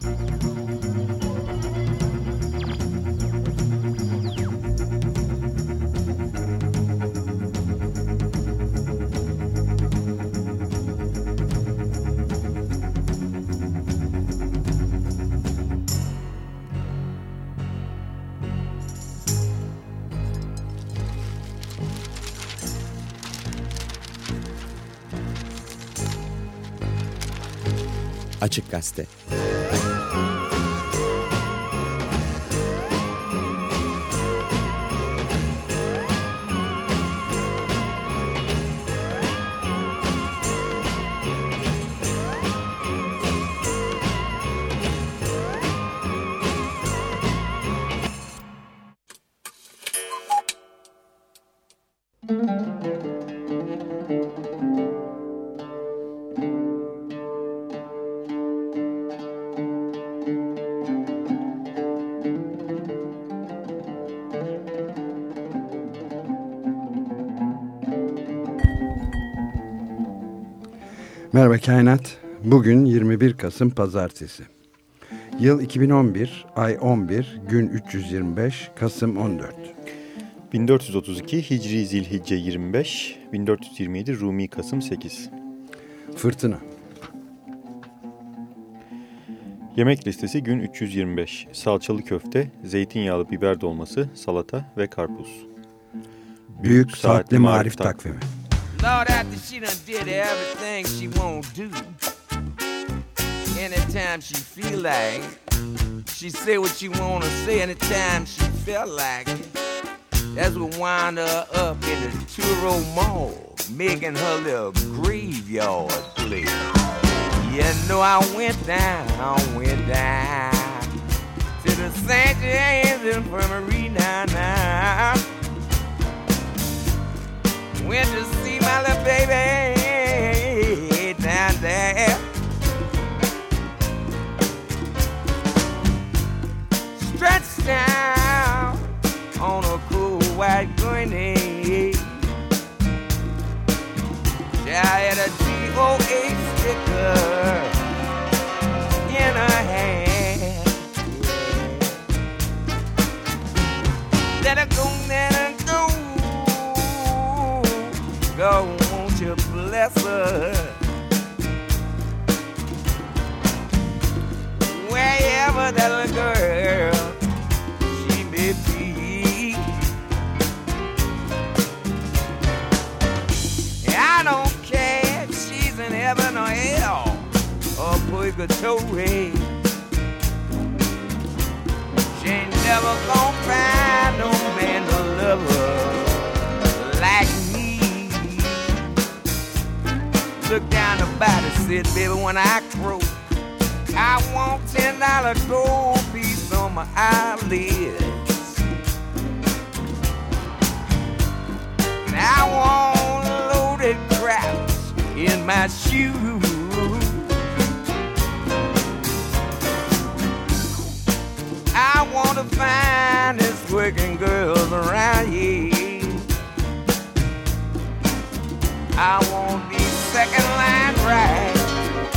Música Açık Gazete. Merhaba Kainat. Bugün 21 Kasım Pazartesi. Yıl 2011, ay 11, gün 325, Kasım 14. 1432 Hicri Zilhicce 25, 1427 Rumi Kasım 8. Fırtına. Yemek listesi gün 325. Salçalı köfte, zeytinyağlı biber dolması, salata ve karpuz. Büyük Saatli Marif Takvimi. Lord, after she done did everything she won't do. Anytime she feel like she say what she wanna say anytime she feel like it. That's what wind her up in the Turo Mall, making her little graveyard place. You know I went down, went down to the St. James Infirmary now, now. Went to my little baby down there. Stretched on a cool white. I had a sticker in her hand. Let her go, go. God, won't you bless her? Wherever that little girl she may be. I don't care if she's in heaven or hell or purgatory. She ain't never gonna find no man to love her Look down the body, said, baby, when I croak, I want ten dollar gold piece on my eyelids. And I want loaded craps in my shoes. I want to find this working girls around here. I want second line right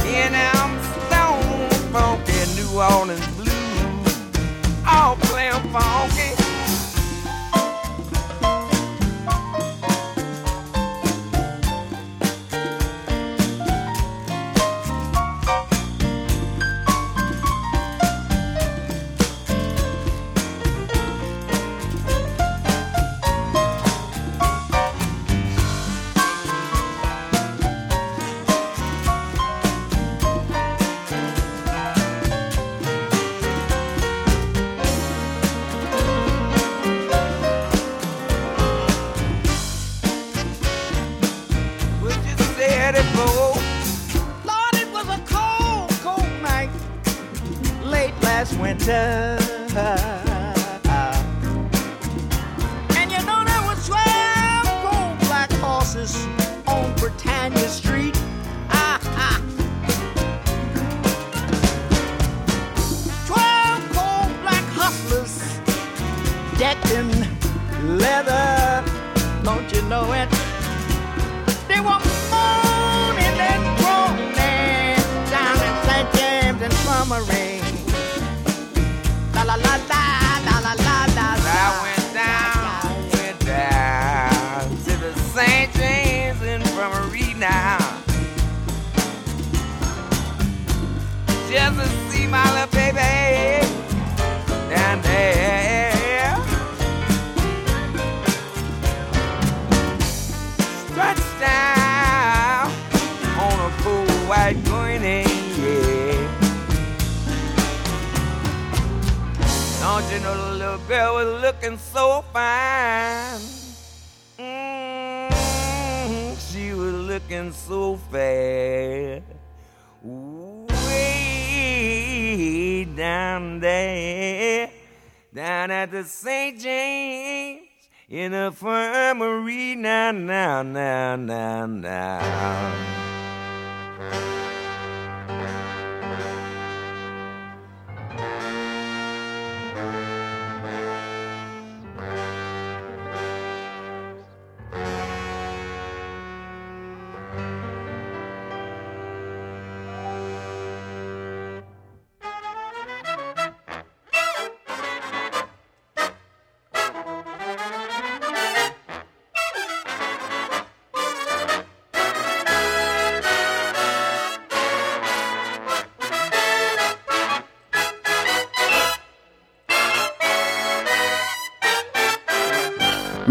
in them stone funky New Orleans blues. All playing funky.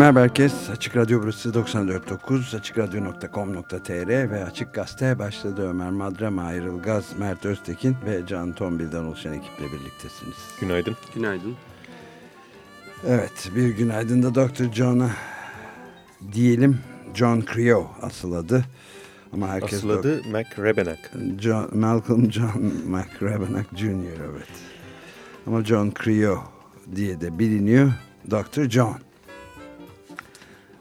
Merhaba herkes. Açık Radyo burası 94.9, açıkradyo.com.tr ve Açık Gazete başladı. Ömer Madra, Mahir Ilgaz, Mert Öztekin ve Can Tombil'den oluşan ekiple birliktesiniz. Günaydın. Günaydın. Evet, bir günaydın da Dr. John'a diyelim. John Creo asıl adı. Ama herkes Asıl adı Mac Rebenak. John, Malcolm John McRabenak Jr. evet. Ama John Creo diye de biliniyor. Dr. John.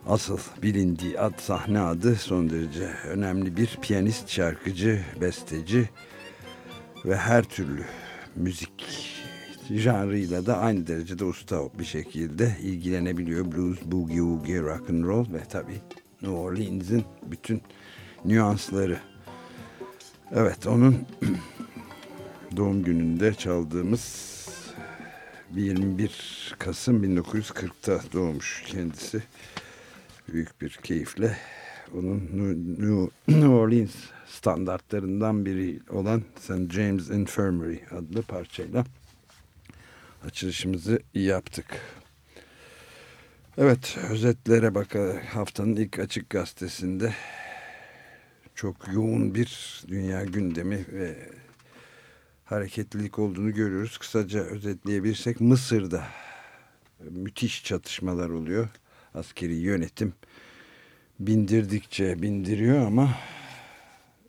Asıl bilindiği ad sahne adı son derece önemli bir piyanist, şarkıcı, besteci ve her türlü müzik janrıyla da aynı derecede usta bir şekilde ilgilenebiliyor. Blues, boogie, woogie, rock and roll ve tabii New Orleans'in bütün nüansları. Evet onun doğum gününde çaldığımız 21 Kasım 1940'ta doğmuş kendisi. Büyük bir keyifle onun New, New Orleans standartlarından biri olan St. James Infirmary adlı parçayla açılışımızı yaptık. Evet özetlere bakalım haftanın ilk açık gazetesinde çok yoğun bir dünya gündemi ve hareketlilik olduğunu görüyoruz. Kısaca özetleyebilirsek Mısır'da müthiş çatışmalar oluyor. Askeri yönetim bindirdikçe bindiriyor ama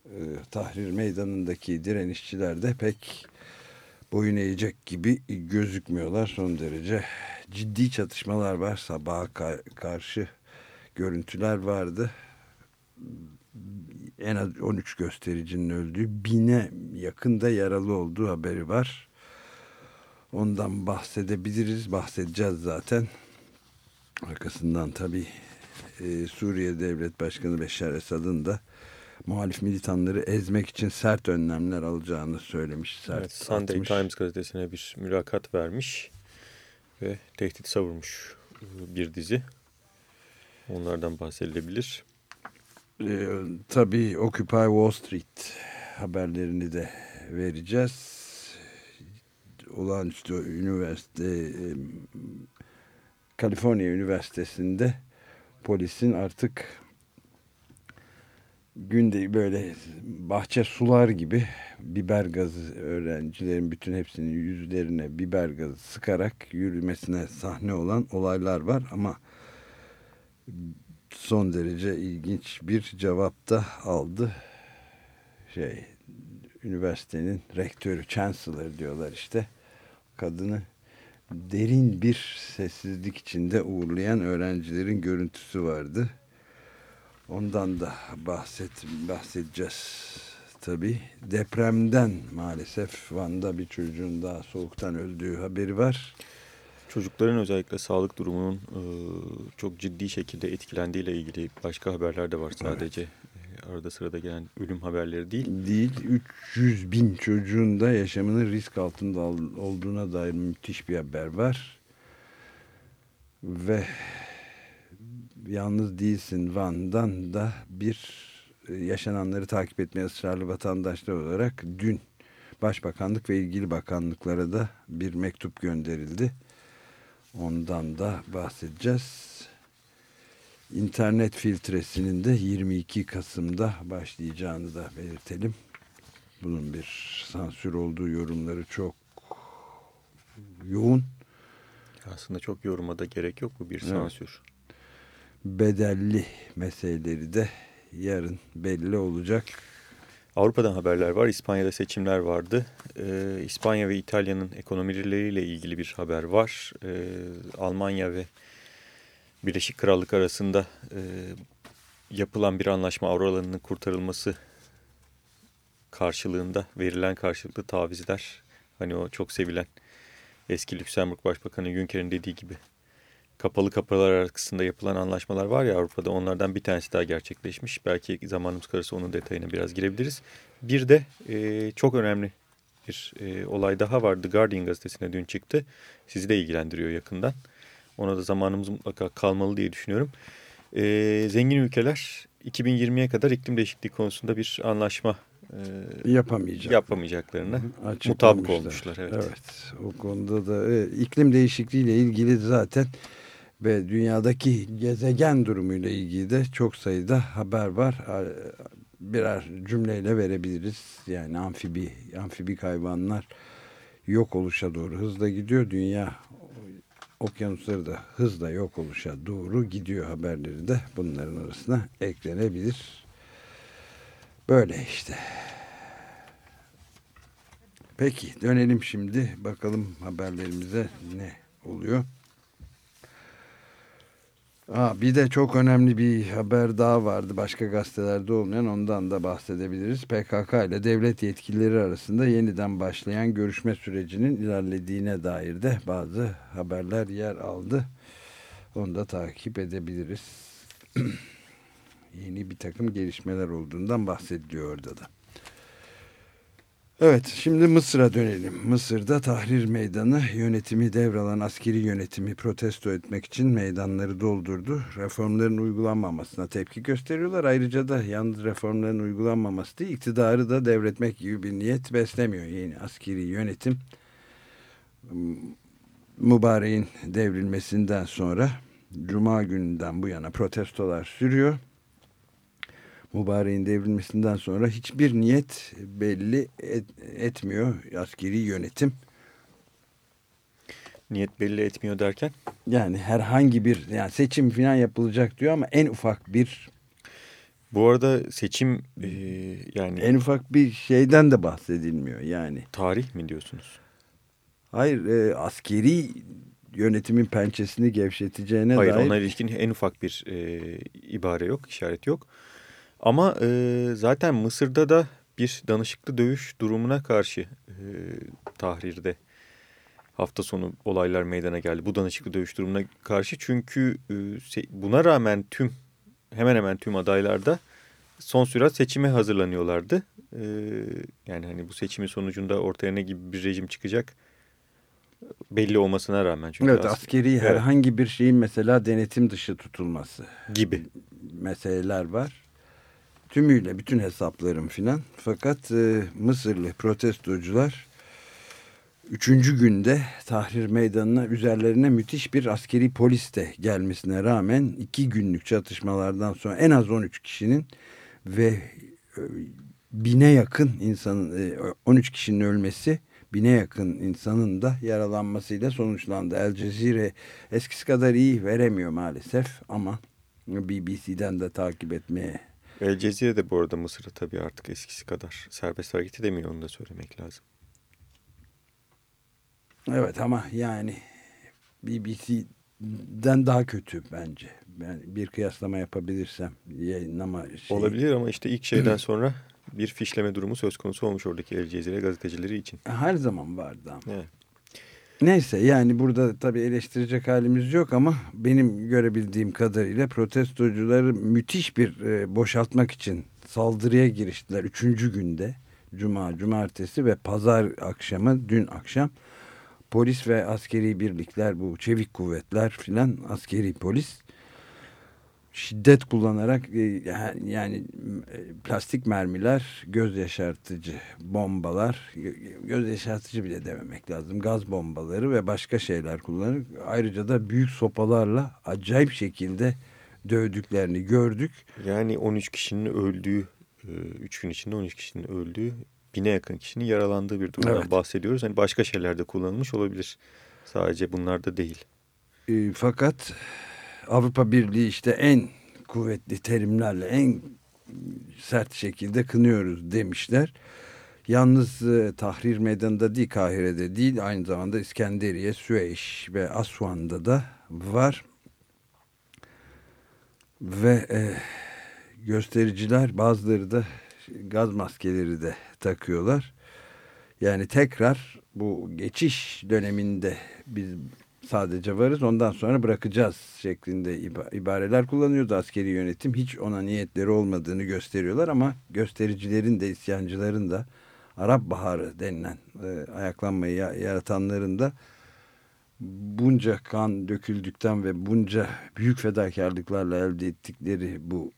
e, Tahrir Meydanı'ndaki direnişçiler de pek boyun eğecek gibi gözükmüyorlar. Son derece ciddi çatışmalar var. Sabaha ka karşı görüntüler vardı en az 13 göstericinin öldüğü bine yakında yaralı olduğu haberi var. Ondan bahsedebiliriz. Bahsedeceğiz zaten. Arkasından tabii e, Suriye Devlet Başkanı Beşar Esad'ın da muhalif militanları ezmek için sert önlemler alacağını söylemiş. Sert evet, Sunday atmış. Times gazetesine bir mülakat vermiş ve tehdit savurmuş bir dizi. Onlardan bahsedilebilir. Ee, tabii Occupy Wall Street haberlerini de vereceğiz. Olağanüstü üniversite e, Kaliforniya Üniversitesi'nde polisin artık günde böyle bahçe sular gibi biber gazı öğrencilerin bütün hepsinin yüzlerine biber gazı sıkarak yürümesine sahne olan olaylar var ama son derece ilginç bir cevap da aldı. Şey, üniversitenin rektörü, chancellor diyorlar işte. Kadını derin bir sessizlik içinde uğurlayan öğrencilerin görüntüsü vardı. Ondan da bahset, bahsedeceğiz tabii. Depremden maalesef Van'da bir çocuğun daha soğuktan öldüğü haberi var. Çocukların özellikle sağlık durumunun e, çok ciddi şekilde etkilendiği ile ilgili başka haberler de var sadece. Arada sırada gelen ölüm haberleri değil. Değil. 300 bin çocuğun da yaşamının risk altında olduğuna dair müthiş bir haber var. Ve yalnız değilsin Van'dan da bir e, yaşananları takip etmeye ısrarlı vatandaşlar olarak dün Başbakanlık ve ilgili bakanlıklara da bir mektup gönderildi. Ondan da bahsedeceğiz. İnternet filtresinin de 22 Kasım'da başlayacağını da belirtelim. Bunun bir sansür olduğu yorumları çok yoğun. Aslında çok yoruma da gerek yok bu bir sansür. Bedelli meseleleri de yarın belli olacak. Avrupa'dan haberler var. İspanya'da seçimler vardı. Ee, İspanya ve İtalya'nın ekonomileriyle ilgili bir haber var. Ee, Almanya ve Birleşik Krallık arasında e, yapılan bir anlaşma Avro kurtarılması karşılığında verilen karşılıklı tavizler. Hani o çok sevilen eski Lüksemburg Başbakanı Juncker'in dediği gibi kapalı kapılar arasında yapılan anlaşmalar var ya Avrupa'da onlardan bir tanesi daha gerçekleşmiş. Belki zamanımız kalırsa onun detayına biraz girebiliriz. Bir de e, çok önemli bir e, olay daha vardı. Guardian gazetesine dün çıktı. Sizi de ilgilendiriyor yakından. Ona da zamanımız mutlaka kalmalı diye düşünüyorum. E, zengin ülkeler 2020'ye kadar iklim değişikliği konusunda bir anlaşma e, yapamayacak. yapamayacaklarına mutabık olmuşlar. Evet. evet. O konuda da e, iklim değişikliği ile ilgili zaten ve dünyadaki gezegen durumuyla ilgili de çok sayıda haber var. Birer cümleyle verebiliriz. Yani amfibi, amfibik hayvanlar yok oluşa doğru hızla gidiyor. Dünya okyanusları da hızla yok oluşa doğru gidiyor haberleri de bunların arasına eklenebilir. Böyle işte. Peki dönelim şimdi bakalım haberlerimize ne oluyor. Aa, bir de çok önemli bir haber daha vardı başka gazetelerde olmayan ondan da bahsedebiliriz. PKK ile devlet yetkilileri arasında yeniden başlayan görüşme sürecinin ilerlediğine dair de bazı haberler yer aldı. Onu da takip edebiliriz. Yeni bir takım gelişmeler olduğundan bahsediliyor orada da. Evet şimdi Mısır'a dönelim. Mısır'da Tahrir Meydanı yönetimi devralan askeri yönetimi protesto etmek için meydanları doldurdu. Reformların uygulanmamasına tepki gösteriyorlar. Ayrıca da yalnız reformların uygulanmaması değil iktidarı da devretmek gibi bir niyet beslemiyor. Yeni askeri yönetim mübareğin devrilmesinden sonra Cuma gününden bu yana protestolar sürüyor mübareğin devrilmesinden sonra hiçbir niyet belli et, etmiyor askeri yönetim. Niyet belli etmiyor derken? Yani herhangi bir yani seçim falan yapılacak diyor ama en ufak bir bu arada seçim e, yani en ufak bir şeyden de bahsedilmiyor yani. Tarih mi diyorsunuz? Hayır e, askeri yönetimin pençesini gevşeteceğine Hayır, dair. Hayır ona ilişkin en ufak bir e, ibare yok, işaret yok. Ama e, zaten Mısır'da da bir danışıklı dövüş durumuna karşı e, tahrirde hafta sonu olaylar meydana geldi. Bu danışıklı dövüş durumuna karşı çünkü e, buna rağmen tüm hemen hemen tüm adaylarda son sürat seçime hazırlanıyorlardı. E, yani hani bu seçimin sonucunda ortaya ne gibi bir rejim çıkacak belli olmasına rağmen. Çünkü evet askeri evet. herhangi bir şeyin mesela denetim dışı tutulması gibi meseleler var tümüyle bütün hesaplarım filan. Fakat e, Mısırlı protestocular üçüncü günde Tahrir Meydanı'na üzerlerine müthiş bir askeri polis de gelmesine rağmen iki günlük çatışmalardan sonra en az 13 kişinin ve e, bine yakın insanın e, 13 kişinin ölmesi bine yakın insanın da yaralanmasıyla sonuçlandı. El Cezire eskisi kadar iyi veremiyor maalesef ama BBC'den de takip etmeye El Cezire de bu arada Mısır'da tabii artık eskisi kadar serbest hareket edemiyor onu da söylemek lazım. Evet ama yani BBC'den daha kötü bence. Yani bir kıyaslama yapabilirsem yayınlama şey... Olabilir ama işte ilk şeyden sonra bir fişleme durumu söz konusu olmuş oradaki El Cezire gazetecileri için. Her zaman vardı ama. Evet. Neyse yani burada tabii eleştirecek halimiz yok ama benim görebildiğim kadarıyla protestocuları müthiş bir e, boşaltmak için saldırıya giriştiler. Üçüncü günde cuma, cumartesi ve pazar akşamı dün akşam polis ve askeri birlikler bu çevik kuvvetler filan askeri polis şiddet kullanarak e, yani e, plastik mermiler, göz yaşartıcı bombalar, göz yaşartıcı bile dememek lazım. Gaz bombaları ve başka şeyler kullanarak ayrıca da büyük sopalarla acayip şekilde dövdüklerini gördük. Yani 13 kişinin öldüğü, 3 e, gün içinde 13 kişinin öldüğü, bine yakın kişinin yaralandığı bir durumdan evet. bahsediyoruz. Hani başka şeylerde kullanılmış olabilir. Sadece bunlarda değil. E, fakat Avrupa Birliği işte en kuvvetli terimlerle en sert şekilde kınıyoruz demişler. Yalnız e, Tahrir Meydanı'nda değil Kahire'de değil aynı zamanda İskenderiye, Süveyş ve Aswan'da da var. Ve e, göstericiler bazıları da gaz maskeleri de takıyorlar. Yani tekrar bu geçiş döneminde biz sadece varız ondan sonra bırakacağız şeklinde ibareler kullanıyordu askeri yönetim. Hiç ona niyetleri olmadığını gösteriyorlar ama göstericilerin de isyancıların da Arap Baharı denilen e, ayaklanmayı yaratanların da bunca kan döküldükten ve bunca büyük fedakarlıklarla elde ettikleri bu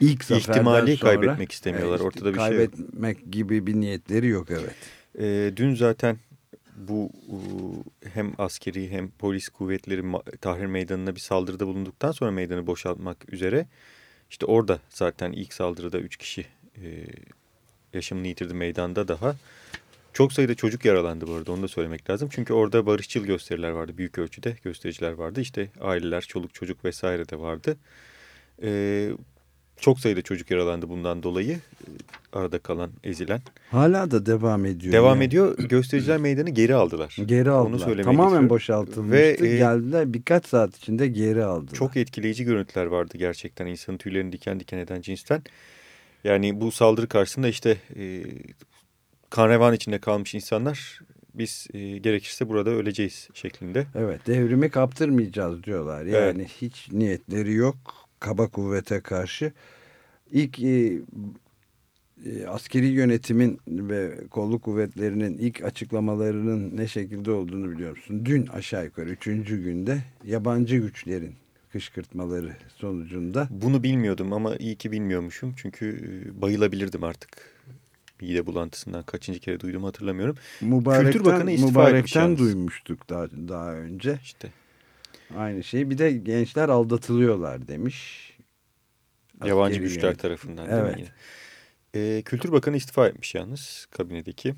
ilk ihtimali sonra, kaybetmek istemiyorlar. Evet, Ortada bir kaybetmek şey Kaybetmek gibi bir niyetleri yok evet. E, dün zaten bu hem askeri hem polis kuvvetleri Tahrir Meydanı'na bir saldırıda bulunduktan sonra meydanı boşaltmak üzere işte orada zaten ilk saldırıda 3 kişi e, yaşamını yitirdi meydanda daha. Çok sayıda çocuk yaralandı bu arada onu da söylemek lazım. Çünkü orada barışçıl gösteriler vardı büyük ölçüde göstericiler vardı. İşte aileler, çoluk çocuk vesaire de vardı. Ee, çok sayıda çocuk yaralandı bundan dolayı. E, arada kalan, ezilen. Hala da devam ediyor. Devam yani. ediyor. Göstericiler meydanı geri aldılar. Geri aldılar. Onu Tamamen istiyorum. boşaltılmıştı. Ve, e, Geldiler birkaç saat içinde geri aldılar. Çok etkileyici görüntüler vardı gerçekten. insanın tüylerini diken diken eden cinsten. Yani bu saldırı karşısında işte e, kan revan içinde kalmış insanlar biz e, gerekirse burada öleceğiz şeklinde. Evet devrimi kaptırmayacağız diyorlar. Yani evet. hiç niyetleri yok kaba kuvvete karşı. İlk e, e, askeri yönetimin ve kolluk kuvvetlerinin ilk açıklamalarının ne şekilde olduğunu biliyor musun? Dün aşağı yukarı üçüncü günde yabancı güçlerin kışkırtmaları sonucunda. Bunu bilmiyordum ama iyi ki bilmiyormuşum. Çünkü e, bayılabilirdim artık. Mide bulantısından kaçıncı kere duydum hatırlamıyorum. Mübarekten, Kültür Bakanı istifa mübarekten duymuştuk daha, daha önce. İşte. Aynı şey. Bir de gençler aldatılıyorlar demiş. Yabancı güçler yani. tarafından evet. değil mi? Ee, Kültür Bakanı istifa etmiş yalnız kabinedeki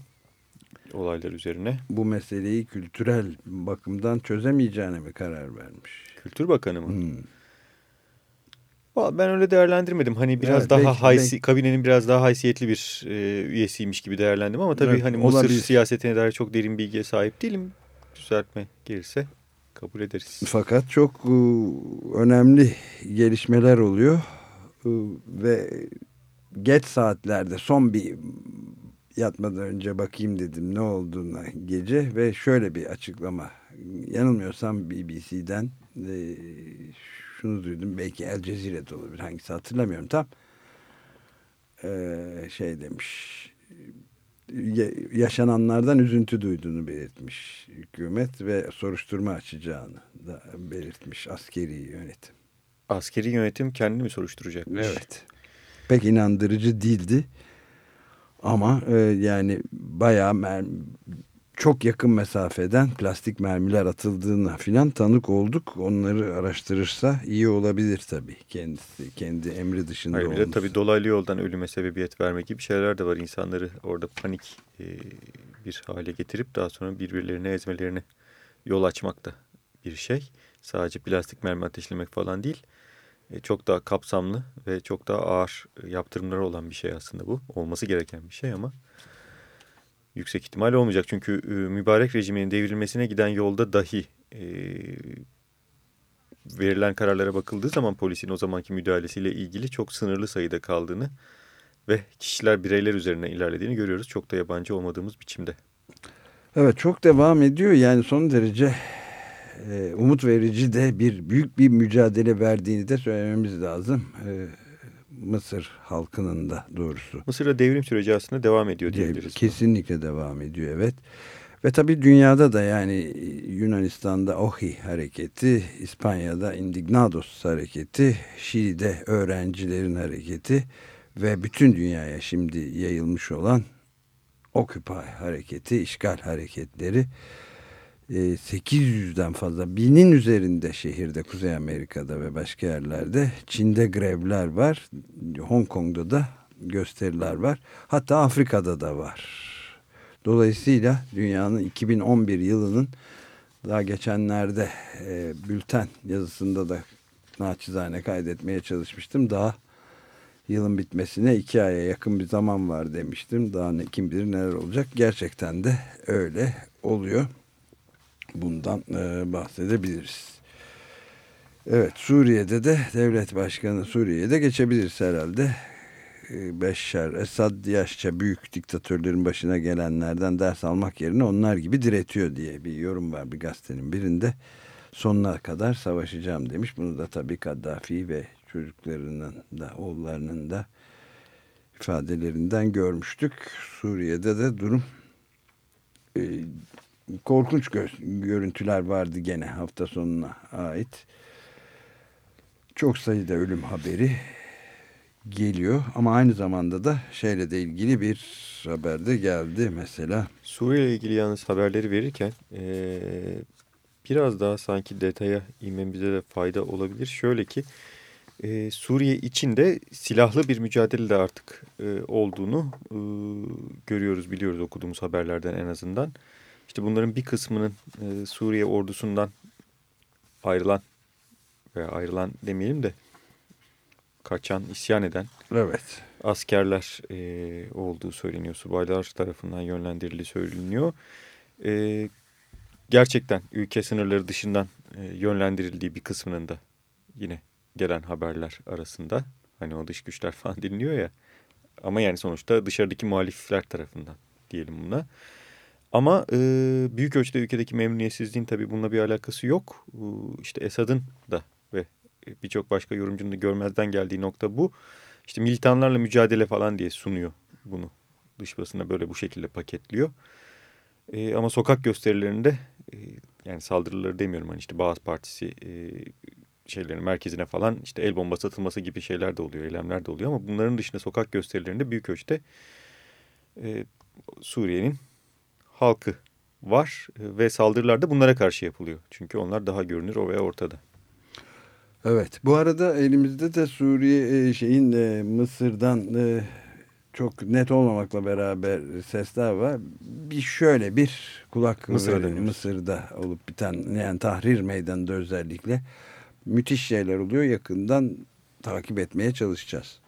olaylar üzerine. Bu meseleyi kültürel bakımdan çözemeyeceğine mi karar vermiş? Kültür Bakanı mı? Hmm. Ben öyle değerlendirmedim. Hani biraz evet, daha belki, haysi, belki. kabinenin biraz daha haysiyetli bir e, üyesiymiş gibi değerlendim ama tabii evet, hani Mısır olabilir. siyasetine dair çok derin bilgiye sahip değilim. Düzeltme gelirse kabul ederiz. Fakat çok e, önemli gelişmeler oluyor. E, ve geç saatlerde son bir yatmadan önce bakayım dedim ne olduğuna gece. Ve şöyle bir açıklama yanılmıyorsam BBC'den e, şunu duydum. Belki El Cezire'de olabilir hangisi hatırlamıyorum tam. Şey demiş yaşananlardan üzüntü duyduğunu belirtmiş hükümet ve soruşturma açacağını da belirtmiş askeri yönetim. Askeri yönetim kendini mi soruşturacakmış? Evet. Pek inandırıcı değildi. Ama e, yani bayağı çok yakın mesafeden plastik mermiler atıldığına filan tanık olduk. Onları araştırırsa iyi olabilir tabii kendisi kendi emri dışında Hayır, de tabii dolaylı yoldan ölüme sebebiyet verme gibi şeyler de var. İnsanları orada panik e, bir hale getirip daha sonra birbirlerini ezmelerine yol açmak da bir şey. Sadece plastik mermi ateşlemek falan değil. E, çok daha kapsamlı ve çok daha ağır yaptırımları olan bir şey aslında bu. Olması gereken bir şey ama yüksek ihtimal olmayacak. Çünkü e, mübarek rejiminin devrilmesine giden yolda dahi e, verilen kararlara bakıldığı zaman polisin o zamanki müdahalesiyle ilgili çok sınırlı sayıda kaldığını ve kişiler bireyler üzerine ilerlediğini görüyoruz. Çok da yabancı olmadığımız biçimde. Evet çok devam ediyor. Yani son derece e, umut verici de bir büyük bir mücadele verdiğini de söylememiz lazım. E, Mısır halkının da doğrusu. Mısır'da devrim süreci aslında devam ediyor diyebiliriz. Kesinlikle devam ediyor evet. Ve tabii dünyada da yani Yunanistan'da Ohi hareketi, İspanya'da Indignados hareketi, Şili'de öğrencilerin hareketi ve bütün dünyaya şimdi yayılmış olan Occupy hareketi, işgal hareketleri 800'den e, fazla binin üzerinde şehirde Kuzey Amerika'da ve başka yerlerde Çin'de grevler var. Hong Kong'da da gösteriler var. Hatta Afrika'da da var. Dolayısıyla dünyanın 2011 yılının daha geçenlerde e, bülten yazısında da naçizane kaydetmeye çalışmıştım. Daha yılın bitmesine iki aya yakın bir zaman var demiştim. Daha ne, kim bilir neler olacak. Gerçekten de öyle oluyor bundan e, bahsedebiliriz. Evet Suriye'de de devlet başkanı Suriye'de geçebiliriz herhalde. E, Beşşar Esad yaşça büyük diktatörlerin başına gelenlerden ders almak yerine onlar gibi diretiyor diye bir yorum var bir gazetenin birinde. Sonuna kadar savaşacağım demiş. Bunu da tabii Kaddafi ve çocuklarının da oğullarının da ifadelerinden görmüştük. Suriye'de de durum e, korkunç gö görüntüler vardı gene hafta sonuna ait. Çok sayıda ölüm haberi geliyor ama aynı zamanda da şeyle de ilgili bir haber de geldi mesela. Suriye ile ilgili yalnız haberleri verirken ee, biraz daha sanki detaya inmemize de fayda olabilir. Şöyle ki e, Suriye içinde silahlı bir mücadele de artık e, olduğunu e, görüyoruz biliyoruz okuduğumuz haberlerden en azından. İşte bunların bir kısmının e, Suriye ordusundan ayrılan veya ayrılan demeyelim de kaçan, isyan eden evet. askerler e, olduğu söyleniyor. Subaylar tarafından yönlendirildiği söyleniyor. E, gerçekten ülke sınırları dışından e, yönlendirildiği bir kısmının da yine gelen haberler arasında. Hani o dış güçler falan dinliyor ya. Ama yani sonuçta dışarıdaki muhalifler tarafından diyelim buna. Ama e, büyük ölçüde ülkedeki memnuniyetsizliğin tabii bununla bir alakası yok. E, işte Esad'ın da ve birçok başka yorumcunun da görmezden geldiği nokta bu. İşte militanlarla mücadele falan diye sunuyor bunu. Dış basına böyle bu şekilde paketliyor. E, ama sokak gösterilerinde e, yani saldırıları demiyorum hani işte Bağız Partisi e, şeylerin merkezine falan işte el bombası atılması gibi şeyler de oluyor, eylemler de oluyor ama bunların dışında sokak gösterilerinde büyük ölçüde e, Suriye'nin halkı var e, ve saldırılar da bunlara karşı yapılıyor. Çünkü onlar daha görünür veya ortada. Evet bu arada elimizde de Suriye e, şeyin e, Mısır'dan çok net olmamakla beraber sesler var. Bir şöyle bir kulak Mısır'da, Mısır'da olup biten yani Tahrir Meydanı'nda özellikle müthiş şeyler oluyor. Yakından takip etmeye çalışacağız.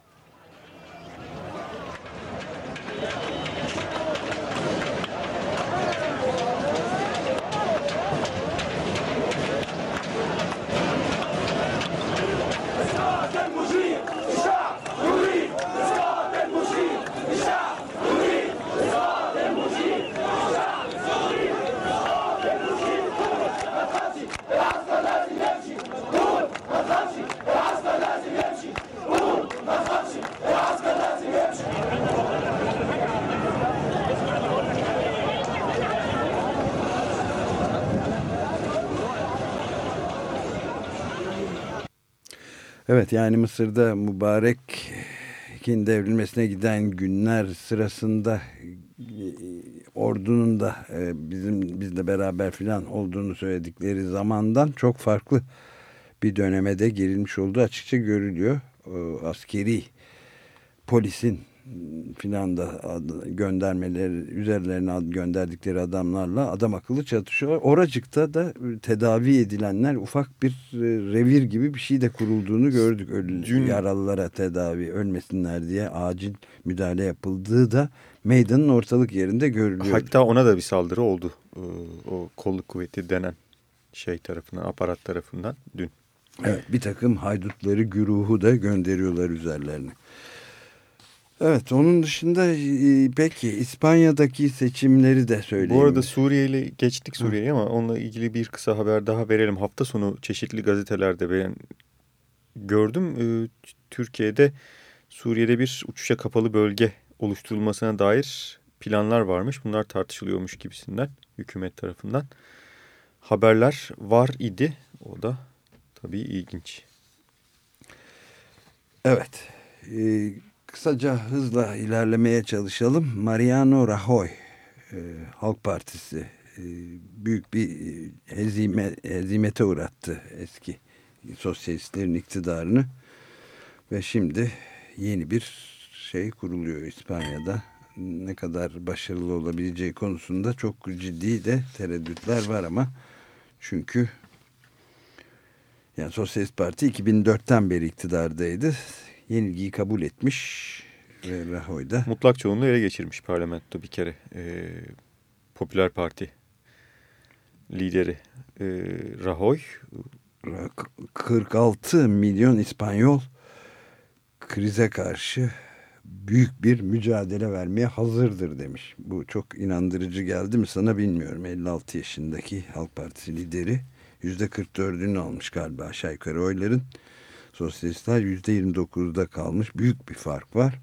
Evet yani Mısır'da mübarekin devrilmesine giden günler sırasında e, ordunun da e, bizim bizle beraber filan olduğunu söyledikleri zamandan çok farklı bir döneme girilmiş olduğu açıkça görülüyor. Askeri polisin filan da göndermeleri üzerlerine gönderdikleri adamlarla adam akıllı çatışıyorlar. Oracıkta da tedavi edilenler ufak bir e, revir gibi bir şey de kurulduğunu gördük. Ölü, Dün... Yaralılara tedavi ölmesinler diye acil müdahale yapıldığı da meydanın ortalık yerinde görülüyor. Hatta ona da bir saldırı oldu. Ee, o kolluk kuvveti denen şey tarafından, aparat tarafından dün. Evet bir takım haydutları güruhu da gönderiyorlar üzerlerine. Evet onun dışında e, peki İspanya'daki seçimleri de söyleyeyim. Bu arada Suriye ile geçtik Suriye'ye ama onunla ilgili bir kısa haber daha verelim. Hafta sonu çeşitli gazetelerde ben gördüm. E, Türkiye'de Suriye'de bir uçuşa kapalı bölge oluşturulmasına dair planlar varmış. Bunlar tartışılıyormuş gibisinden hükümet tarafından. Haberler var idi. O da tabii ilginç. Evet. Ee, kısaca hızla ilerlemeye çalışalım. Mariano Rajoy, e, Halk Partisi e, büyük bir e, hezime, hezimete uğrattı eski sosyalistlerin iktidarını. Ve şimdi yeni bir şey kuruluyor İspanya'da. Ne kadar başarılı olabileceği konusunda çok ciddi de tereddütler var ama çünkü yani Sosyalist Parti 2004'ten beri iktidardaydı. Yenilgiyi kabul etmiş ve Rajoy da. Mutlak çoğunluğu ele geçirmiş parlamento bir kere. Ee, Popüler Parti lideri e, Rajoy. 46 milyon İspanyol krize karşı büyük bir mücadele vermeye hazırdır demiş. Bu çok inandırıcı geldi mi sana bilmiyorum. 56 yaşındaki Halk Partisi lideri %44'ünü almış galiba aşağı yukarı oyların. Sosyalistler %29'da kalmış. Büyük bir fark var.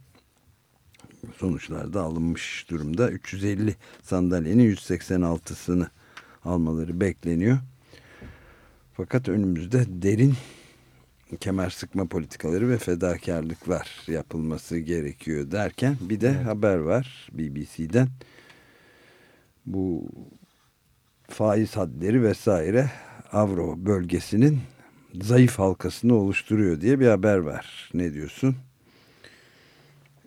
Sonuçlar da alınmış durumda. 350 sandalyenin 186'sını almaları bekleniyor. Fakat önümüzde derin kemer sıkma politikaları ve fedakarlıklar yapılması gerekiyor derken bir de evet. haber var BBC'den. Bu faiz hadleri vesaire Avro bölgesinin zayıf halkasını oluşturuyor diye bir haber var. Ne diyorsun?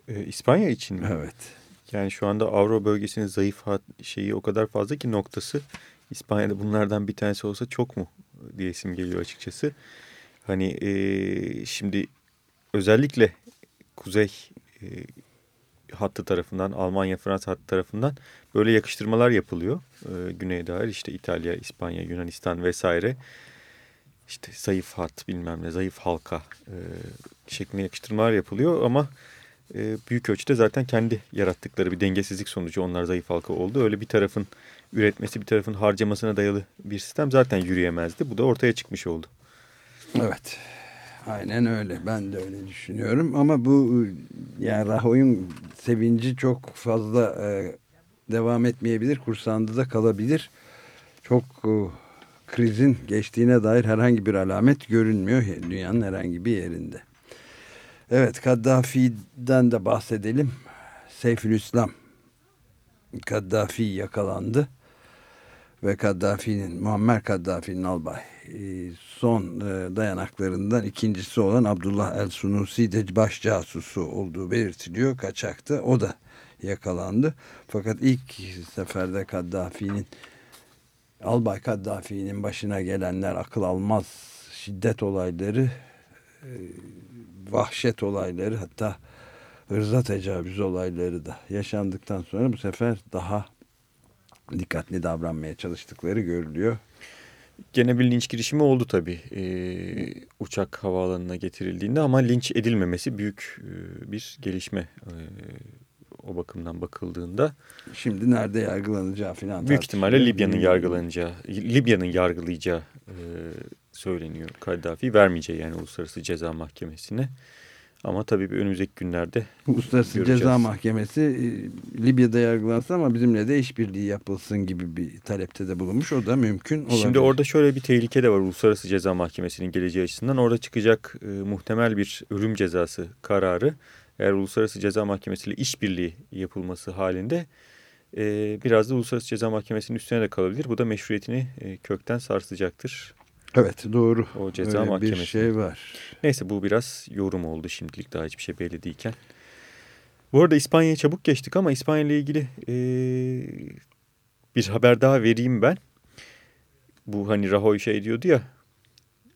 Ee, İspanya için mi? Evet. Yani şu anda Avro bölgesinin zayıf şeyi o kadar fazla ki noktası İspanya'da bunlardan bir tanesi olsa çok mu diye isim geliyor açıkçası. Hani e, şimdi özellikle kuzey e, hattı tarafından Almanya Fransa hattı tarafından böyle yakıştırmalar yapılıyor. E, güneye dair işte İtalya, İspanya, Yunanistan vesaire işte zayıf hat bilmem ne zayıf halka e, şeklinde yakıştırmalar yapılıyor ama e, büyük ölçüde zaten kendi yarattıkları bir dengesizlik sonucu onlar zayıf halka oldu. Öyle bir tarafın üretmesi bir tarafın harcamasına dayalı bir sistem zaten yürüyemezdi. Bu da ortaya çıkmış oldu. Evet. Aynen öyle. Ben de öyle düşünüyorum. Ama bu yani Rahoy'un sevinci çok fazla e, devam etmeyebilir. Kursağında da kalabilir. Çok e, krizin geçtiğine dair herhangi bir alamet görünmüyor dünyanın herhangi bir yerinde. Evet Kaddafi'den de bahsedelim. Seyfülüslam Kaddafi yakalandı ve Kaddafi'nin Muammer Kaddafi'nin albay e, son e, dayanaklarından ikincisi olan Abdullah El Sunusi de baş casusu olduğu belirtiliyor. Kaçaktı. O da yakalandı. Fakat ilk seferde Kaddafi'nin Albay Kaddafi'nin başına gelenler akıl almaz şiddet olayları e, vahşet olayları hatta hırza tecavüz olayları da yaşandıktan sonra bu sefer daha dikkatli davranmaya çalıştıkları görülüyor. Gene bir linç girişimi oldu tabii ee, uçak havaalanına getirildiğinde ama linç edilmemesi büyük e, bir gelişme e, o bakımdan bakıldığında. Şimdi nerede yargılanacağı falan Büyük ihtimalle Libya'nın yargılanacağı, Libya'nın yargılayacağı e, söyleniyor. Kaddafi vermeyeceği yani Uluslararası Ceza Mahkemesi'ne. Ama tabii önümüzdeki günlerde Uluslararası göreceğiz. Ceza Mahkemesi e, Libya'da yargılansın ama bizimle de işbirliği yapılsın gibi bir talepte de bulunmuş. O da mümkün olabilir. Şimdi orada şöyle bir tehlike de var Uluslararası Ceza Mahkemesi'nin geleceği açısından. Orada çıkacak e, muhtemel bir ölüm cezası kararı eğer Uluslararası Ceza Mahkemesi ile işbirliği yapılması halinde e, biraz da Uluslararası Ceza Mahkemesi'nin üstüne de kalabilir. Bu da meşruiyetini e, kökten sarsacaktır. Evet doğru. O ceza Öyle mahkemesi. bir şey var. Neyse bu biraz yorum oldu şimdilik daha hiçbir şey belli değilken. Bu arada İspanya'ya çabuk geçtik ama İspanya ile ilgili e, bir haber daha vereyim ben. Bu hani Rajoy şey diyordu ya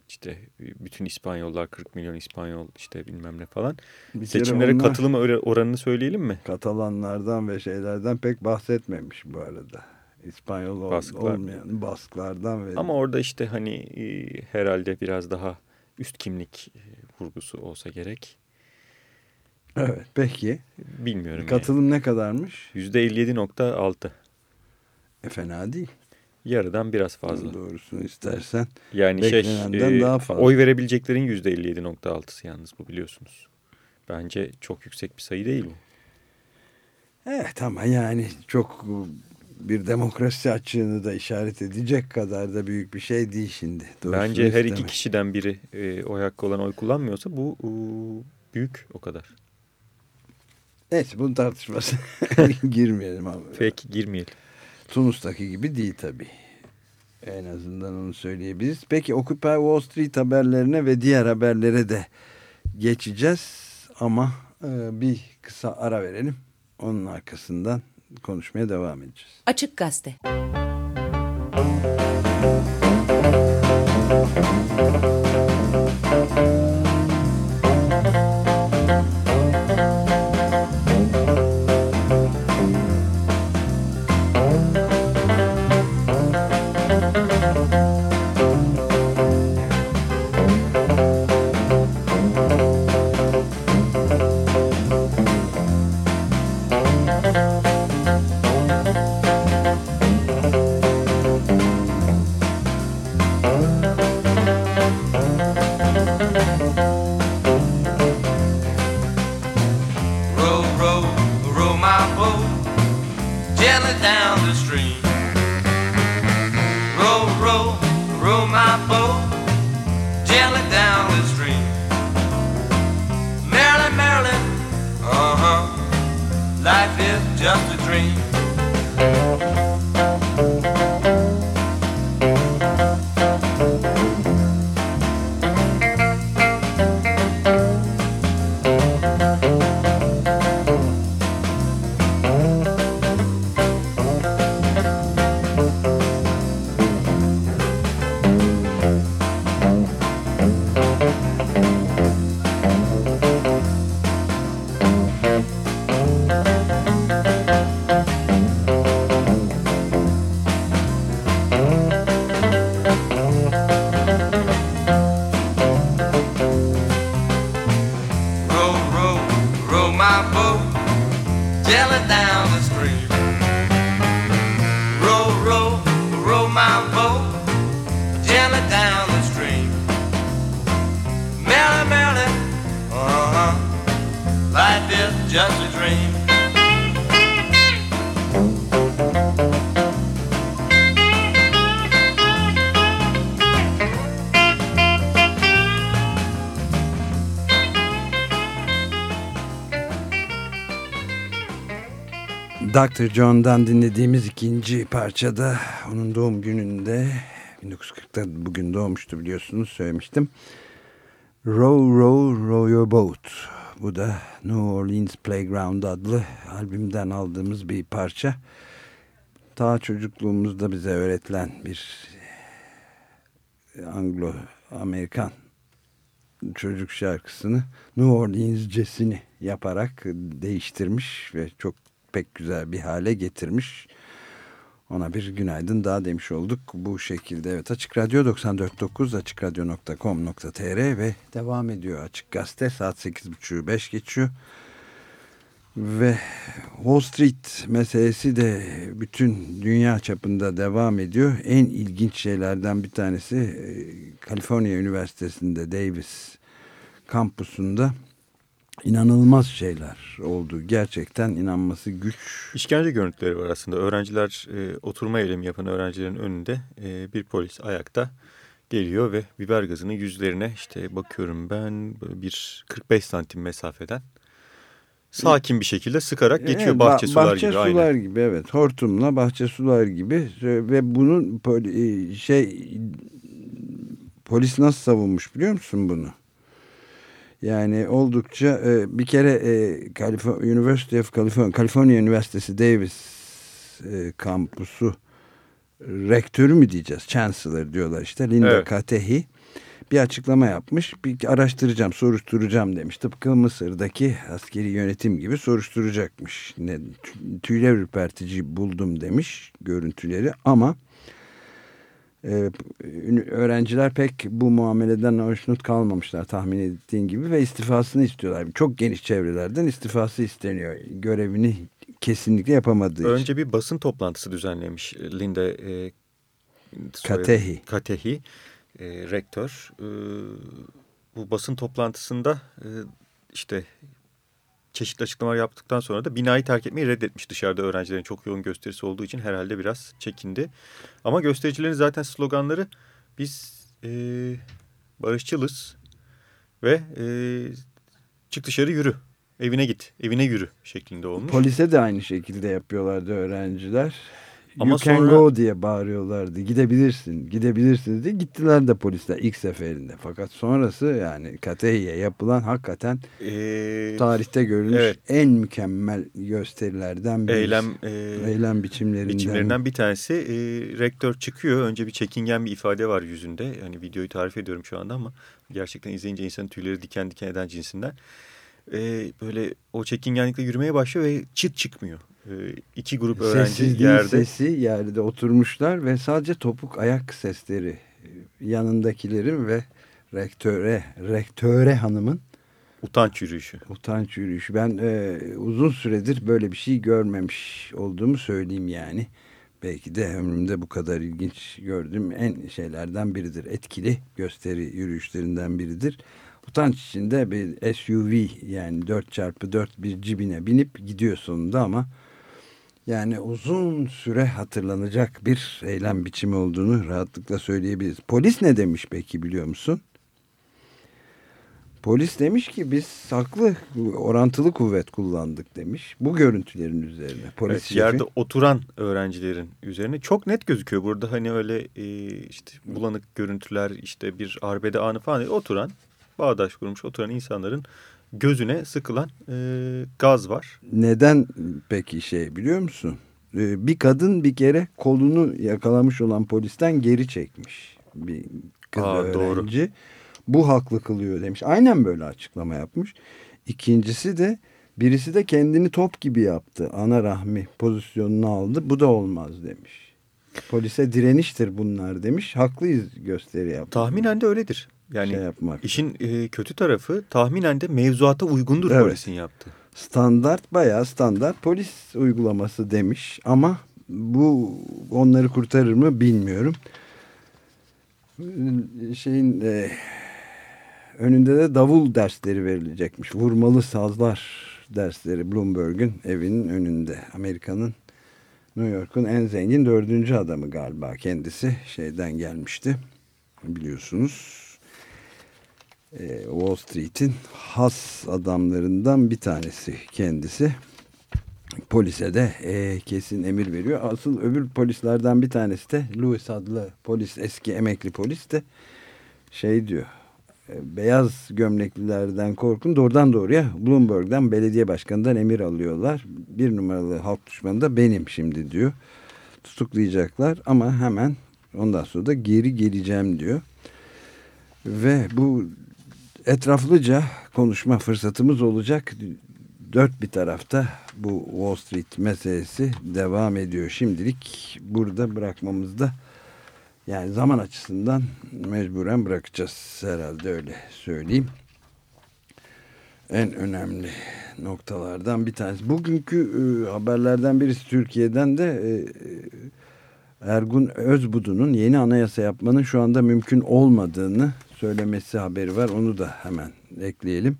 işte bütün İspanyollar 40 milyon İspanyol işte bilmem ne falan. Bir Seçimlere onlar, katılım oranını söyleyelim mi? Katalanlardan ve şeylerden pek bahsetmemiş bu arada. İspanyol Basklar. olmayan Basklardan. Ve... Ama orada işte hani e, herhalde biraz daha üst kimlik e, vurgusu olsa gerek. Evet peki. Bilmiyorum Katılım yani. ne kadarmış? %57.6. E fena değil. Yarıdan biraz fazla. Doğrusunu istersen. Yani şey e, daha fazla. oy verebileceklerin %57.6'sı yalnız bu biliyorsunuz. Bence çok yüksek bir sayı değil bu. Evet ama yani çok bir demokrasi açığını da işaret edecek kadar da büyük bir şey değil şimdi. Doğrusunu Bence her iki kişiden biri e, oy hakkı olan oy kullanmıyorsa bu e, büyük o kadar. Neyse bunun tartışması girmeyelim abi. Peki girmeyelim. Tunus'taki gibi değil tabii. En azından onu söyleyebiliriz. Peki Occupy Wall Street haberlerine ve diğer haberlere de geçeceğiz. Ama e, bir kısa ara verelim. Onun arkasından konuşmaya devam edeceğiz. Açık Gazete Dr. John'dan dinlediğimiz ikinci parçada onun doğum gününde 1940'ta bugün doğmuştu biliyorsunuz söylemiştim. Row Row Row Your Boat. Bu da New Orleans Playground adlı albümden aldığımız bir parça. Ta çocukluğumuzda bize öğretilen bir Anglo-Amerikan çocuk şarkısını New Orleans'cesini yaparak değiştirmiş ve çok pek güzel bir hale getirmiş. Ona bir günaydın daha demiş olduk bu şekilde. Evet Açık Radyo 94.9 açıkradyo.com.tr ve devam ediyor Açık Gazete saat 8.30 5 geçiyor. Ve Wall Street meselesi de bütün dünya çapında devam ediyor. En ilginç şeylerden bir tanesi e, Kaliforniya Üniversitesi'nde Davis kampusunda inanılmaz şeyler oldu. Gerçekten inanması güç. İşkence görüntüleri var aslında. Öğrenciler e, oturma eylemi yapan öğrencilerin önünde e, bir polis ayakta geliyor ve biber gazını yüzlerine işte bakıyorum ben bir 45 santim mesafeden sakin bir şekilde sıkarak geçiyor evet, bahçe sular bahçe gibi. Bahçe sular aynen. gibi evet hortumla bahçe sular gibi ve bunun e, şey polis nasıl savunmuş biliyor musun bunu? Yani oldukça e, bir kere e, University of California, California Üniversitesi Davis e, kampusu rektörü mü diyeceğiz? Chancellor diyorlar işte. Linda evet. Katehi bir açıklama yapmış. Bir araştıracağım, soruşturacağım demiş. Tıpkı Mısır'daki askeri yönetim gibi soruşturacakmış. Ne, tüyler ürpertici buldum demiş görüntüleri ama ee, öğrenciler pek bu muameleden hoşnut kalmamışlar tahmin ettiğin gibi ve istifasını istiyorlar. Çok geniş çevrelerden istifası isteniyor. Görevini kesinlikle yapamadığı Önce için. bir basın toplantısı düzenlemiş Linda e, Katehi. Katehi e, rektör. E, bu basın toplantısında e, işte çeşitli açıklamalar yaptıktan sonra da binayı terk etmeyi reddetmiş dışarıda öğrencilerin çok yoğun gösterisi olduğu için herhalde biraz çekindi. Ama göstericilerin zaten sloganları biz e, barışçılız ve e, çık dışarı yürü, evine git, evine yürü şeklinde olmuş. Polise de aynı şekilde yapıyorlardı öğrenciler. Ama you can sonra- go diye bağırıyorlardı. Gidebilirsin, gidebilirsiniz diye gittiler de polisler ilk seferinde. Fakat sonrası yani Katehi'ye yapılan hakikaten E, tarihte görülmüş evet. en mükemmel gösterilerden birisi. eylem e, eylem biçimlerinden. biçimlerinden bir tanesi. E, rektör çıkıyor. Önce bir çekingen bir ifade var yüzünde. Yani videoyu tarif ediyorum şu anda ama gerçekten izleyince insanın tüyleri diken diken eden cinsinden. E, böyle o çekingenlikle yürümeye başlıyor ve çıt çıkmıyor. E, iki grup öğrenci Sessizliğin yerde. sesi yerde oturmuşlar ve sadece topuk ayak sesleri yanındakilerin ve rektöre, rektöre hanımın Utanç yürüyüşü. utanç yürüyüşü. Ben e, uzun süredir böyle bir şey görmemiş olduğumu söyleyeyim yani. Belki de ömrümde bu kadar ilginç gördüğüm en şeylerden biridir. Etkili gösteri yürüyüşlerinden biridir. Utanç içinde bir SUV yani 4x4 bir cibine binip gidiyor sonunda ama yani uzun süre hatırlanacak bir eylem biçimi olduğunu rahatlıkla söyleyebiliriz. Polis ne demiş peki biliyor musun? Polis demiş ki biz haklı orantılı kuvvet kullandık demiş. Bu görüntülerin üzerine. Polis Evet, şefi. yerde oturan öğrencilerin üzerine çok net gözüküyor. Burada hani öyle e, işte bulanık görüntüler işte bir arbede anı falan değil. Oturan bağdaş kurmuş oturan insanların gözüne sıkılan e, gaz var. Neden peki şey biliyor musun? Ee, Bir kadın bir kere kolunu yakalamış olan polisten geri çekmiş. Bir kız Aa, doğru. öğrenci. Bu haklı kılıyor demiş. Aynen böyle açıklama yapmış. İkincisi de birisi de kendini top gibi yaptı. Ana rahmi pozisyonunu aldı. Bu da olmaz demiş. Polise direniştir bunlar demiş. Haklıyız gösteri yaptı. Tahminen de öyledir. Yani şey yapmak. işin e, kötü tarafı tahminen de mevzuata uygundur Evet. polisin yaptığı. standart bayağı standart polis uygulaması demiş ama bu onları kurtarır mı bilmiyorum. Şeyin e, önünde de davul dersleri verilecekmiş. Vurmalı sazlar dersleri Bloomberg'un evinin önünde. Amerika'nın New York'un en zengin dördüncü adamı galiba kendisi şeyden gelmişti biliyorsunuz. E, Wall Street'in has adamlarından bir tanesi kendisi. Polise de e, kesin emir veriyor. Asıl öbür polislerden bir tanesi de Louis adlı polis eski emekli polis de şey diyor. e, Beyaz gömleklilerden korkun doğrudan doğruya Bloomberg'den belediye başkanından emir alıyorlar. Bir numaralı halk düşmanı da benim şimdi diyor. Tutuklayacaklar ama hemen ondan sonra da geri geleceğim diyor. Ve bu etraflıca konuşma fırsatımız olacak. Dört bir tarafta bu Wall Street meselesi devam ediyor. Şimdilik burada bırakmamızda yani zaman açısından mecburen bırakacağız herhalde öyle söyleyeyim. En önemli noktalardan bir tanesi. Bugünkü e, haberlerden birisi Türkiye'den de e, Ergun Özbudu'nun yeni anayasa yapmanın şu anda mümkün olmadığını söylemesi haberi var. Onu da hemen ekleyelim.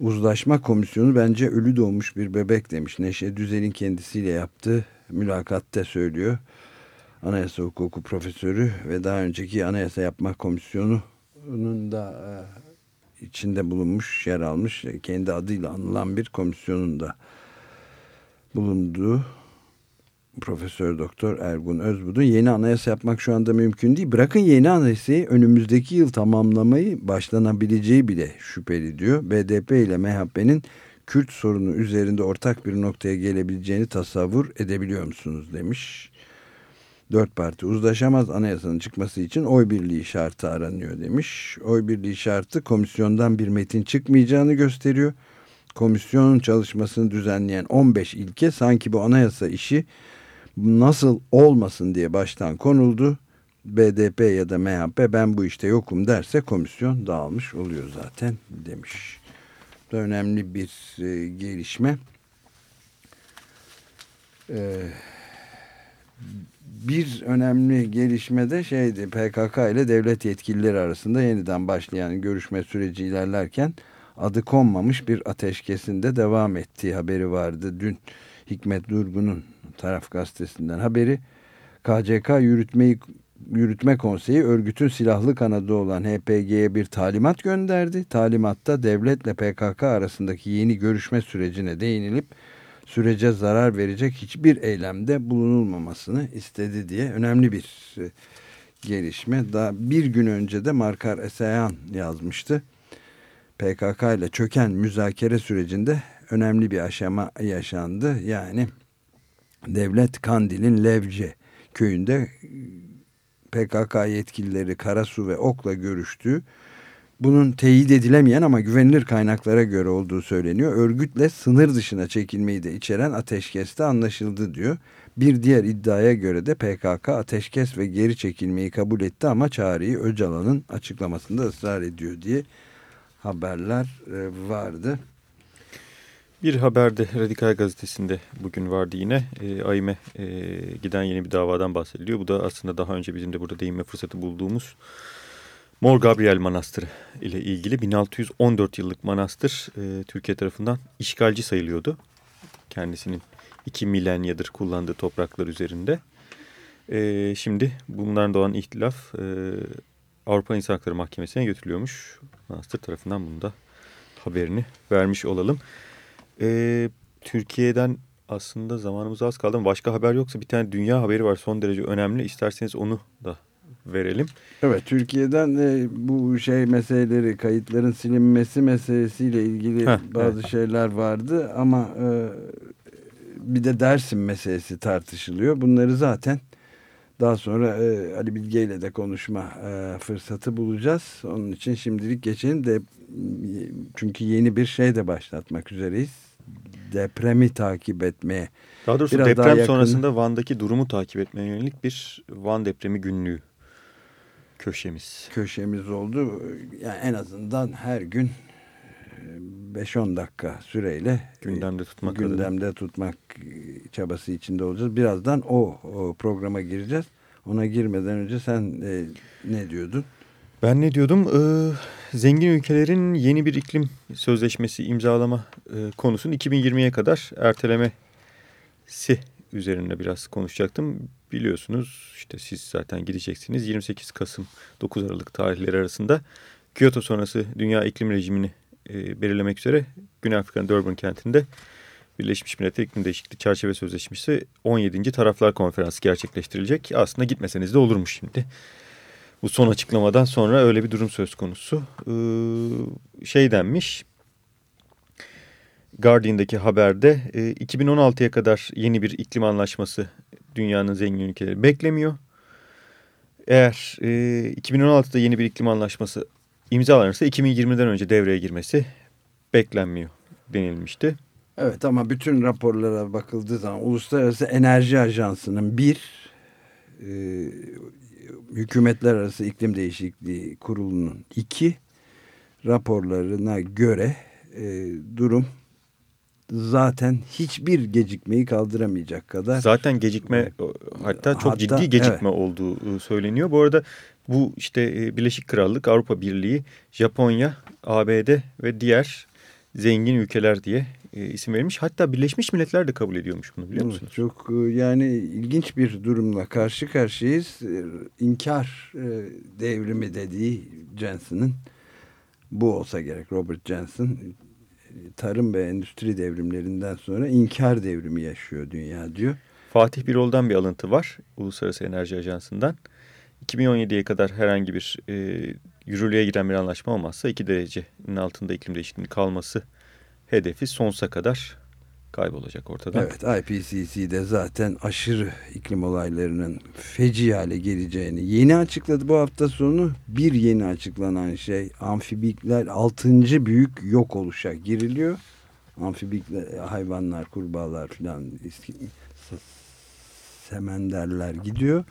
Uzlaşma Komisyonu bence ölü doğmuş bir bebek demiş. Neşe Düzel'in kendisiyle yaptığı mülakatte söylüyor. Anayasa hukuku profesörü ve daha önceki Anayasa Yapma Komisyonu'nun da e, içinde bulunmuş, yer almış, e, kendi adıyla anılan bir komisyonun da bulunduğu Profesör Doktor Ergun Özbudun yeni anayasa yapmak şu anda mümkün değil. Bırakın yeni anayasayı önümüzdeki yıl tamamlamayı başlanabileceği bile şüpheli diyor. BDP ile MHP'nin Kürt sorunu üzerinde ortak bir noktaya gelebileceğini tasavvur edebiliyor musunuz demiş. Dört parti uzlaşamaz anayasanın çıkması için oy birliği şartı aranıyor demiş. Oy birliği şartı komisyondan bir metin çıkmayacağını gösteriyor. Komisyonun çalışmasını düzenleyen 15 ilke sanki bu anayasa işi nasıl olmasın diye baştan konuldu. BDP ya da MHP ben bu işte yokum derse komisyon dağılmış oluyor zaten demiş. Bu da önemli bir e, gelişme. E, bir önemli gelişme de şeydi PKK ile devlet yetkilileri arasında yeniden başlayan görüşme süreci ilerlerken adı konmamış bir ateşkesinde devam ettiği haberi vardı. Dün Hikmet Durgun'un taraf gazetesinden haberi KCK yürütmeyi Yürütme Konseyi örgütün silahlı kanadı olan HPG'ye bir talimat gönderdi. Talimatta devletle PKK arasındaki yeni görüşme sürecine değinilip sürece zarar verecek hiçbir eylemde bulunulmamasını istedi diye önemli bir e, gelişme. Daha bir gün önce de Markar Esayan yazmıştı. PKK ile çöken müzakere sürecinde önemli bir aşama yaşandı. Yani devlet Kandil'in Levce köyünde PKK yetkilileri Karasu ve Ok'la görüştü. Bunun teyit edilemeyen ama güvenilir kaynaklara göre olduğu söyleniyor. Örgütle sınır dışına çekilmeyi de içeren ateşkeste anlaşıldı diyor. Bir diğer iddiaya göre de PKK ateşkes ve geri çekilmeyi kabul etti ama çağrıyı Öcalan'ın açıklamasında ısrar ediyor diye haberler e, vardı. Bir haberde Radikal Gazetesi'nde bugün vardı yine. E, AİM'e e, giden yeni bir davadan bahsediliyor. Bu da aslında daha önce bizim de burada değinme fırsatı bulduğumuz Mor Gabriel Manastırı ile ilgili 1614 yıllık manastır e, Türkiye tarafından işgalci sayılıyordu. Kendisinin iki milenyadır kullandığı topraklar üzerinde. E, şimdi bundan doğan ihtilaf e, Avrupa İnsan Hakları Mahkemesi'ne götürülüyormuş. Manastır tarafından bunu da haberini vermiş olalım. E, Türkiye'den aslında zamanımız az kaldı ama başka haber yoksa bir tane dünya haberi var son derece önemli. İsterseniz onu da verelim. Evet Türkiye'den e, bu şey meseleleri kayıtların silinmesi meselesiyle ilgili Heh, bazı evet. şeyler vardı ama e, bir de Dersim meselesi tartışılıyor. Bunları zaten daha sonra e, Ali Bilge ile de konuşma e, fırsatı bulacağız. Onun için şimdilik geçelim de çünkü yeni bir şey de başlatmak üzereyiz depremi takip etmeye. Daha doğrusu Biraz deprem daha yakın... sonrasında Van'daki durumu takip etmeye yönelik bir Van depremi günlüğü köşemiz. Köşemiz oldu. Yani en azından her gün 5-10 e, dakika süreyle gündemde tutmak gündemde adına. tutmak çabası içinde olacağız. Birazdan o, o programa gireceğiz. Ona girmeden önce sen e, ne diyordun? Ben ne diyordum? Ee, zengin ülkelerin yeni bir iklim sözleşmesi imzalama e, konusunu 2020'ye kadar ertelemesi üzerinde biraz konuşacaktım. Biliyorsunuz işte siz zaten gideceksiniz 28 Kasım 9 Aralık tarihleri arasında Kyoto sonrası dünya iklim rejimini e, belirlemek üzere Güney Afrika'nın Durban kentinde Birleşmiş Milletler İklim Değişikliği Çerçeve Sözleşmesi 17. Taraflar Konferansı gerçekleştirilecek. Aslında gitmeseniz de olurmuş şimdi bu son açıklamadan sonra öyle bir durum söz konusu. Ee, şey denmiş Guardian'daki haberde e, 2016'ya kadar yeni bir iklim anlaşması dünyanın zengin ülkeleri beklemiyor. Eğer e, 2016'da yeni bir iklim anlaşması imzalanırsa 2020'den önce devreye girmesi beklenmiyor denilmişti. Evet ama bütün raporlara bakıldığı zaman Uluslararası Enerji Ajansı'nın bir e, Hükümetler Arası İklim Değişikliği Kurulu'nun iki raporlarına göre e, durum zaten hiçbir gecikmeyi kaldıramayacak kadar. Zaten gecikme hatta çok hatta, ciddi gecikme evet. olduğu söyleniyor. Bu arada bu işte e, Birleşik Krallık, Avrupa Birliği, Japonya, ABD ve diğer zengin ülkeler diye e, isim verilmiş. Hatta Birleşmiş Milletler de kabul ediyormuş bunu biliyor musunuz? Çok e, yani ilginç bir durumla karşı karşıyayız. E, inkar e, devrimi dediği Jensen'ın bu olsa gerek Robert Jensen tarım ve endüstri devrimlerinden sonra inkar devrimi yaşıyor dünya diyor. Fatih Birol'dan bir alıntı var Uluslararası Enerji Ajansı'ndan. 2017'ye kadar herhangi bir e, yürürlüğe giren bir anlaşma olmazsa 2 derecenin altında iklim değişikliğinin kalması hedefi sonsuza kadar kaybolacak ortadan. Evet IPCC'de zaten aşırı iklim olaylarının feci hale geleceğini yeni açıkladı bu hafta sonu. Bir yeni açıklanan şey amfibikler 6. büyük yok oluşa giriliyor. Amfibikler hayvanlar, kurbağalar filan semenderler gidiyor.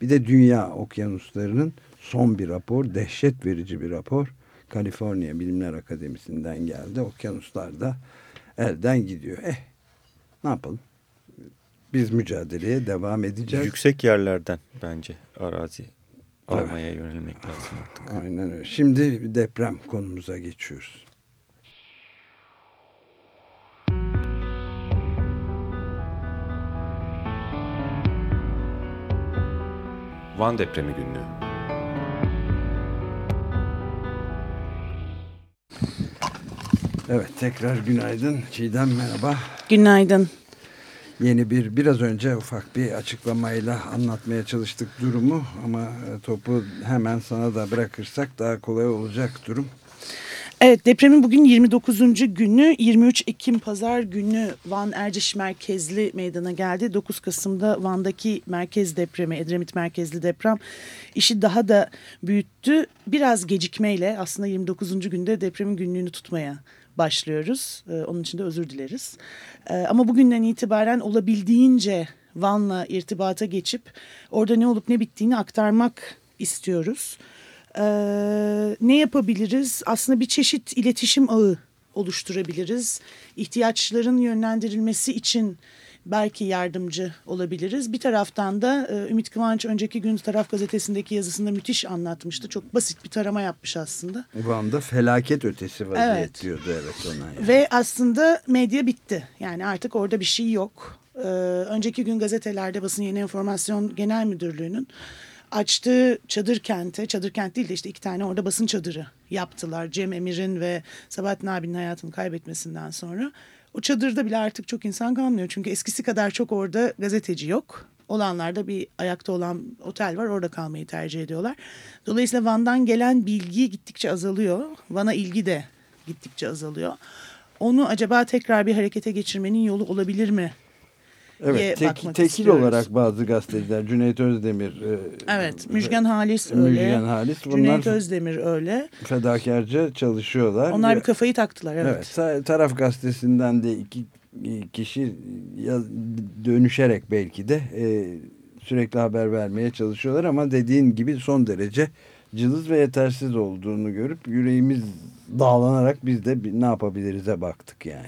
Bir de dünya okyanuslarının son bir rapor, dehşet verici bir rapor Kaliforniya Bilimler Akademisi'nden geldi. Okyanuslar da elden gidiyor. Eh ne yapalım? Biz mücadeleye devam edeceğiz. Yüksek yerlerden bence arazi almaya evet. yönelmek lazım artık. Aynen öyle. Şimdi deprem konumuza geçiyoruz. Van depremi günlüğü. Evet tekrar günaydın. Çiğdem merhaba. Günaydın. Yeni bir biraz önce ufak bir açıklamayla anlatmaya çalıştık durumu ama e, topu hemen sana da bırakırsak daha kolay olacak durum. Evet depremin bugün 29. günü 23 Ekim pazar günü Van Erciş merkezli meydana geldi. 9 Kasım'da Van'daki merkez depremi Edremit merkezli deprem işi daha da büyüttü. Biraz gecikmeyle aslında 29. günde depremin günlüğünü tutmaya başlıyoruz. Ee, onun için de özür dileriz. Ee, ama bugünden itibaren olabildiğince Van'la irtibata geçip orada ne olup ne bittiğini aktarmak istiyoruz. Ee, ne yapabiliriz? Aslında bir çeşit iletişim ağı oluşturabiliriz. İhtiyaçların yönlendirilmesi için belki yardımcı olabiliriz. Bir taraftan da e, Ümit Kıvanç önceki gün Taraf Gazetesi'ndeki yazısında müthiş anlatmıştı. Çok basit bir tarama yapmış aslında. Van'da felaket ötesi vaziyet Evet. diyordu evet ona. Yani. Ve aslında medya bitti. Yani artık orada bir şey yok. Ee, önceki gün gazetelerde Basın Yeni Enformasyon Genel Müdürlüğü'nün açtığı çadır kente, çadır kent değil de işte iki tane orada basın çadırı yaptılar. Cem Emir'in ve Sabahattin abinin hayatını kaybetmesinden sonra. O çadırda bile artık çok insan kalmıyor. Çünkü eskisi kadar çok orada gazeteci yok. Olanlarda bir ayakta olan otel var orada kalmayı tercih ediyorlar. Dolayısıyla Van'dan gelen bilgi gittikçe azalıyor. Van'a ilgi de gittikçe azalıyor. Onu acaba tekrar bir harekete geçirmenin yolu olabilir mi? Evet tek, tekil istiyoruz. olarak bazı gazeteciler Cüneyt Özdemir. e, Evet, ve- Müjgan Halis öyle. Müjgan Halis bunlar Cüneyt Özdemir öyle. fedakarca çalışıyorlar. Onlar bir kafayı taktılar evet. Evet, ta- taraf gazetesinden de iki kişi dönüşerek belki de e, sürekli haber vermeye çalışıyorlar ama dediğin gibi son derece cılız ve yetersiz olduğunu görüp yüreğimiz dağlanarak biz de ne yapabiliriz'e baktık yani.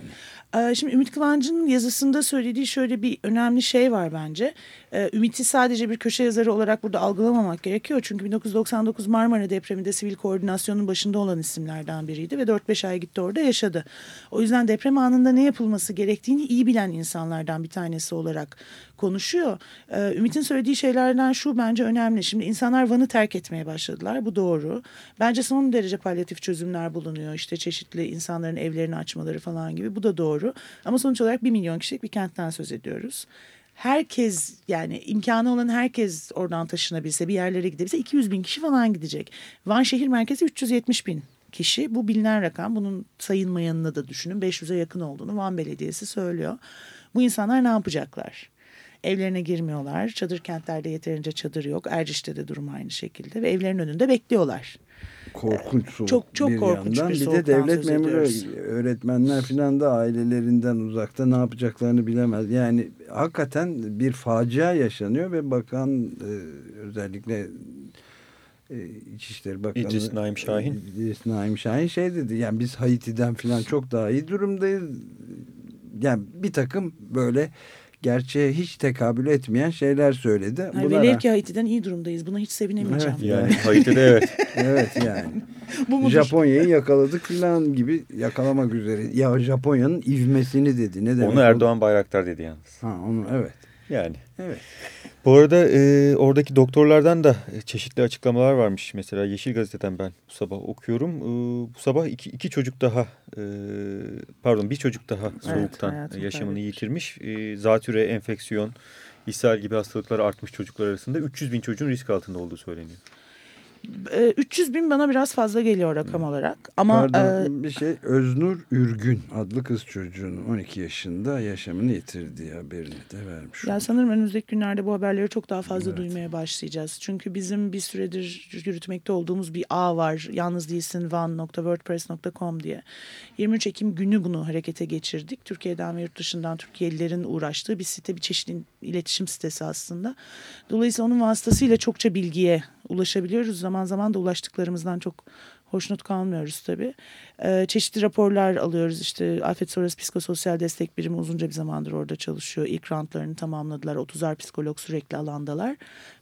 Ee, Şimdi Ümit Kıvanç'ın yazısında söylediği şöyle bir önemli şey var bence. Ee, Ümit'i sadece bir köşe yazarı olarak burada algılamamak gerekiyor. Çünkü 1999 Marmara depreminde sivil koordinasyonun başında olan isimlerden biriydi ve 4-5 ay gitti orada yaşadı. O yüzden deprem anında ne yapılması gerektiğini iyi bilen insanlardan bir tanesi olarak konuşuyor. Ee, Ümit'in söylediği şeylerden şu bence önemli. Şimdi insanlar Van'ı terk etmeye başladılar. Bu doğru. Bence son derece palyatif çözümler bulunuyor. İşte çeşitli insanların evlerini açmaları falan gibi. Bu da doğru. Ama sonuç olarak bir milyon kişilik bir kentten söz ediyoruz. Herkes yani imkanı olan herkes oradan taşınabilse bir yerlere gidebilse 200 bin kişi falan gidecek. Van şehir merkezi 370 bin kişi. Bu bilinen rakam. Bunun sayılmayanını da düşünün. 500'e yakın olduğunu Van Belediyesi söylüyor. Bu insanlar ne yapacaklar? Evlerine girmiyorlar. Çadır kentlerde yeterince çadır yok. Erciş'te de durum aynı şekilde ve evlerin önünde bekliyorlar. Korkunç soğuk Çok- çok bir korkunç yandan. bir bir de devlet memuru öğretmenler falan da ailelerinden uzakta ne yapacaklarını bilemez. Yani hakikaten bir facia yaşanıyor ve bakan e, özellikle e, İçişleri Bakanı İdris Naim Şahin. İdris Naim Şahin şey dedi yani biz Haiti'den falan çok daha iyi durumdayız. Yani bir takım böyle gerçeğe hiç tekabül etmeyen şeyler söyledi. Yani Buna velev ki Haiti'den iyi durumdayız. Buna hiç sevinemeyeceğim. Evet, Yani Haiti'de evet. evet yani. Bu? Japonya'yı yakaladık falan gibi yakalamak üzere. Ya Japonya'nın ivmesini dedi. Ne demek? Onu Erdoğan Bayraktar dedi yalnız. Ha onu evet. Yani. Evet. Bu arada e, oradaki doktorlardan da çeşitli açıklamalar varmış. Mesela Yeşil Gazete'den ben bu sabah okuyorum. E, bu sabah iki, iki çocuk daha e, pardon bir çocuk daha soğuktan hayatını yaşamını kaybetmiş. yitirmiş. E, zatüre, enfeksiyon, ishal gibi hastalıklar artmış çocuklar arasında 300 bin çocuğun risk altında olduğu söyleniyor. Ee, 300 bin bana biraz fazla geliyor rakam olarak. Ama Pardon e, bir şey Öznur Ürgün adlı kız çocuğunun 12 yaşında yaşamını yitirdiği haberini de vermiş. Ya sanırım önümüzdeki günlerde bu haberleri çok daha fazla Evet. duymaya başlayacağız. Çünkü bizim bir süredir yürütmekte olduğumuz bir ağ var. Yalnız değilsin van.wordpress.com diye. 23 Ekim günü bunu harekete geçirdik. Türkiye'den ve yurt dışından Türkiye'lilerin uğraştığı bir site, bir çeşitli iletişim sitesi aslında. Dolayısıyla onun vasıtasıyla çokça bilgiye ulaşabiliyoruz. Zaman zaman da ulaştıklarımızdan çok hoşnut kalmıyoruz tabii. Ee, çeşitli raporlar alıyoruz. İşte afet sonrası psikososyal destek birimi uzunca bir zamandır orada çalışıyor. İlk rantlarını tamamladılar. 30'ar psikolog sürekli alandalar.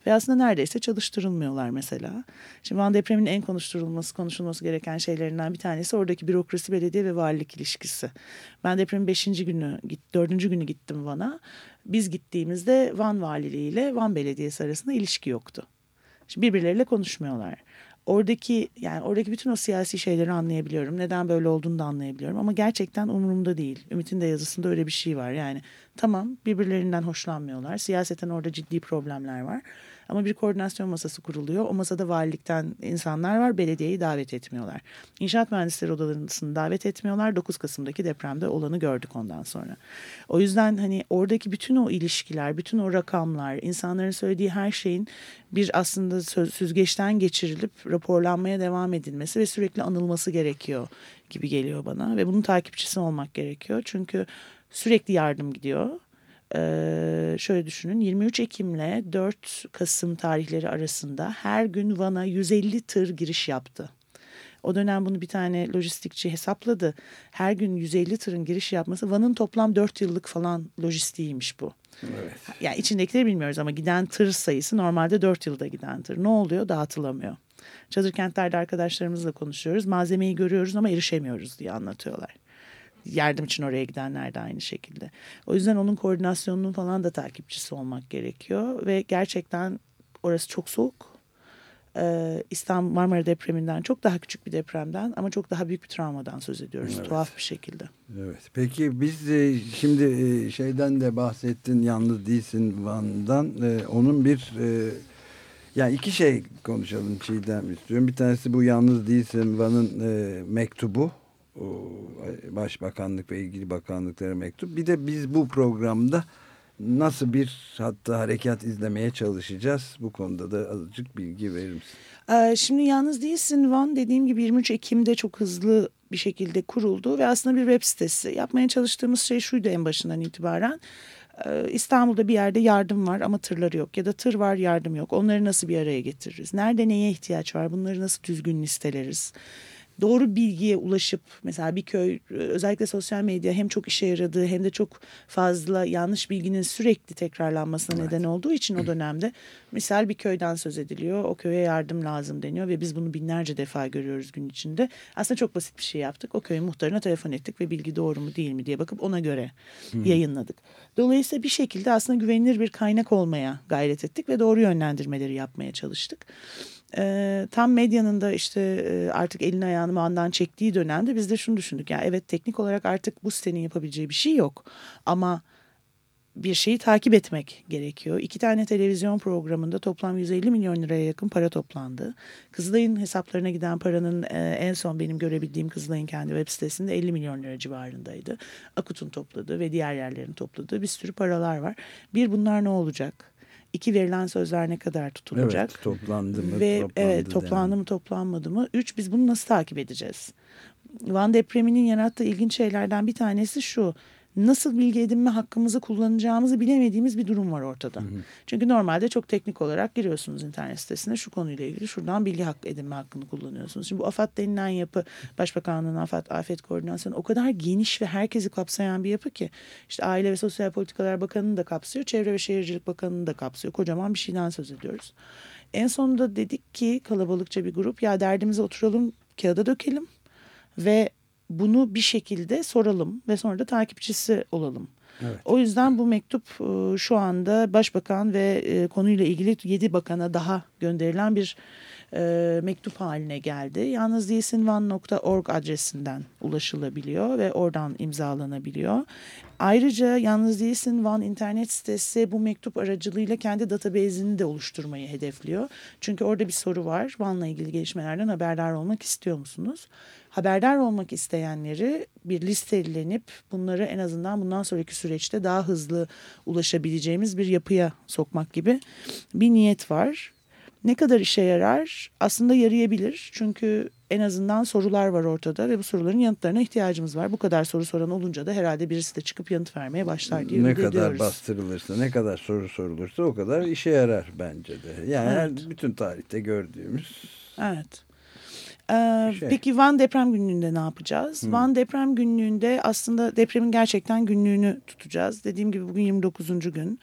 Ve aslında neredeyse çalıştırılmıyorlar mesela. Şimdi Van depreminin en konuşturulması, konuşulması gereken şeylerinden bir tanesi oradaki bürokrasi, belediye ve valilik ilişkisi. Ben depremin 5. günü, 4. günü gittim Van'a. Biz gittiğimizde Van Valiliği ile Van Belediyesi arasında ilişki yoktu. Şimdi birbirleriyle konuşmuyorlar. Oradaki yani oradaki bütün o siyasi şeyleri anlayabiliyorum. Neden böyle olduğunu da anlayabiliyorum ama gerçekten umurumda değil. Ümit'in de yazısında öyle bir şey var. Yani tamam birbirlerinden hoşlanmıyorlar. Siyaseten orada ciddi problemler var. Ama bir koordinasyon masası kuruluyor. O masada valilikten insanlar var. Belediyeyi davet etmiyorlar. İnşaat Mühendisleri Odaları'nı davet etmiyorlar. 9 Kasım'daki depremde olanı gördük ondan sonra. O yüzden hani oradaki bütün o ilişkiler, bütün o rakamlar, insanların söylediği her şeyin bir aslında süzgeçten geçirilip raporlanmaya devam edilmesi ve sürekli anılması gerekiyor gibi geliyor bana. Ve bunun takipçisi olmak gerekiyor. Çünkü sürekli yardım gidiyor ee, şöyle düşünün 23 Ekim ile 4 Kasım tarihleri arasında her gün Van'a 150 tır giriş yaptı. O dönem bunu bir tane lojistikçi hesapladı. Her gün 150 tırın giriş yapması Van'ın toplam 4 yıllık falan lojistiğiymiş bu. Evet. Yani içindekileri bilmiyoruz ama giden tır sayısı normalde 4 yılda giden tır. Ne oluyor? Dağıtılamıyor. Çadır kentlerde arkadaşlarımızla konuşuyoruz. Malzemeyi görüyoruz ama erişemiyoruz diye anlatıyorlar yardım için oraya gidenler de aynı şekilde. O yüzden onun koordinasyonunun falan da takipçisi olmak gerekiyor ve gerçekten orası çok soğuk. Ee, İstanbul Marmara depreminden çok daha küçük bir depremden ama çok daha büyük bir travmadan söz ediyoruz evet. tuhaf bir şekilde. Evet. Peki biz e, şimdi e, şeyden de bahsettin yalnız değilsin Van'dan e, onun bir e, yani iki şey konuşalım Çiğdem istiyorum. Bir tanesi bu yalnız değilsin Van'ın e, mektubu Başbakanlık ve ilgili bakanlıklara mektup. Bir de biz bu programda nasıl bir hatta harekat izlemeye çalışacağız. Bu konuda da azıcık bilgi verir misin? Ee, şimdi yalnız değilsin Van dediğim gibi 23 Ekim'de çok hızlı bir şekilde kuruldu ve aslında bir web sitesi. Yapmaya çalıştığımız şey şuydu en başından itibaren. Ee, İstanbul'da bir yerde yardım var ama tırları yok ya da tır var yardım yok. Onları nasıl bir araya getiririz? Nerede neye ihtiyaç var? Bunları nasıl düzgün listeleriz? Doğru bilgiye ulaşıp mesela bir köy özellikle sosyal medya hem çok işe yaradığı hem de çok fazla yanlış bilginin sürekli tekrarlanmasına evet. neden olduğu için o dönemde misal bir köyden söz ediliyor. O köye yardım lazım deniyor ve biz bunu binlerce defa görüyoruz gün içinde. Aslında çok basit bir şey yaptık. O köyün muhtarına telefon ettik ve bilgi doğru mu değil mi diye bakıp ona göre yayınladık. Dolayısıyla bir şekilde aslında güvenilir bir kaynak olmaya gayret ettik ve doğru yönlendirmeleri yapmaya çalıştık e, tam medyanın da işte e, artık elini ayağını mandan çektiği dönemde biz de şunu düşündük. Yani evet teknik olarak artık bu sitenin yapabileceği bir şey yok. Ama bir şeyi takip etmek gerekiyor. İki tane televizyon programında toplam 150 milyon liraya yakın para toplandı. Kızılay'ın hesaplarına giden paranın e, en son benim görebildiğim Kızılay'ın kendi web sitesinde 50 milyon lira civarındaydı. Akut'un topladığı ve diğer yerlerin topladığı bir sürü paralar var. Bir bunlar ne olacak? İki verilen sözler ne kadar tutulacak? Evet toplandı mı? Ve toplandı evet toplandı mı toplanmadı mı? Üç biz bunu nasıl takip edeceğiz? Van depreminin yarattığı ilginç şeylerden bir tanesi şu nasıl bilgi edinme hakkımızı kullanacağımızı bilemediğimiz bir durum var ortada. Hı hı. Çünkü normalde çok teknik olarak giriyorsunuz internet sitesine şu konuyla ilgili şuradan bilgi hak edinme hakkını kullanıyorsunuz. Şimdi bu AFAD denilen yapı Başbakanlığın AFAD, Afet Koordinasyonu o kadar geniş ve herkesi kapsayan bir yapı ki işte Aile ve Sosyal Politikalar Bakanı'nı da kapsıyor, Çevre ve Şehircilik Bakanı'nı da kapsıyor. Kocaman bir şeyden söz ediyoruz. En sonunda dedik ki kalabalıkça bir grup ya derdimize oturalım kağıda dökelim ve bunu bir şekilde soralım ve sonra da takipçisi olalım. Evet. O yüzden bu mektup e, şu anda başbakan ve e, konuyla ilgili yedi bakana daha gönderilen bir e, mektup haline geldi. Yalnız değilsinvan.org adresinden ulaşılabiliyor ve oradan imzalanabiliyor. Ayrıca Yalnız Değilsin Van internet sitesi bu mektup aracılığıyla kendi database'ini de oluşturmayı hedefliyor. Çünkü orada bir soru var. Van'la ilgili gelişmelerden haberdar olmak istiyor musunuz? Haberdar olmak isteyenleri bir listelenip bunları en azından bundan sonraki süreçte daha hızlı ulaşabileceğimiz bir yapıya sokmak gibi bir niyet var. Ne kadar işe yarar? Aslında yarayabilir. Çünkü en azından sorular var ortada ve bu soruların yanıtlarına ihtiyacımız var. Bu kadar soru soran olunca da herhalde birisi de çıkıp yanıt vermeye başlar diye Ne kadar bastırılırsa, ne kadar soru sorulursa o kadar işe yarar bence de. Yani evet. bütün tarihte gördüğümüz. Evet. Ee, şey. Peki Van deprem günlüğünde ne yapacağız? Hmm. Van deprem günlüğünde aslında depremin gerçekten günlüğünü tutacağız. Dediğim gibi bugün 29. gün.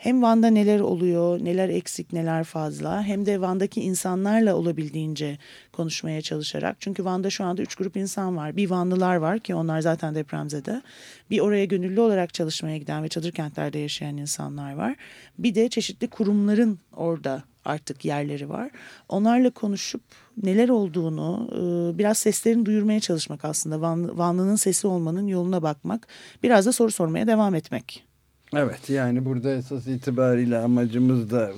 Hem Van'da neler oluyor, neler eksik, neler fazla hem de Van'daki insanlarla olabildiğince konuşmaya çalışarak. Çünkü Van'da şu anda üç grup insan var. Bir Vanlılar var ki onlar zaten depremzede. Bir oraya gönüllü olarak çalışmaya giden ve çadır kentlerde yaşayan insanlar var. Bir de çeşitli kurumların orada artık yerleri var. Onlarla konuşup neler olduğunu e, biraz seslerini duyurmaya çalışmak aslında. Van, Vanlı'nın sesi olmanın yoluna bakmak. Biraz da soru sormaya devam etmek. Evet yani burada esas itibariyle amacımız da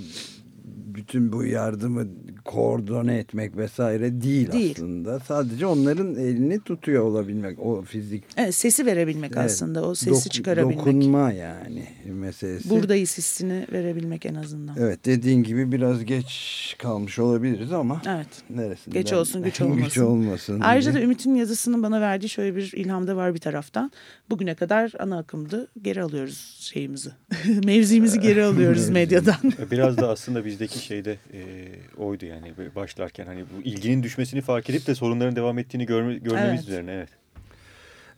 bütün bu yardımı koordine etmek vesaire değil, değil aslında. Sadece onların elini tutuyor olabilmek o fizik. Evet, sesi verebilmek evet, aslında o sesi dok çıkarabilmek. Dokunma yani meselesi. Buradayız hissini verebilmek en azından. Evet dediğin gibi biraz geç kalmış olabiliriz ama. Evet. Neresinden? Geç olsun güç olmasın. güç olmasın Ayrıca da Ümit'in yazısının bana verdiği şöyle bir ilham da var bir taraftan. Bugüne kadar ana akımdı geri alıyoruz şeyimizi. Mevzimizi geri alıyoruz medyadan. Biraz da aslında bizdeki şeyde e, oydu yani başlarken hani bu ilginin düşmesini fark edip de sorunların devam ettiğini görme, görmemiz evet. üzerine evet.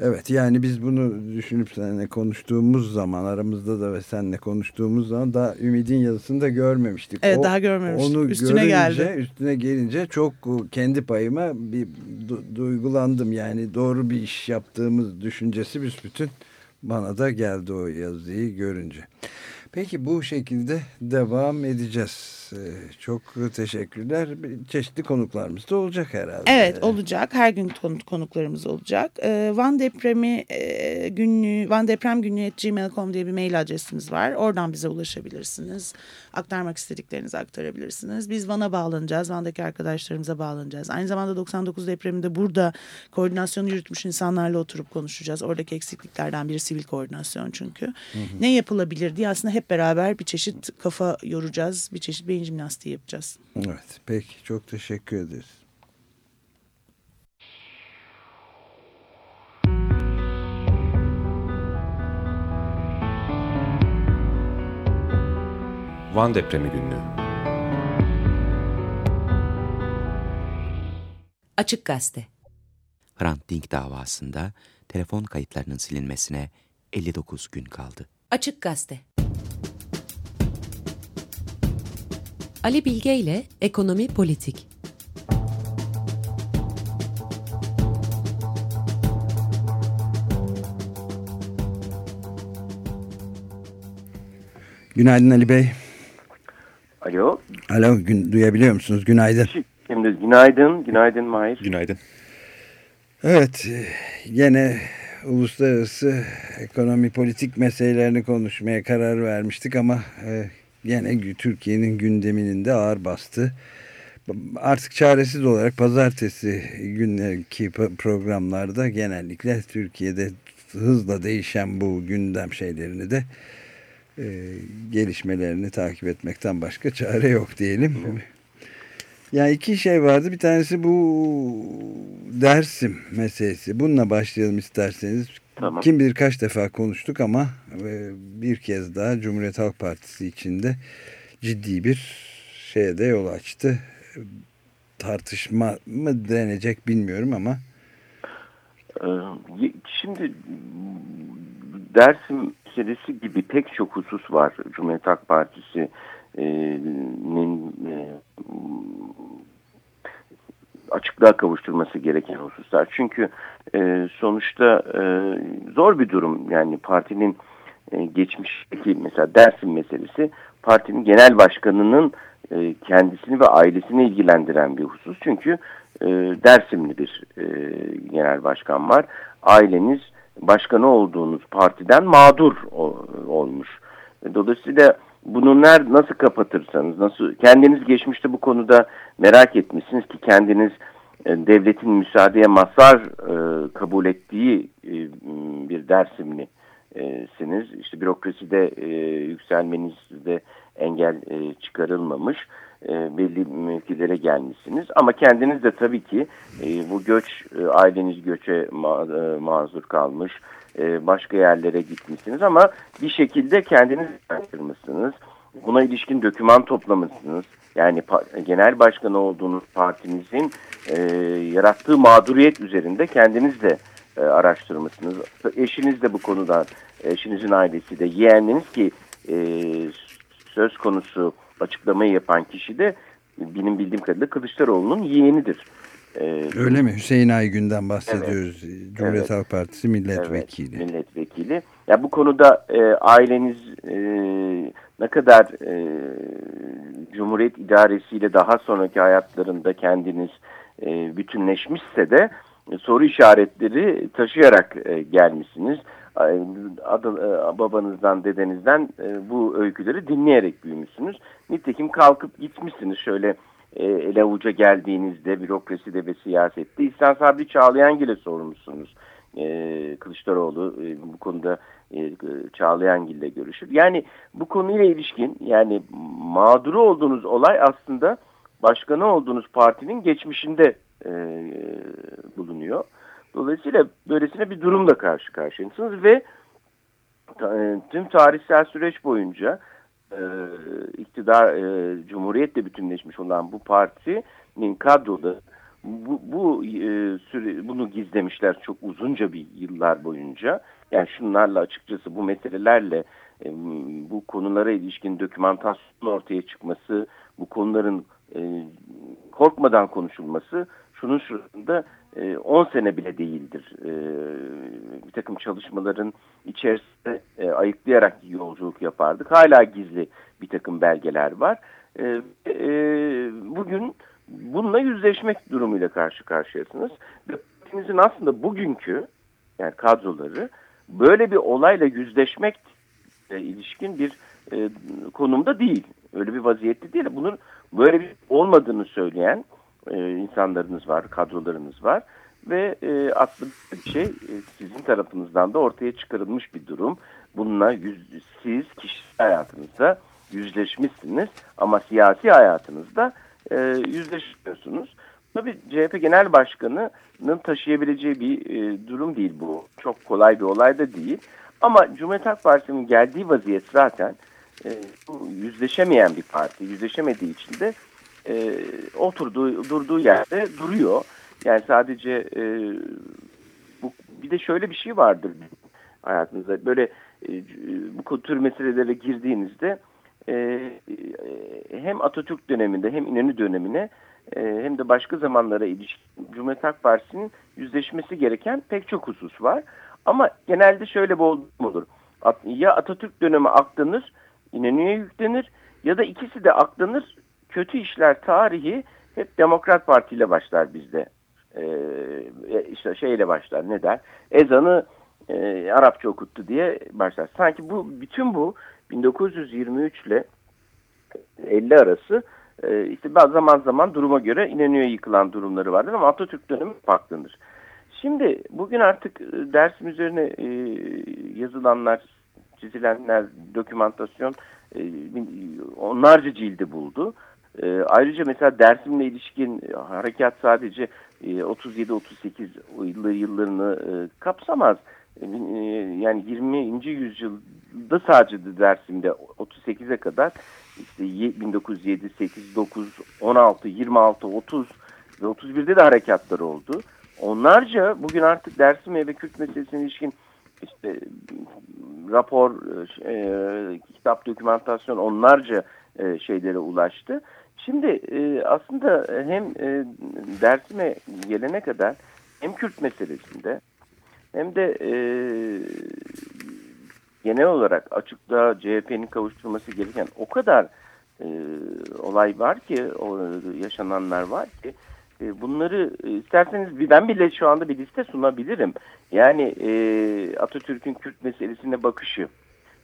Evet yani biz bunu düşünüp seninle konuştuğumuz zaman aramızda da ve seninle konuştuğumuz zaman daha Ümid'in yazısını da görmemiştik. Evet o, daha görmemiştik. Onu üstüne görünce, geldi. Üstüne gelince çok kendi payıma bir du duygulandım. Yani doğru bir iş yaptığımız düşüncesi büsbütün bana da geldi o yazıyı görünce. Peki bu şekilde devam edeceğiz. Ee, çok teşekkürler. Çeşitli konuklarımız da olacak herhalde. Evet olacak. Her gün konuklarımız olacak. Ee, Van depremi e, günlüğü, Van deprem günlüğü gmail.com diye bir mail adresimiz var. Oradan bize ulaşabilirsiniz. Aktarmak istediklerinizi aktarabilirsiniz. Biz Van'a bağlanacağız. Van'daki arkadaşlarımıza bağlanacağız. Aynı zamanda 99 depreminde burada koordinasyonu yürütmüş insanlarla oturup konuşacağız. Oradaki eksikliklerden biri sivil koordinasyon çünkü. Hı hı. Ne yapılabilir diye aslında hep beraber bir çeşit kafa yoracağız. Bir çeşit beyin jimnastiği yapacağız. Evet peki çok teşekkür ederiz. Van Depremi Günlüğü Açık Gazete Hrant Dink davasında telefon kayıtlarının silinmesine 59 gün kaldı. Açık Gazete Ali Bilge ile Ekonomi Politik Günaydın Ali Bey. Alo. Alo, gün, duyabiliyor musunuz? Günaydın. Şimdi günaydın, günaydın Mahir. Günaydın. Evet, yine uluslararası ekonomi politik meselelerini konuşmaya karar vermiştik ama e, yine Türkiye'nin gündeminin de ağır bastı. Artık çaresiz olarak pazartesi günlerki programlarda genellikle Türkiye'de hızla değişen bu gündem şeylerini de e, gelişmelerini takip etmekten başka çare yok diyelim. Yani iki şey vardı. Bir tanesi bu Dersim meselesi. Bununla başlayalım isterseniz. Tamam. Kim bilir kaç defa konuştuk ama e, bir kez daha Cumhuriyet Halk Partisi içinde ciddi bir şeye de yol açtı. Tartışma mı denecek bilmiyorum ama. Ee, şimdi Dersim meselesi gibi pek çok husus var Cumhuriyet Halk Partisi'nin e, açıklığa kavuşturması gereken hususlar. Çünkü e, sonuçta e, zor bir durum. Yani partinin e, geçmişteki mesela Dersim meselesi partinin genel başkanının e, kendisini ve ailesini ilgilendiren bir husus. Çünkü e, Dersimli bir e, genel başkan var. Aileniz başkanı olduğunuz partiden mağdur o, olmuş. Dolayısıyla bunu ner, nasıl kapatırsanız, nasıl kendiniz geçmişte bu konuda merak etmişsiniz ki kendiniz e, devletin müsaadeye mazhar e, kabul ettiği e, bir dersimlisiniz. İşte bürokraside e, yükselmenizde engel e, çıkarılmamış e, belli mevkilere gelmişsiniz. Ama kendiniz de tabii ki e, bu göç, e, aileniz göçe ma e, mazur kalmış, e, başka yerlere gitmişsiniz ama bir şekilde kendiniz yaptırmışsınız. Buna ilişkin doküman toplamışsınız. Yani genel başkanı olduğunuz partinizin e, yarattığı mağduriyet üzerinde kendiniz de e, araştırmışsınız. Eşiniz de bu konuda, eşinizin ailesi de yeğeniniz ki e, söz konusu açıklamayı yapan kişi de benim bildiğim kadarıyla Kılıçdaroğlu'nun yeğenidir. Ee, Öyle mi? Hüseyin Aygün'den bahsediyoruz. Evet, Cumhuriyet evet, Halk Partisi milletvekili. Evet, milletvekili. Ya bu konuda e, aileniz e, ne kadar e, Cumhuriyet idaresiyle daha sonraki hayatlarında kendiniz e, bütünleşmişse de e, soru işaretleri taşıyarak e, gelmişsiniz. Adı, e, babanızdan, dedenizden e, bu öyküleri dinleyerek büyümüşsünüz. Nitekim kalkıp gitmişsiniz şöyle e, ele avuca geldiğinizde bürokraside ve siyasette İhsan Sabri Çağlayangil'e sormuşsunuz. E, Kılıçdaroğlu e, bu konuda e, Çağlayangil'le görüşür. Yani bu konuyla ilişkin yani mağduru olduğunuz olay aslında başkanı olduğunuz partinin geçmişinde e, bulunuyor. Dolayısıyla böylesine bir durumla karşı karşıyasınız ve e, tüm tarihsel süreç boyunca e, iktidar e, cumhuriyetle bütünleşmiş olan bu partinin kadroda bu, bu e, süre, bunu gizlemişler çok uzunca bir yıllar boyunca. Yani şunlarla açıkçası bu meselelerle e, bu konulara ilişkin dokümantasyon ortaya çıkması, bu konuların e, korkmadan konuşulması şunun şurasında 10 e, sene bile değildir. E, bir takım çalışmaların içerisinde e, ayıklayarak yolculuk yapardık. Hala gizli bir takım belgeler var. Bugün bununla yüzleşmek durumuyla karşı karşıyasınız. Partimizin aslında bugünkü yani kadroları böyle bir olayla yüzleşmek ilişkin bir konumda değil. Öyle bir vaziyette değil. Bunun böyle bir olmadığını söyleyen e, insanlarınız var, kadrolarınız var ve e, aslında bir şey e, sizin tarafınızdan da ortaya çıkarılmış bir durum. Bununla yüz, siz kişisel hayatınızda yüzleşmişsiniz ama siyasi hayatınızda e, yüzleşmiyorsunuz. Tabii CHP Genel Başkanı'nın taşıyabileceği bir e, durum değil bu. Çok kolay bir olay da değil. Ama Cumhuriyet Halk Partisi'nin geldiği vaziyet zaten e, yüzleşemeyen bir parti. Yüzleşemediği için de e, oturduğu, durduğu yerde duruyor. Yani sadece e, bu bir de şöyle bir şey vardır hayatınızda. Böyle e, bu tür meselelere girdiğinizde e, hem Atatürk döneminde hem İnönü dönemine e, hem de başka zamanlara ilişkin Cumhuriyet Halk Partisi'nin yüzleşmesi gereken pek çok husus var. Ama genelde şöyle bir olur. Ya Atatürk dönemi aklanır, İnönü'ye yüklenir ya da ikisi de aklanır, kötü işler tarihi hep Demokrat Parti ile başlar bizde. Ee, işte şeyle başlar ne der? Ezanı e, Arapça okuttu diye başlar. Sanki bu bütün bu 1923 ile 50 arası e, işte zaman zaman duruma göre İnönü'ye yıkılan durumları vardır ama Atatürk dönemi farklıdır. Şimdi bugün artık e, dersim üzerine e, yazılanlar, çizilenler, dokümantasyon e, onlarca cildi buldu. E, ayrıca mesela Dersim'le ilişkin e, harekat sadece e, 37-38 yıllı yıllarını e, kapsamaz. E, e yani 20. yüzyılda sadece Dersim'de 38'e kadar işte 1907, 8, 9, 16, 26, 30 ve 31'de de harekatlar oldu. Onlarca bugün artık Dersim ve Kürt meselesine ilişkin işte rapor, e, e kitap, dokümantasyon onlarca e, şeylere ulaştı. Şimdi e, aslında hem e, Dersim'e gelene kadar hem Kürt meselesinde hem de e, genel olarak açıkta CHP'nin kavuşturması gereken o kadar e, olay var ki, o, yaşananlar var ki e, bunları isterseniz ben bile şu anda bir liste sunabilirim. Yani e, Atatürk'ün Kürt meselesine bakışı,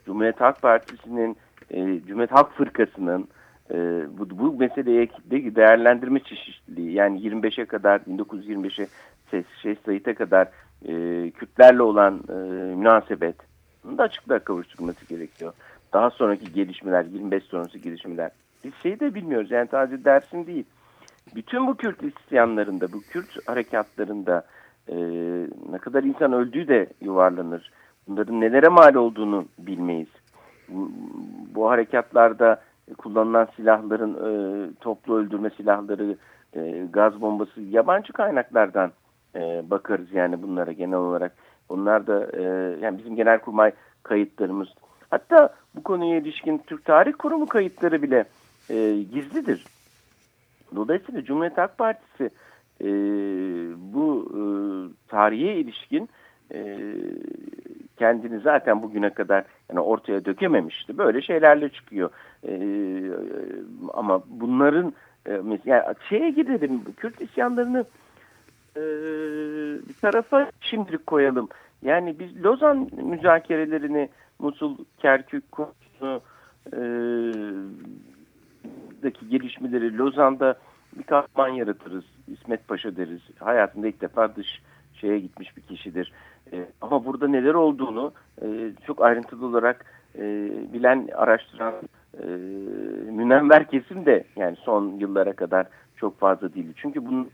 Cumhuriyet Halk Partisi'nin, e, Cumhuriyet Halk Fırkası'nın, e, bu, bu meseleye de değerlendirme çeşitliliği yani 25'e kadar 1925'e şey, şey Said'e kadar e, Kürtlerle olan e, münasebet da açıklığa kavuşturulması gerekiyor. Daha sonraki gelişmeler 25 sonrası gelişmeler biz şeyi de bilmiyoruz yani sadece dersin değil. Bütün bu Kürt isyanlarında bu Kürt harekatlarında e, ne kadar insan öldüğü de yuvarlanır. Bunların nelere mal olduğunu bilmeyiz. Bu, bu harekatlarda kullanılan silahların e, toplu öldürme silahları, e, gaz bombası yabancı kaynaklardan e, bakarız yani bunlara genel olarak. Bunlar da e, yani bizim genelkurmay kayıtlarımız. Hatta bu konuya ilişkin Türk Tarih Kurumu kayıtları bile e, gizlidir. Dolayısıyla Cumhuriyet Halk Partisi e, bu e, tarihe ilişkin e, kendini zaten bugüne kadar yani ortaya dökememişti. Böyle şeylerle çıkıyor. E, ama bunların e, yani şeye gidelim Kürt isyanlarını e, bir tarafa şimdilik koyalım. Yani biz Lozan müzakerelerini Musul, Kerkük konusunu e, gelişmeleri Lozan'da bir kahraman yaratırız. İsmet Paşa deriz. Hayatında ilk defa dış şeye gitmiş bir kişidir. E, ama burada neler olduğunu e, çok ayrıntılı olarak e, bilen, araştıran e, münevver kesim de yani son yıllara kadar çok fazla değildi. Çünkü bunun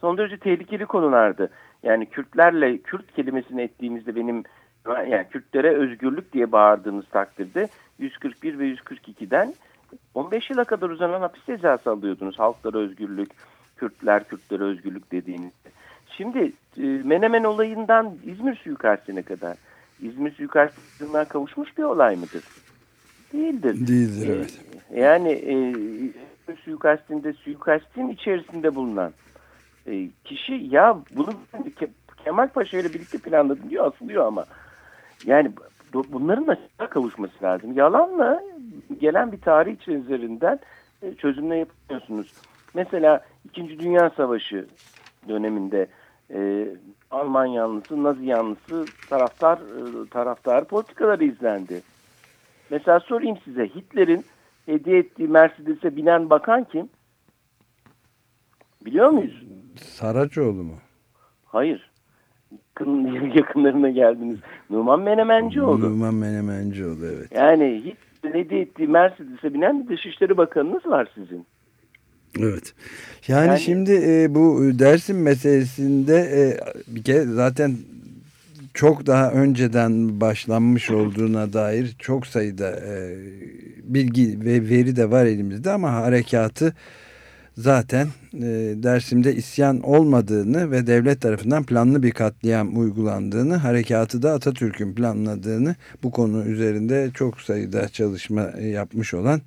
son derece tehlikeli konulardı. Yani Kürtlerle Kürt kelimesini ettiğimizde benim yani Kürtlere özgürlük diye bağırdığınız takdirde 141 ve 142'den 15 yıla kadar uzanan hapis cezası alıyordunuz. Halklara özgürlük, Kürtler, Kürtlere özgürlük dediğinizde. Şimdi e, Menemen olayından İzmir suikastine kadar İzmir suikastından kavuşmuş bir olay mıdır? Değildir. Değildir evet. E, yani e, suikastinde suikastin içerisinde bulunan e, kişi ya bunu Kemal Paşa ile birlikte planladım diyor asılıyor ama yani bunların da kavuşması lazım. Yalanla gelen bir tarih içerisinden e, çözümle yapıyorsunuz. Mesela İkinci Dünya Savaşı döneminde e, Alman yanlısı, Nazi yanlısı taraftar e, taraftar politikaları izlendi. Mesela sorayım size Hitler'in hediye ettiği Mercedes'e binen bakan kim? Biliyor muyuz? Saracoğlu mu? Hayır. Yakın, yakınlarına geldiniz. Numan Menemencioğlu. Numan Menemencioğlu evet. Yani Hitler'in hediye ettiği Mercedes'e binen bir Dışişleri Bakanınız var sizin. Evet. Yani, yani şimdi e, bu Dersim meselesinde e, bir kere zaten çok daha önceden başlanmış olduğuna dair çok sayıda e, bilgi ve veri de var elimizde ama harekatı zaten e, Dersim'de isyan olmadığını ve devlet tarafından planlı bir katliam uygulandığını, harekatı da Atatürk'ün planladığını bu konu üzerinde çok sayıda çalışma yapmış olan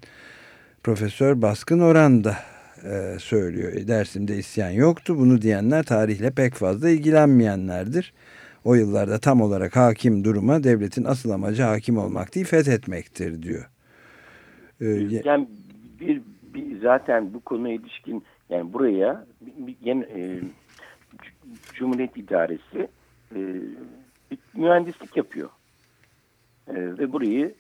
Profesör Baskın Oran da e, söylüyor. E, Dersim'de isyan yoktu. Bunu diyenler tarihle pek fazla ilgilenmeyenlerdir. O yıllarda tam olarak hakim duruma devletin asıl amacı hakim olmak değil fethetmektir diyor. Ee, yani bir, bir zaten bu konuya ilişkin yani buraya bir, bir, yeni, e, Cumhuriyet İdaresi e, bir mühendislik yapıyor. E, ve burayı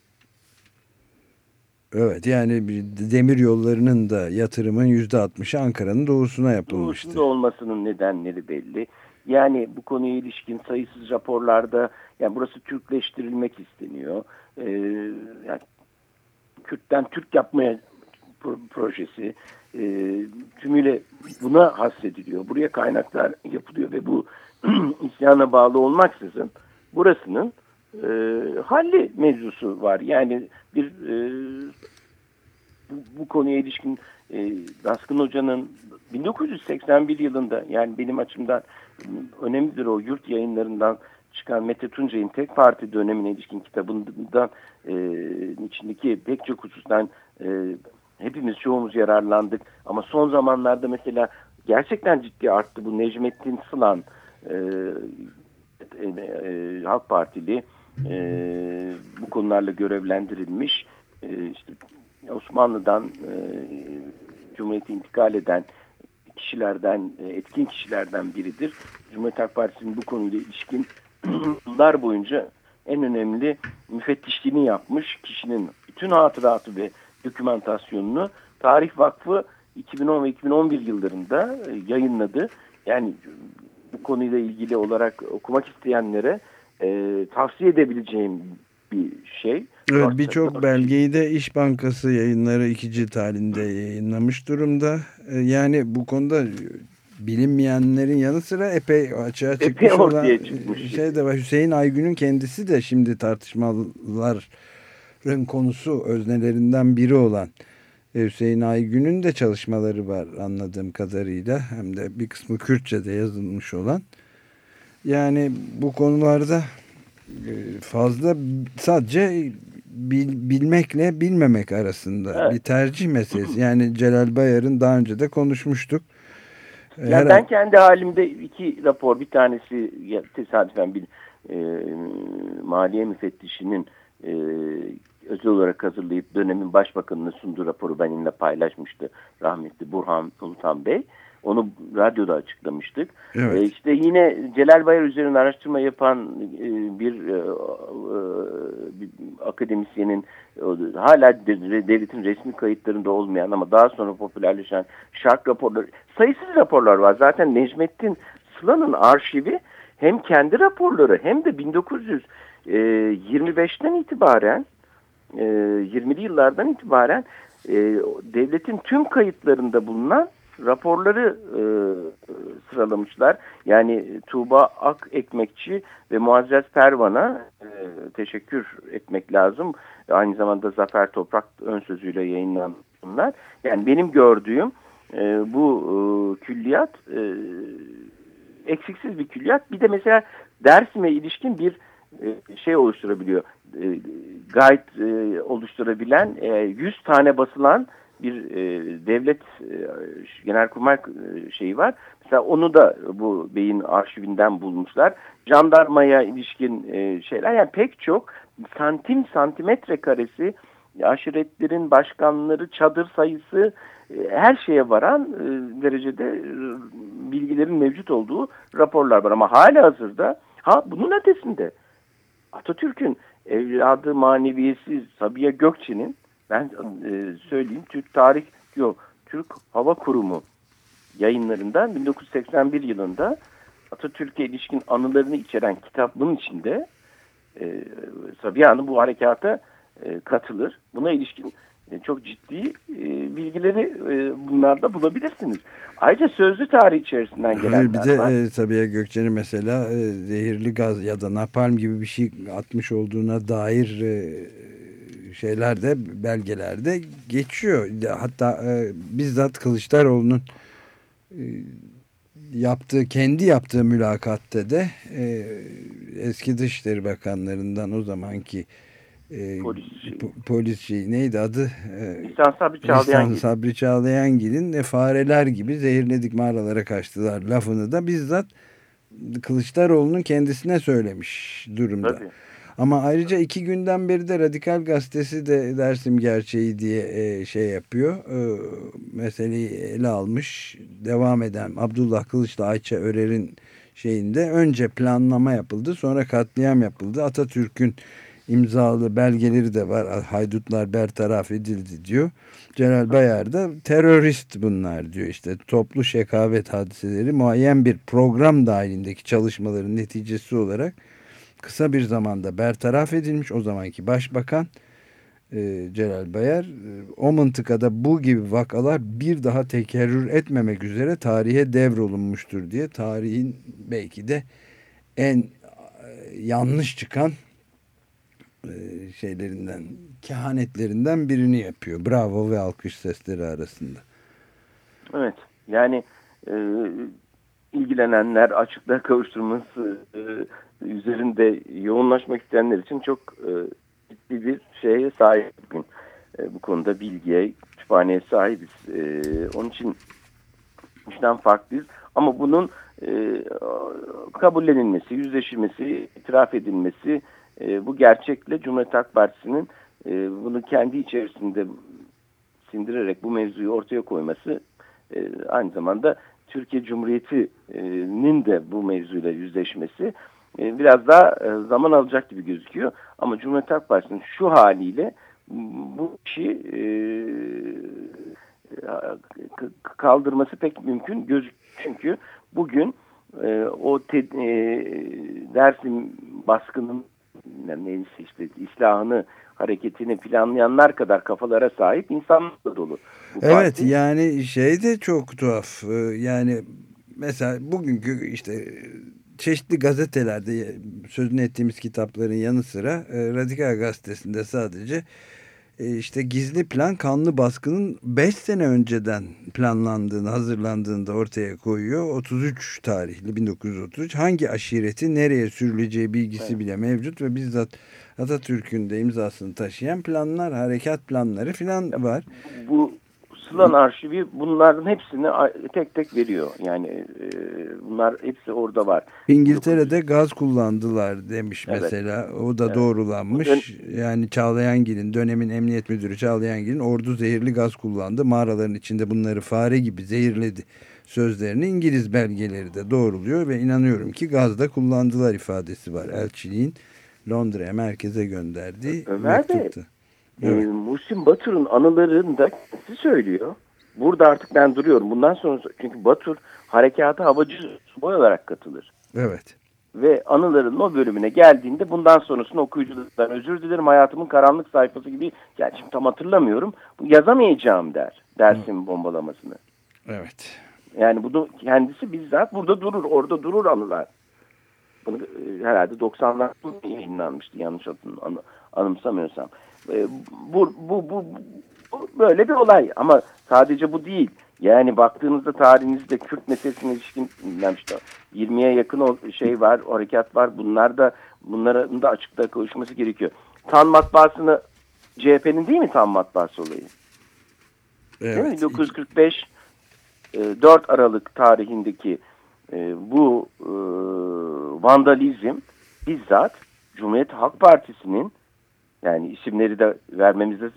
Evet yani demir yollarının da yatırımın yüzde altmışı Ankara'nın doğusuna yapılmıştı. Doğusunda olmasının nedenleri belli. Yani bu konuya ilişkin sayısız raporlarda yani burası Türkleştirilmek isteniyor. Ee, yani Kürt'ten Türk yapmaya projesi e, tümüyle buna hassediliyor. Buraya kaynaklar yapılıyor ve bu isyana bağlı olmaksızın burasının e, halli mevzusu var. Yani bir e, bu, bu konuya ilişkin e, Daskın Hoca'nın 1981 yılında yani benim açımdan önemlidir o yurt yayınlarından çıkan Mete Tuncay'ın tek parti dönemine ilişkin kitabından e, içindeki pek çok husustan e, hepimiz çoğumuz yararlandık. Ama son zamanlarda mesela gerçekten ciddi arttı bu Necmettin Sılan e, e, e, Halk Partili e, bu konularla görevlendirilmiş e, işte Osmanlı'dan e, Cumhuriyet'e intikal eden kişilerden, e, etkin kişilerden biridir. Cumhuriyet Halk Partisi'nin bu konuyla ilişkin yıllar boyunca en önemli müfettişliğini yapmış kişinin bütün hatıratı ve dokümantasyonunu Tarih Vakfı 2010 ve 2011 yıllarında e, yayınladı. Yani bu konuyla ilgili olarak okumak isteyenlere e, tavsiye edebileceğim bir şey. Evet birçok belgeyi de İş Bankası yayınları iki cilt halinde yayınlamış durumda. E, yani bu konuda bilinmeyenlerin yanı sıra epey açığa çıkmış epey olan çıkmış. şey de var. Hüseyin Aygün'ün kendisi de şimdi tartışmaların konusu öznelerinden biri olan e, Hüseyin Aygün'ün de çalışmaları var anladığım kadarıyla. Hem de bir kısmı Kürtçe'de yazılmış olan. Yani bu konularda e, fazla sadece bil, bilmekle bilmemek arasında evet. bir tercih meselesi. Yani Celal Bayar'ın daha önce de konuşmuştuk. Yani Her ben kendi halimde iki rapor bir tanesi tesadüfen bir e, maliye müfettişinin e, özel olarak hazırlayıp dönemin başbakanına sunduğu raporu benimle paylaşmıştı rahmetli Burhan Ulutan Bey. Onu radyoda açıklamıştık. Evet. E, işte yine Celal Bayar üzerine araştırma yapan e, bir, e, e, bir akademisyenin e, hala de- devletin resmi kayıtlarında olmayan ama daha sonra popülerleşen şark raporları, sayısız raporlar var. Zaten Necmettin Sıla'nın arşivi hem kendi raporları hem de 1925'ten itibaren e, 20'li yıllardan itibaren e, devletin tüm kayıtlarında bulunan raporları e, sıralamışlar. Yani Tuğba Ak Ekmekçi ve Muazzez Pervan'a e, teşekkür etmek lazım. Aynı zamanda Zafer Toprak ön sözüyle yayınlandı bunlar. Yani benim gördüğüm e, bu e, külliyat e, eksiksiz bir külliyat. Bir de mesela Dersim'e ilişkin bir e, şey oluşturabiliyor. E, guide e, oluşturabilen e, 100 tane basılan bir e, devlet e, genelkurmay e, şeyi var. Mesela onu da bu beyin arşivinden bulmuşlar. Jandarmaya ilişkin e, şeyler yani pek çok santim santimetre karesi aşiretlerin başkanları, çadır sayısı e, her şeye varan e, derecede e, bilgilerin mevcut olduğu raporlar var. Ama hala hazırda ha bunun ötesinde Atatürk'ün evladı maneviyesi Sabiha Gökçe'nin ben e, söyleyeyim Türk Tarih yok Türk Hava Kurumu yayınlarından 1981 yılında Atatürk'e ilişkin anılarını içeren kitabının içinde e, Sabiha Hanım bu harekata e, katılır. Buna ilişkin e, çok ciddi e, bilgileri e, bunlarda bulabilirsiniz. Ayrıca sözlü tarih içerisinden gelenler bir de var. e, Sabiha Gökçen'in mesela e, zehirli gaz ya da napalm gibi bir şey atmış olduğuna dair e, şeyler de belgelerde geçiyor. Hatta e, bizzat Kılıçdaroğlu'nun e, yaptığı kendi yaptığı mülakatte de e, eski Dışişleri Bakanlarından o zamanki e, Polis. po- polis şey neydi adı? E, İhsan Sabri Çağlayan. Sabri Çağlayangil'in de fareler gibi zehirledik mağaralara kaçtılar lafını da bizzat Kılıçdaroğlu'nun kendisine söylemiş durumda. Tabii. Ama ayrıca iki günden beri de Radikal Gazetesi de Dersim Gerçeği diye e, şey yapıyor. E, meseleyi ele almış. Devam eden Abdullah Kılıç'la Ayça Örer'in şeyinde önce planlama yapıldı sonra katliam yapıldı. Atatürk'ün imzalı belgeleri de var. Haydutlar bertaraf edildi diyor. Celal Bayar da terörist bunlar diyor işte toplu şekavet hadiseleri muayyen bir program dahilindeki çalışmaların neticesi olarak kısa bir zamanda bertaraf edilmiş o zamanki başbakan e, Celal Bayar e, o mıntıkada bu gibi vakalar bir daha tekerrür etmemek üzere tarihe devrolunmuştur diye tarihin belki de en e, yanlış çıkan e, şeylerinden kehanetlerinden birini yapıyor. Bravo ve alkış sesleri arasında. Evet. Yani e, ilgilenenler açıklığa kavuşturması e, üzerinde yoğunlaşmak isteyenler için çok e, ciddi bir şeye sahip bugün. E, bu konuda bilgiye, kütüphaneye sahibiz. E, onun için işten farklıyız. Ama bunun e, kabullenilmesi, yüzleşilmesi, itiraf edilmesi e, bu gerçekle Cumhuriyet Halk Partisi'nin e, bunu kendi içerisinde sindirerek bu mevzuyu ortaya koyması aynı zamanda Türkiye Cumhuriyeti'nin de bu mevzuyla yüzleşmesi e, biraz daha e, zaman alacak gibi gözüküyor. Ama Cumhuriyet Halk Partisi'nin şu haliyle bu işi e, kaldırması pek mümkün gözüküyor. Çünkü bugün e, o te, e, Dersim baskının neyse işte islahını hareketini planlayanlar kadar kafalara sahip insanlar da dolu. Bu Evet parti. yani şey de çok tuhaf. Yani mesela bugünkü işte çeşitli gazetelerde sözünü ettiğimiz kitapların yanı sıra e, Radikal Gazetesi'nde sadece e, işte gizli plan kanlı baskının 5 sene önceden planlandığını, hazırlandığını da ortaya koyuyor. 33 tarihli 1933 hangi aşireti nereye sürüleceği bilgisi bile mevcut ve bizzat Atatürk'ün de imzasını taşıyan planlar, harekat planları filan var. bu basılan arşivi bunların hepsini tek tek veriyor. Yani e, bunlar hepsi orada var. İngiltere'de gaz kullandılar demiş evet. mesela. O da evet. doğrulanmış. Yani Çağlayangil'in dönemin emniyet müdürü Çağlayangil'in ordu zehirli gaz kullandı. Mağaraların içinde bunları fare gibi zehirledi sözlerini İngiliz belgeleri de doğruluyor ve inanıyorum ki gazda kullandılar ifadesi var. Elçiliğin Londra'ya merkeze gönderdiği Ömer mektupta. Bey, evet. e, Muhsin Batur'un anılarında kendisi söylüyor. Burada artık ben duruyorum. Bundan sonra çünkü Batur harekata havacı subay olarak katılır. Evet. Ve anıların o bölümüne geldiğinde bundan sonrasını okuyuculardan özür dilerim hayatımın karanlık sayfası gibi yani şimdi tam hatırlamıyorum. Yazamayacağım der. Dersim Hı. bombalamasını. Evet. Yani bunu kendisi bizzat burada durur, orada durur anılar. Bunu e, herhalde 90'lar yayınlanmıştı yanlış an, anımsamıyorsam. E, bu, bu, bu, bu böyle bir olay ama sadece bu değil. Yani baktığınızda tarihinizde Kürt meselesine ilişkin işte 20'ye yakın şey var, harekat var. Bunlar da bunların da açıkta kavuşması gerekiyor. Tan matbaasını CHP'nin değil mi tan matbaası olayı? Evet. Değil mi? 1945 4 e, Aralık tarihindeki e, bu vandalizm bizzat Cumhuriyet Halk Partisi'nin yani isimleri de vermemizde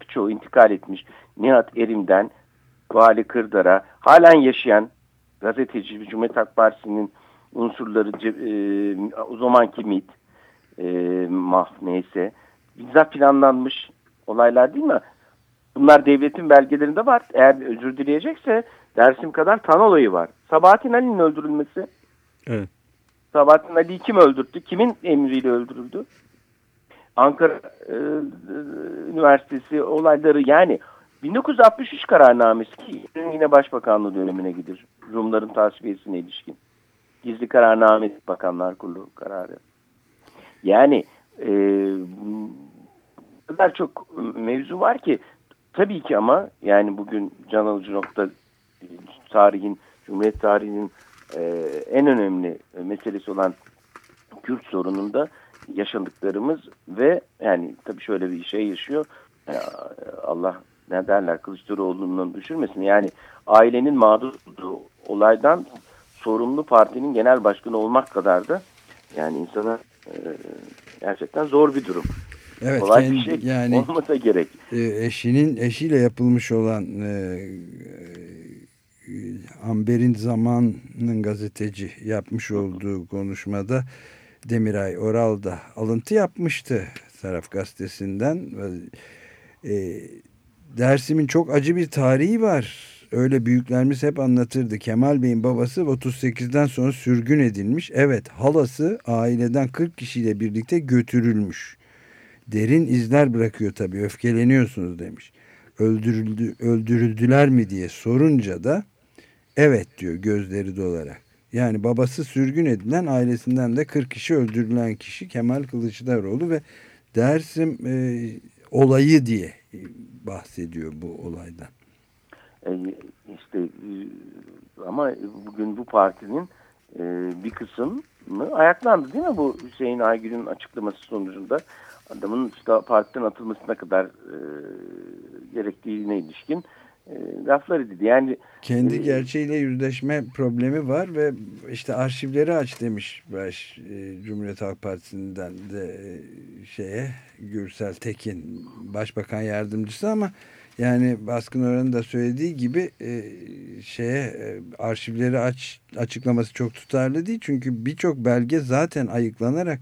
birçoğu intikal etmiş Nihat Erim'den Vali Kırdar'a halen yaşayan gazeteci Cumhuriyet Halk Partisi'nin unsurları e, o zamanki MİT e, mah neyse bizzat planlanmış olaylar değil mi? Bunlar devletin belgelerinde var. Eğer özür dileyecekse Dersim kadar tan olayı var. Sabahattin Ali'nin öldürülmesi. Evet. Sabahattin Ali'yi kim öldürttü? Kimin emriyle öldürüldü? Ankara e, Üniversitesi olayları yani 1963 kararnamesi ki yine Başbakanlığı dönemine gidir. Rumların tasfiyesine ilişkin. Gizli kararname Bakanlar Kurulu kararı. Yani e, kadar çok mevzu var ki tabii ki ama yani bugün can alıcı nokta tarihin, Cumhuriyet tarihinin e, en önemli meselesi olan Kürt sorununda yaşadıklarımız ve yani tabii şöyle bir şey yaşıyor. E, Allah ne derler Kılıçdaroğlu'nun düşürmesin. Yani ailenin mağdur olduğu olaydan sorumlu partinin genel başkanı olmak kadar da yani insana e, gerçekten zor bir durum. Evet, Kolay kendi, bir şey yani, olmasa gerek. E, eşinin eşiyle yapılmış olan e, Amber'in zamanının gazeteci yapmış olduğu konuşmada Demiray Oral da alıntı yapmıştı Taraf Gazetesi'nden. E, Dersim'in çok acı bir tarihi var. Öyle büyüklerimiz hep anlatırdı. Kemal Bey'in babası 38'den sonra sürgün edilmiş. Evet halası aileden 40 kişiyle birlikte götürülmüş. Derin izler bırakıyor tabii öfkeleniyorsunuz demiş. Öldürüldü, öldürüldüler mi diye sorunca da Evet diyor gözleri dolarak. Yani babası sürgün edilen ailesinden de 40 kişi öldürülen kişi Kemal Kılıçdaroğlu ve Dersim e, olayı diye bahsediyor bu olaydan. E, işte e, ama bugün bu partinin e, bir kısmı ayaklandı değil mi bu Hüseyin Aygül'ün açıklaması sonucunda adamın işte partiden atılmasına kadar e, gerektiğine ilişkin e, laflar edildi. Yani kendi e, gerçeğiyle yüzleşme problemi var ve işte arşivleri aç demiş baş e, Cumhuriyet Halk Partisi'nden de e, şeye Gürsel Tekin başbakan yardımcısı ama yani baskın oranı da söylediği gibi e, şeye e, arşivleri aç açıklaması çok tutarlı değil çünkü birçok belge zaten ayıklanarak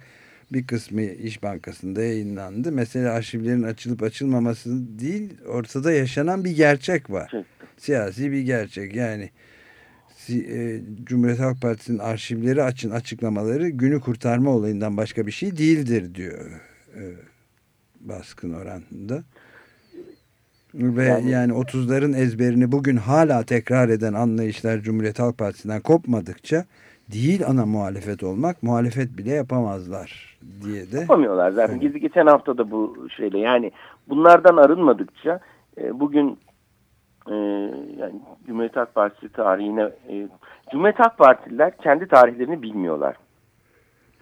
bir kısmı İş Bankası'nda yayınlandı. Mesela arşivlerin açılıp açılmaması değil, ortada yaşanan bir gerçek var. Siyasi bir gerçek. Yani e, Cumhuriyet Halk Partisi'nin arşivleri açın açıklamaları günü kurtarma olayından başka bir şey değildir diyor e, baskın oranda. Ve yani, yani 30'ların ezberini bugün hala tekrar eden anlayışlar Cumhuriyet Halk Partisi'nden kopmadıkça değil ana muhalefet olmak muhalefet bile yapamazlar diye de. Yapamıyorlar zaten. Evet. Gizli geçen hafta da bu şeyle yani bunlardan arınmadıkça e, bugün e, yani Cumhuriyet Halk Partisi tarihine e, Cumhuriyet Halk Partililer kendi tarihlerini bilmiyorlar.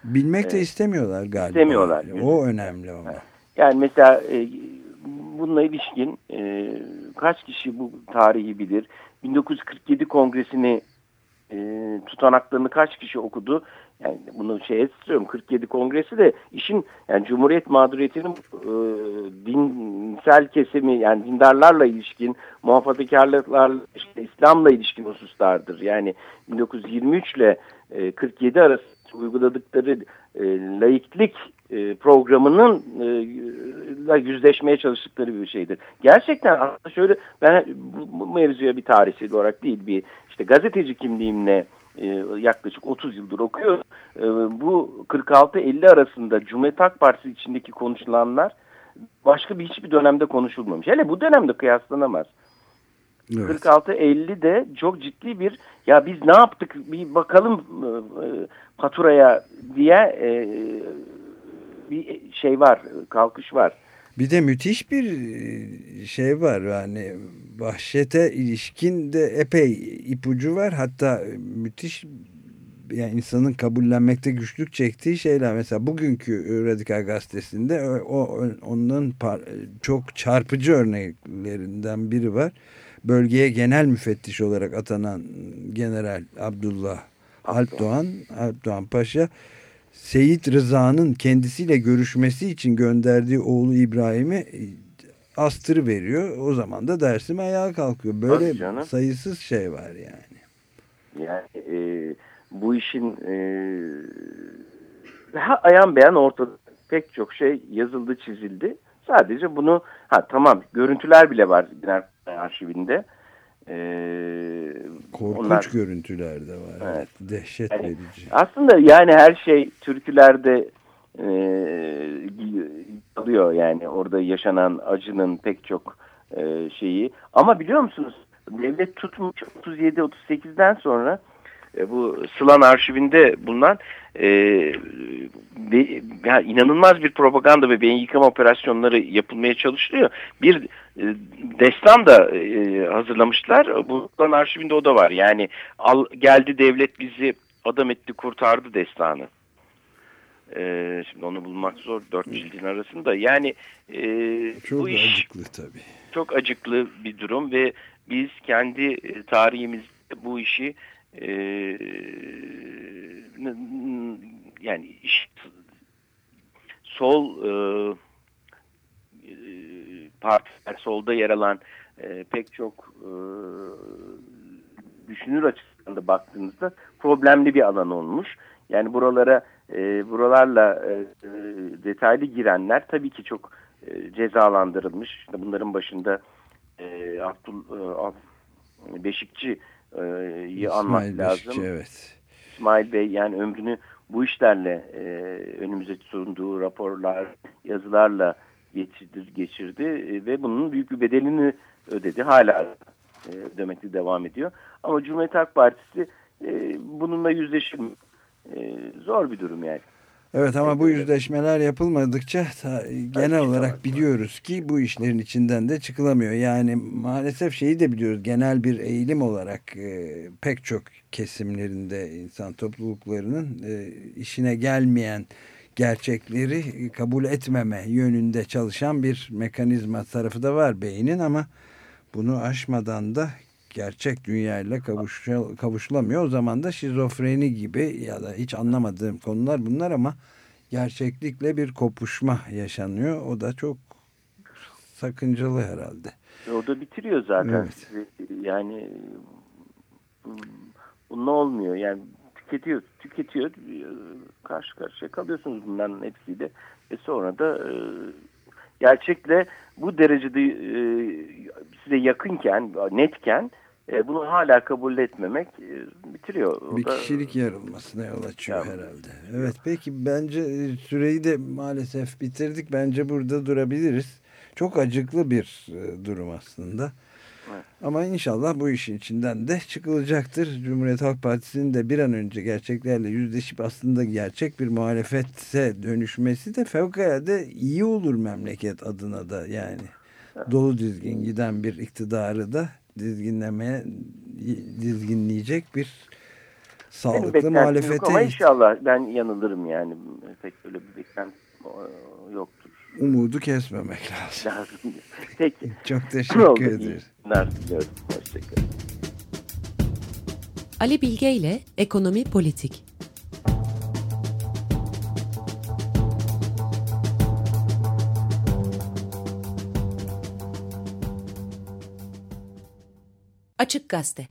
Bilmek de istemiyorlar galiba. İstemiyorlar. O önemli ama. Yani mesela e, bununla ilişkin e, kaç kişi bu tarihi bilir? 1947 kongresini e, tutanaklarını kaç kişi okudu? Yani bunu şey istiyorum 47 kongresi de işin yani Cumhuriyet mağduriyetinin e, dinsel kesimi yani dindarlarla ilişkin muhafazakarlıklarla işte İslam'la ilişkin hususlardır. Yani 1923 ile e, 47 arası uyguladıkları e, laiklik e, programının e, yüzleşmeye çalıştıkları bir şeydir. Gerçekten aslında şöyle ben bu, bu mevzuya bir tarihsel olarak değil bir işte gazeteci kimliğimle e, yaklaşık 30 yıldır okuyor. E, bu 46-50 arasında Cumhuriyet Halk Partisi içindeki konuşulanlar başka bir hiçbir dönemde konuşulmamış. Hele bu dönemde kıyaslanamaz. Evet. 46-50'de çok ciddi bir ya biz ne yaptık bir bakalım e, faturaya diye e, bir şey var, kalkış var. Bir de müthiş bir şey var yani vahşete ilişkin de epey ipucu var. Hatta müthiş yani insanın kabullenmekte güçlük çektiği şeyler mesela bugünkü Radikal Gazetesi'nde o onun çok çarpıcı örneklerinden biri var. Bölgeye genel müfettiş olarak atanan General Abdullah Alpdoğan, Alpdoğan Paşa Seyit Rıza'nın kendisiyle görüşmesi için gönderdiği oğlu İbrahim'i astırı veriyor. O zaman da Dersim ayağa kalkıyor. Böyle sayısız şey var yani. Yani e, bu işin e, ayan beyan ortada pek çok şey yazıldı çizildi. Sadece bunu ha tamam görüntüler bile var Genel arşivinde. Ee, Korkunç onlar, görüntüler de var. Evet. Dehşet yani, verici. Aslında yani her şey türkülerde e, alıyor yani orada yaşanan acının pek çok e, şeyi. Ama biliyor musunuz devlet tutmuş 37-38'den sonra e, bu Sılan arşivinde bulunan e, be, yani inanılmaz bir propaganda ve beyin yıkama operasyonları yapılmaya çalışılıyor. Bir e, destan da e, hazırlamışlar. Bu Sılan arşivinde o da var. Yani al, geldi devlet bizi adam etti kurtardı destanı. Ee, şimdi onu bulmak zor dört cildin arasında. Yani e, çok bu iş acıklı tabii. Çok acıklı bir durum ve biz kendi e, tarihimizde bu işi e, yani sol e, partiler solda yer alan e, pek çok e, düşünür açısından da baktığınızda problemli bir alan olmuş. Yani buralara e, buralarla e, e detaylı girenler tabii ki çok e, cezalandırılmış. İşte bunların başında e, Abdul e, Beşikçi iyi anmak lazım. evet. İsmail Bey yani ömrünü bu işlerle e, önümüze sunduğu raporlar, yazılarla geçirdi, geçirdi e, ve bunun büyük bir bedelini ödedi. Hala e, ödemekte devam ediyor. Ama Cumhuriyet Halk Partisi e, bununla yüzleşir e, zor bir durum yani. Evet ama bu yüzleşmeler yapılmadıkça genel olarak biliyoruz ki bu işlerin içinden de çıkılamıyor. Yani maalesef şeyi de biliyoruz genel bir eğilim olarak e, pek çok kesimlerinde insan topluluklarının e, işine gelmeyen gerçekleri kabul etmeme yönünde çalışan bir mekanizma tarafı da var beynin ama bunu aşmadan da gerçek dünyayla kavuş, kavuşulamıyor. O zaman da şizofreni gibi ya da hiç anlamadığım konular bunlar ama gerçeklikle bir kopuşma yaşanıyor. O da çok sakıncalı herhalde. E, o da bitiriyor zaten. Evet. Yani bu ne olmuyor? Yani tüketiyor, tüketiyor. Karşı karşıya kalıyorsunuz bunların hepsiyle. Ve sonra da e, gerçekle bu derecede e, size yakınken, netken e, bunu hala kabul etmemek e, bitiriyor. O bir da, kişilik yarılmasına yol açıyor yani, herhalde. Evet peki bence e, süreyi de maalesef bitirdik. Bence burada durabiliriz. Çok acıklı bir e, durum aslında. Evet. Ama inşallah bu işin içinden de çıkılacaktır. Cumhuriyet Halk Partisi'nin de bir an önce gerçeklerle yüzleşip aslında gerçek bir muhalefete dönüşmesi de fevkalade iyi olur memleket adına da yani. Evet. Dolu dizgin giden bir iktidarı da dizginlemeye dizginleyecek bir sağlıklı muhalefete. Yok ama inşallah ben yanılırım yani. Pek öyle bir beklenti yoktur. umudu kesmemek lazım. lazım. Peki. Çok teşekkür ederiz. Hoşçakalın. Ali Bilge ile Ekonomi Politik. Açık Gazete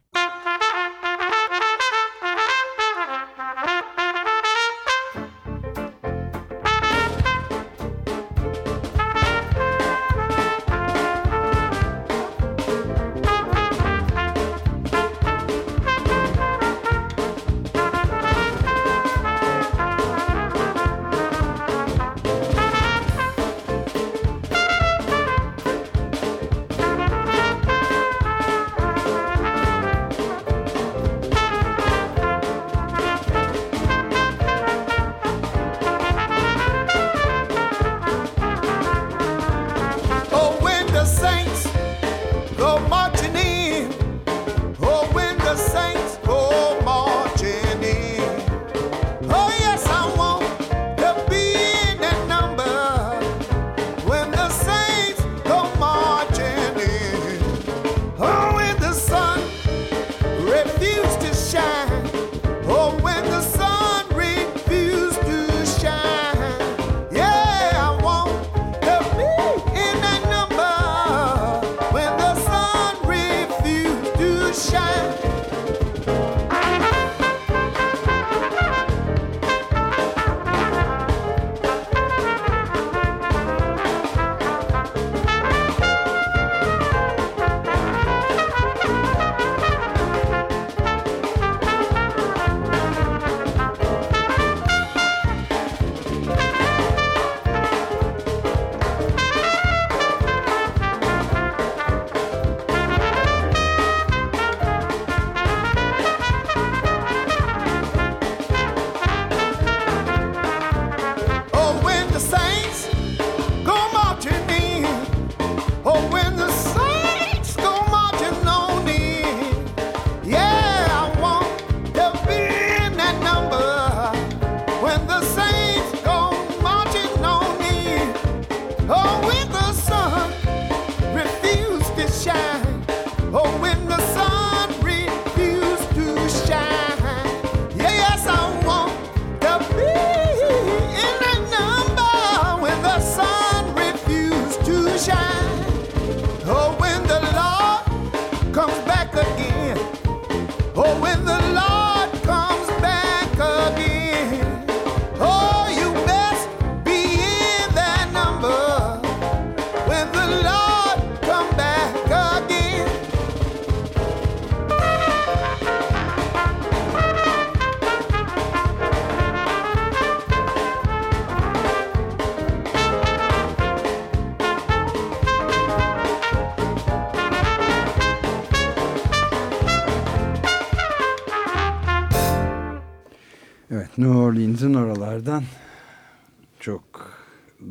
Evet New Orleans'ın oralardan çok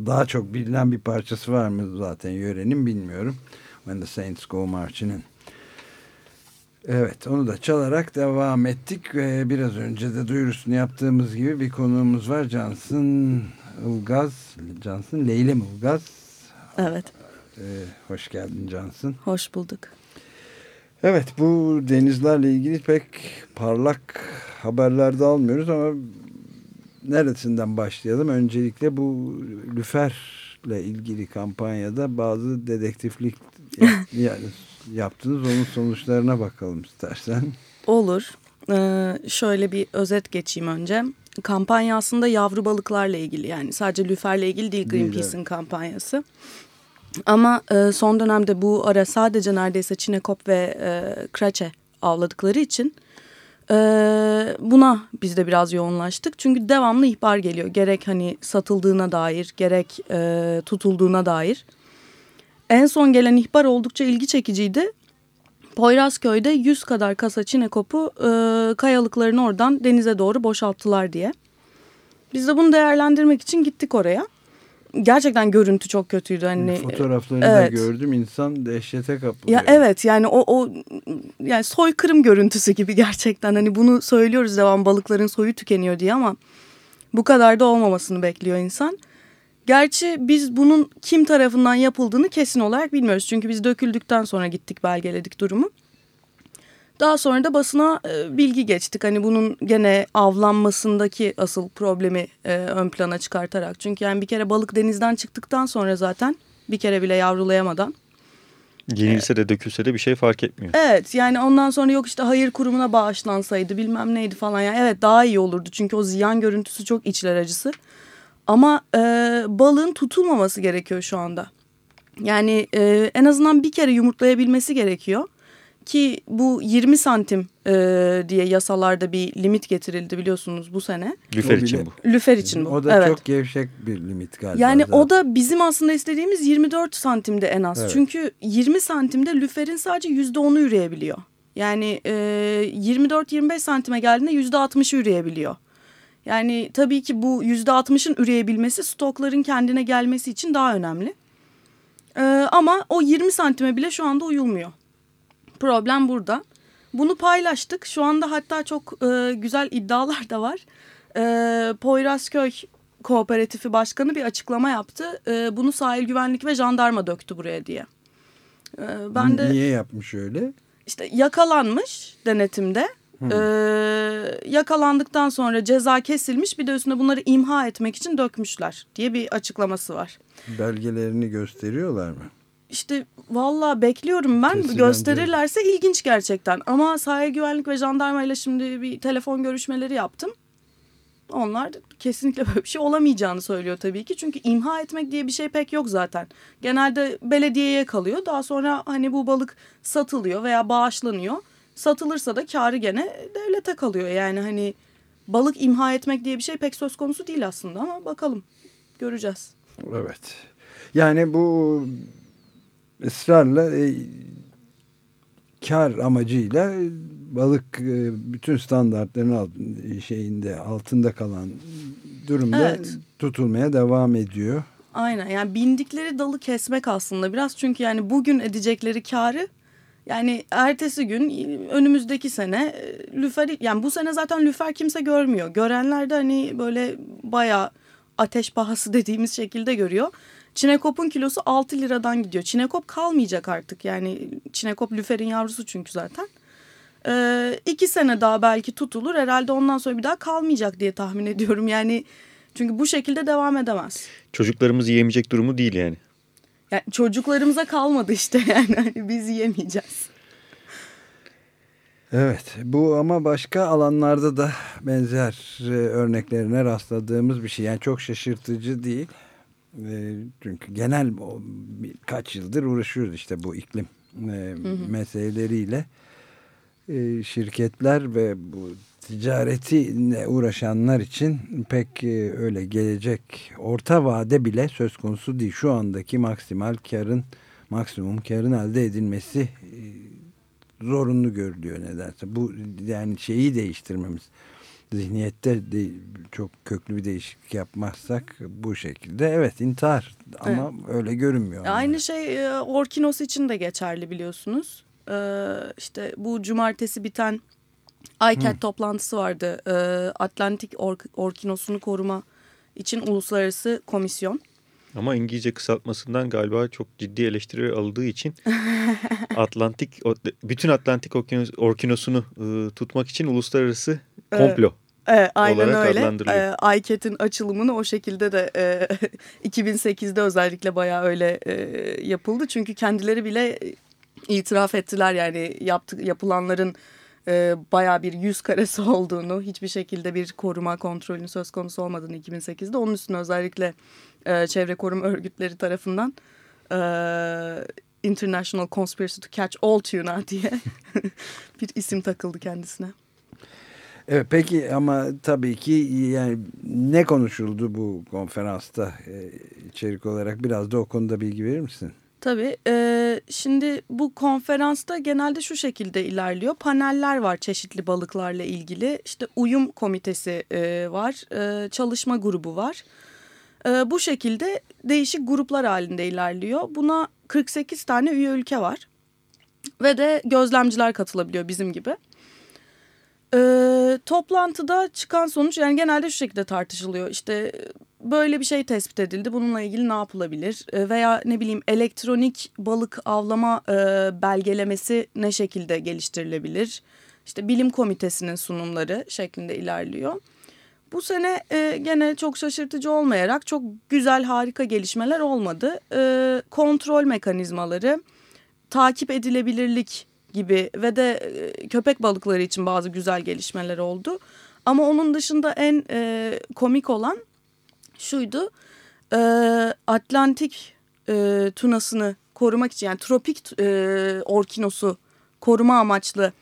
daha çok bilinen bir parçası var mı zaten yörenin bilmiyorum. When the Saints Go Marching'in. Evet onu da çalarak devam ettik ve biraz önce de duyurusunu yaptığımız gibi bir konuğumuz var. Cansın Ilgaz, Cansın Leylim Ilgaz. Evet, Ee, hoş geldin Cansın. hoş bulduk. Evet bu denizlerle ilgili pek parlak haberlerde almıyoruz ama neresinden başlayalım? Öncelikle bu lüferle ilgili kampanyada bazı dedektiflik yani yaptınız. Onun sonuçlarına bakalım istersen. Olur. Ee, şöyle bir özet geçeyim önce. Kampanya aslında yavru balıklarla ilgili yani sadece lüferle ilgili değil Değil, Greenpeace'in kampanyası. Ama e, son dönemde bu ara sadece neredeyse çinekop ve e, kraçe avladıkları için e, buna biz de biraz yoğunlaştık. Çünkü devamlı ihbar geliyor. Gerek hani satıldığına dair gerek e, tutulduğuna dair. En son gelen ihbar oldukça ilgi çekiciydi. Poyrazköy'de 100 kadar kasa çinekopu e, kayalıklarını oradan denize doğru boşalttılar diye. Biz de bunu değerlendirmek için gittik oraya. Gerçekten görüntü çok kötüydü. Hani, Fotoğraflarını da evet. gördüm. İnsan dehşete kapılıyor. Ya evet yani o, o yani soykırım görüntüsü gibi gerçekten. Hani bunu söylüyoruz devam balıkların soyu tükeniyor diye ama bu kadar da olmamasını bekliyor insan. Gerçi biz bunun kim tarafından yapıldığını kesin olarak bilmiyoruz. Çünkü biz döküldükten sonra gittik belgeledik durumu. Daha sonra da basına e, bilgi geçtik. Hani bunun gene avlanmasındaki asıl problemi e, ön plana çıkartarak. Çünkü yani bir kere balık denizden çıktıktan sonra zaten bir kere bile yavrulayamadan. Yenilse de dökülse de bir şey fark etmiyor. Evet yani ondan sonra yok işte hayır kurumuna bağışlansaydı bilmem neydi falan. Yani evet daha iyi olurdu çünkü o ziyan görüntüsü çok içler acısı. Ama e, balığın tutulmaması gerekiyor şu anda. Yani e, en azından bir kere yumurtlayabilmesi gerekiyor. Ki bu 20 santim e, diye yasalarda bir limit getirildi biliyorsunuz bu sene. Lüfer için bu. Lüfer için bu. O da evet. çok gevşek bir limit galiba. Yani zaten. o da bizim aslında istediğimiz 24 santimde en az. Evet. Çünkü 20 santimde lüferin sadece %10'u üreyebiliyor. Yani e, 24-25 santime geldiğinde %60'ı üreyebiliyor. Yani tabii ki bu %60'ın üreyebilmesi stokların kendine gelmesi için daha önemli. E, ama o 20 santime bile şu anda uyulmuyor. Problem burada. Bunu paylaştık. Şu anda hatta çok e, güzel iddialar da var. E, Poyrazköy Kooperatifi Başkanı bir açıklama yaptı. E, bunu sahil güvenlik ve jandarma döktü buraya diye. E, ben de Niye yapmış öyle? işte yakalanmış denetimde. E, yakalandıktan sonra ceza kesilmiş bir de üstüne bunları imha etmek için dökmüşler diye bir açıklaması var. Belgelerini gösteriyorlar mı? İşte valla bekliyorum ben Kesilen gösterirlerse ilginç gerçekten. Ama sahil güvenlik ve jandarma ile şimdi bir telefon görüşmeleri yaptım. Onlar kesinlikle böyle bir şey olamayacağını söylüyor tabii ki. Çünkü imha etmek diye bir şey pek yok zaten. Genelde belediyeye kalıyor. Daha sonra hani bu balık satılıyor veya bağışlanıyor. Satılırsa da karı gene devlete kalıyor. Yani hani balık imha etmek diye bir şey pek söz konusu değil aslında ama bakalım göreceğiz. Evet. Yani bu ısrarla e, kar amacıyla e, balık e, bütün standartların alt, şeyinde altında kalan durumda Evet. tutulmaya devam ediyor. Aynen yani bindikleri dalı kesmek aslında biraz çünkü yani bugün edecekleri karı yani ertesi gün önümüzdeki sene e, lüfer yani bu sene zaten lüfer kimse görmüyor. Görenler de hani böyle bayağı ateş pahası dediğimiz şekilde görüyor. Çinekop'un kilosu 6 liradan gidiyor. Çinekop kalmayacak artık yani Çinekop lüferin yavrusu çünkü zaten. Ee, iki sene daha belki tutulur herhalde ondan sonra bir daha kalmayacak diye tahmin ediyorum. Yani çünkü bu şekilde devam edemez. Çocuklarımız yiyemeyecek durumu değil yani. Yani çocuklarımıza kalmadı işte yani Hani biz yiyemeyeceğiz. Evet bu ama başka alanlarda da benzer e, örneklerine rastladığımız bir şey. Yani çok şaşırtıcı değil. Çünkü genel kaç yıldır uğraşıyoruz işte bu iklim e, meseleleriyle. E, şirketler ve bu ticaretiyle uğraşanlar için pek e, öyle gelecek orta vade bile söz konusu değil. Şu andaki maksimal karın maksimum karın elde edilmesi zorunlu görülüyor nedense. Bu yani şeyi değiştirmemiz zihniyette de çok köklü bir değişiklik yapmazsak bu şekilde evet intihar ama öyle görünmüyor. Aynı şey e, Orkinos için de geçerli biliyorsunuz. Ee, işte bu cumartesi biten ICAT toplantısı vardı. Ee, Atlantik Ork Orkinos'unu koruma için uluslararası komisyon. Ama İngilizce kısaltmasından galiba çok ciddi eleştiri aldığı için Atlantik bütün Atlantik okyanus- orkinosunu e, tutmak için uluslararası komplo. Evet, aynen olarak öyle. Ee, ICAT'in açılımını o şekilde de e, 2008'de özellikle bayağı öyle e, yapıldı. Çünkü kendileri bile itiraf ettiler yani yaptı, yapılanların e, bayağı bir yüz karesi olduğunu, hiçbir şekilde bir koruma kontrolünün söz konusu olmadığını 2008'de. Onun üstüne özellikle e, çevre koruma örgütleri tarafından e, International Conspiracy to Catch All Tuna diye bir isim takıldı kendisine. Evet, peki ama tabii ki yani ne konuşuldu bu konferansta e, içerik olarak biraz da o konuda bilgi verir misin? Tabii. E, şimdi bu konferansta genelde şu şekilde ilerliyor. Paneller var çeşitli balıklarla ilgili. İşte uyum komitesi e, var, e, çalışma grubu var. E, bu şekilde değişik gruplar halinde ilerliyor. Buna 48 tane üye ülke var. Ve de gözlemciler katılabiliyor bizim gibi. E, toplantıda çıkan sonuç yani genelde şu şekilde tartışılıyor. İşte böyle bir şey tespit edildi. Bununla ilgili ne yapılabilir? E, veya ne bileyim elektronik balık avlama e, belgelemesi ne şekilde geliştirilebilir? İşte bilim komitesinin sunumları şeklinde ilerliyor. Bu sene e, gene çok şaşırtıcı olmayarak çok güzel harika gelişmeler olmadı. E, kontrol mekanizmaları, takip edilebilirlik gibi ve de e, köpek balıkları için bazı güzel gelişmeler oldu. Ama onun dışında en e, komik olan şuydu. E, Atlantik e, tunasını korumak için yani tropik e, orkinosu koruma amaçlı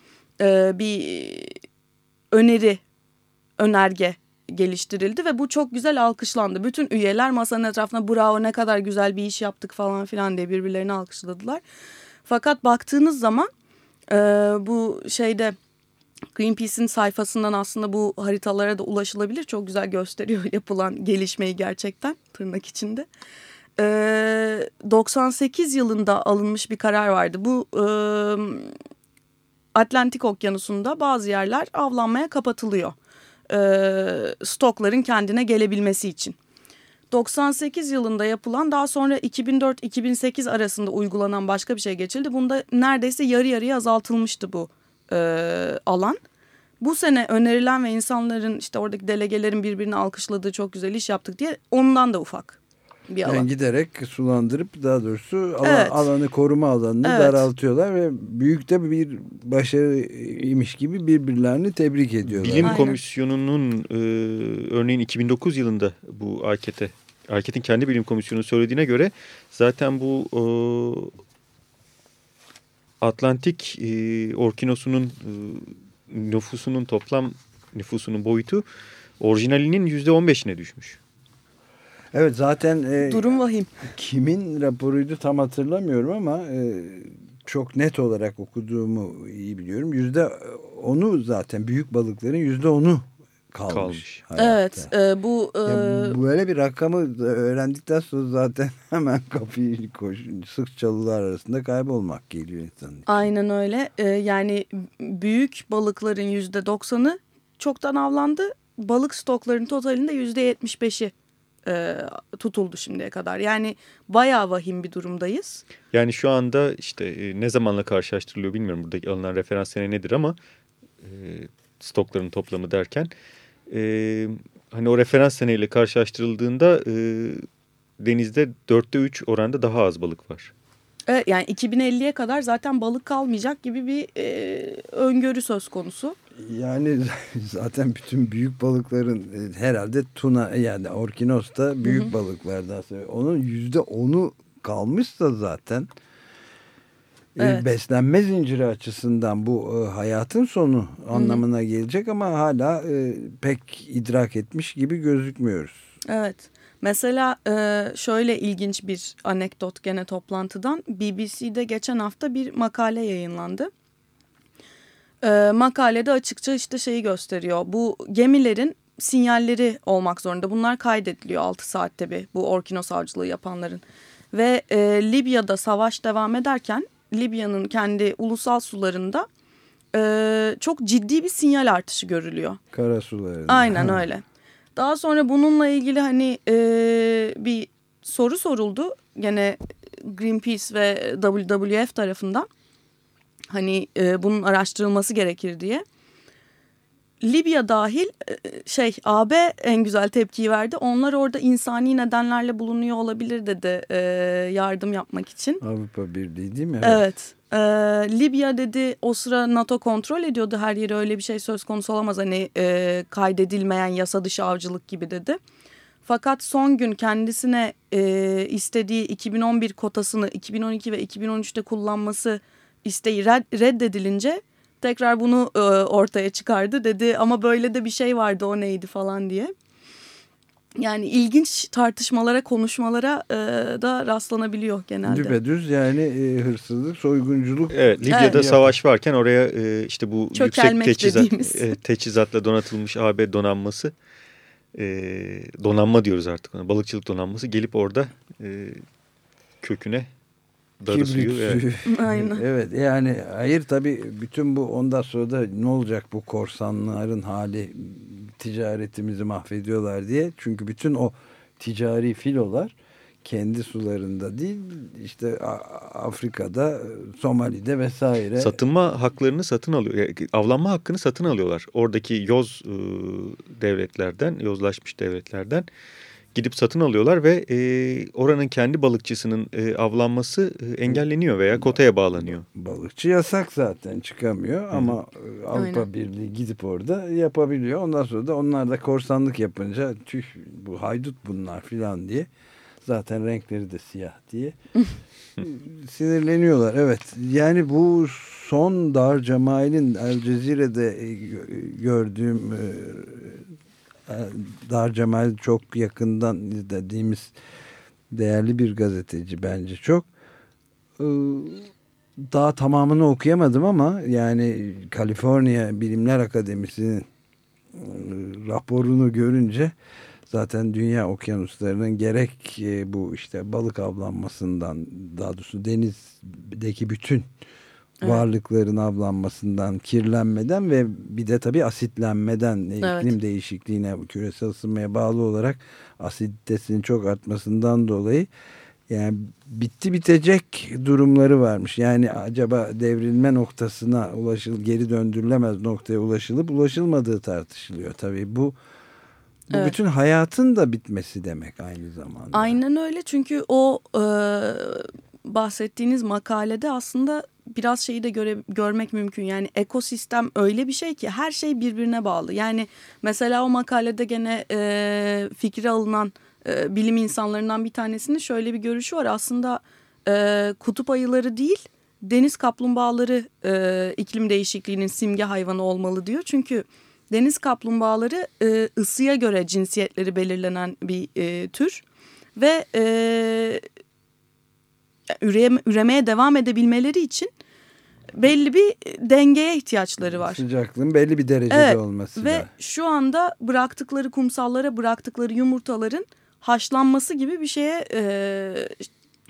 e, bir öneri, önerge geliştirildi ve bu çok güzel alkışlandı. Bütün üyeler masanın etrafına bravo ne kadar güzel bir iş yaptık falan filan diye birbirlerini alkışladılar. Fakat baktığınız zaman e, bu şeyde Greenpeace'in sayfasından aslında bu haritalara da ulaşılabilir. Çok güzel gösteriyor yapılan gelişmeyi gerçekten tırnak içinde. E, 98 yılında alınmış bir karar vardı. Bu e, Atlantik Okyanusu'nda bazı yerler avlanmaya kapatılıyor. E, stokların kendine gelebilmesi için. 98 yılında yapılan daha sonra 2004-2008 arasında uygulanan başka bir şey geçildi. Bunda neredeyse yarı yarıya azaltılmıştı bu e, alan. Bu sene önerilen ve insanların işte oradaki delegelerin birbirini alkışladığı çok güzel iş yaptık diye ondan da ufak bir alan. Yani giderek sulandırıp daha doğrusu alan, Evet. alanı koruma alanını Evet. daraltıyorlar ve büyük de bir başarıymış gibi birbirlerini tebrik ediyorlar. Bilim Aynen. Komisyonu'nun e, örneğin 2009 yılında bu AKT, AKT'in kendi bilim komisyonu söylediğine göre zaten bu e, Atlantik e, orkinosunun e, nüfusunun toplam nüfusunun boyutu orijinalinin %15'ine düşmüş. Evet zaten e, Durum vahim. kimin raporuydu tam hatırlamıyorum ama e, çok net olarak okuduğumu iyi biliyorum. Yüzde onu zaten büyük balıkların yüzde onu kalmış. Kalmış. hayatta. Evet e, bu e, Ya böyle bir rakamı öğrendikten sonra zaten hemen kapıyı koş, sık çalılar arasında kaybolmak geliyor insanın. aynen öyle. E, yani büyük balıkların yüzde doksanı çoktan avlandı. Balık stoklarının totalinde yüzde yetmiş beşi e, tutuldu şimdiye kadar. Yani bayağı vahim bir durumdayız. Yani şu anda işte e, ne zamanla karşılaştırılıyor bilmiyorum buradaki alınan referans sene nedir ama e, stokların toplamı derken e, hani o referans seneyle karşılaştırıldığında e, denizde dörtte üç oranda daha az balık var. Evet, yani 2050'ye kadar zaten balık kalmayacak gibi bir e, öngörü söz konusu. Yani zaten bütün büyük balıkların e, herhalde tuna yani orkinos da büyük balıklardan sonra onun yüzde onu kalmışsa zaten e, Evet. beslenme zinciri açısından bu e, hayatın sonu anlamına gelecek ama hala pek idrak etmiş gibi gözükmüyoruz. Evet. Mesela şöyle ilginç bir anekdot gene toplantıdan. BBC'de geçen hafta bir makale yayınlandı. E, makalede açıkça işte şeyi gösteriyor. Bu gemilerin sinyalleri olmak zorunda. Bunlar kaydediliyor 6 saatte bir bu orkinos avcılığı yapanların. Ve e, Libya'da savaş devam ederken Libya'nın kendi ulusal sularında e, çok ciddi bir sinyal artışı görülüyor. Kara sularında. Aynen öyle. Daha sonra bununla ilgili hani e, bir soru soruldu. Gene Greenpeace ve WWF tarafından. Hani e, bunun araştırılması gerekir diye. Libya dahil e, şey AB en güzel tepkiyi verdi. Onlar orada insani nedenlerle bulunuyor olabilir dedi e, yardım yapmak için. Avrupa Birliği değil mi? Evet. Ee, Libya dedi o sıra NATO kontrol ediyordu her yeri öyle bir şey söz konusu olamaz hani e, kaydedilmeyen yasa dışı avcılık gibi dedi. Fakat son gün kendisine e, istediği 2011 kotasını 2012 ve 2013'te kullanması isteği red- reddedilince tekrar bunu e, ortaya çıkardı dedi ama böyle de bir şey vardı o neydi falan diye. Yani ilginç tartışmalara, konuşmalara e, da rastlanabiliyor genelde. Düpedüz yani e, hırsızlık, soygunculuk. Evet Libya'da Evet. savaş varken oraya e, işte bu Çökelmek yüksek teçhizat, dediğimiz. e, teçhizatla donatılmış AB donanması e, donanma diyoruz artık ona balıkçılık donanması gelip orada e, köküne darı Kibrit suyu. evet. Aynen. evet yani hayır tabii bütün bu ondan sonra da ne olacak bu korsanların hali ticaretimizi mahvediyorlar diye. Çünkü bütün o ticari filolar kendi sularında değil işte Afrika'da, Somali'de vesaire. Satınma haklarını satın alıyor. Avlanma hakkını satın alıyorlar. Oradaki yoz e, devletlerden, yozlaşmış devletlerden gidip satın alıyorlar ve e, oranın kendi balıkçısının e, avlanması e, engelleniyor veya kotaya bağlanıyor. Balıkçı yasak zaten çıkamıyor Hı. ama Avrupa Aynen. Birliği gidip orada yapabiliyor. Ondan sonra da onlar da korsanlık yapınca tüh bu haydut bunlar filan diye zaten renkleri de siyah diye sinirleniyorlar. Evet yani bu son Dar Cemal'in El Cezire'de gördüğüm Dar Cemal çok yakından izlediğimiz değerli bir gazeteci bence çok. Ee, daha tamamını okuyamadım ama yani Kaliforniya Bilimler Akademisi'nin e, raporunu görünce zaten dünya okyanuslarının gerek e, bu işte balık avlanmasından daha doğrusu denizdeki bütün varlıkların avlanmasından, kirlenmeden ve bir de tabii asitlenmeden, evet. iklim değişikliğine, küresel ısınmaya bağlı olarak asiditesinin çok artmasından dolayı yani bitti bitecek durumları varmış. Yani acaba devrilme noktasına ulaşıl geri döndürülemez noktaya ulaşılıp ulaşılmadığı tartışılıyor. Tabii bu bu evet. bütün hayatın da bitmesi demek aynı zamanda. Aynen öyle çünkü o e, bahsettiğiniz makalede aslında biraz şeyi de göre, görmek mümkün. Yani ekosistem öyle bir şey ki her şey birbirine bağlı. Yani mesela o makalede gene e, fikri alınan e, bilim insanlarından bir tanesinin şöyle bir görüşü var. Aslında e, kutup ayıları değil deniz kaplumbağaları e, iklim değişikliğinin simge hayvanı olmalı diyor. Çünkü deniz kaplumbağaları e, ısıya göre cinsiyetleri belirlenen bir e, tür ve e, üreme, üremeye devam edebilmeleri için belli bir dengeye ihtiyaçları var. Sıcaklığın belli bir derecede evet, olması. Ve da. şu anda bıraktıkları kumsallara bıraktıkları yumurtaların haşlanması gibi bir şeye e,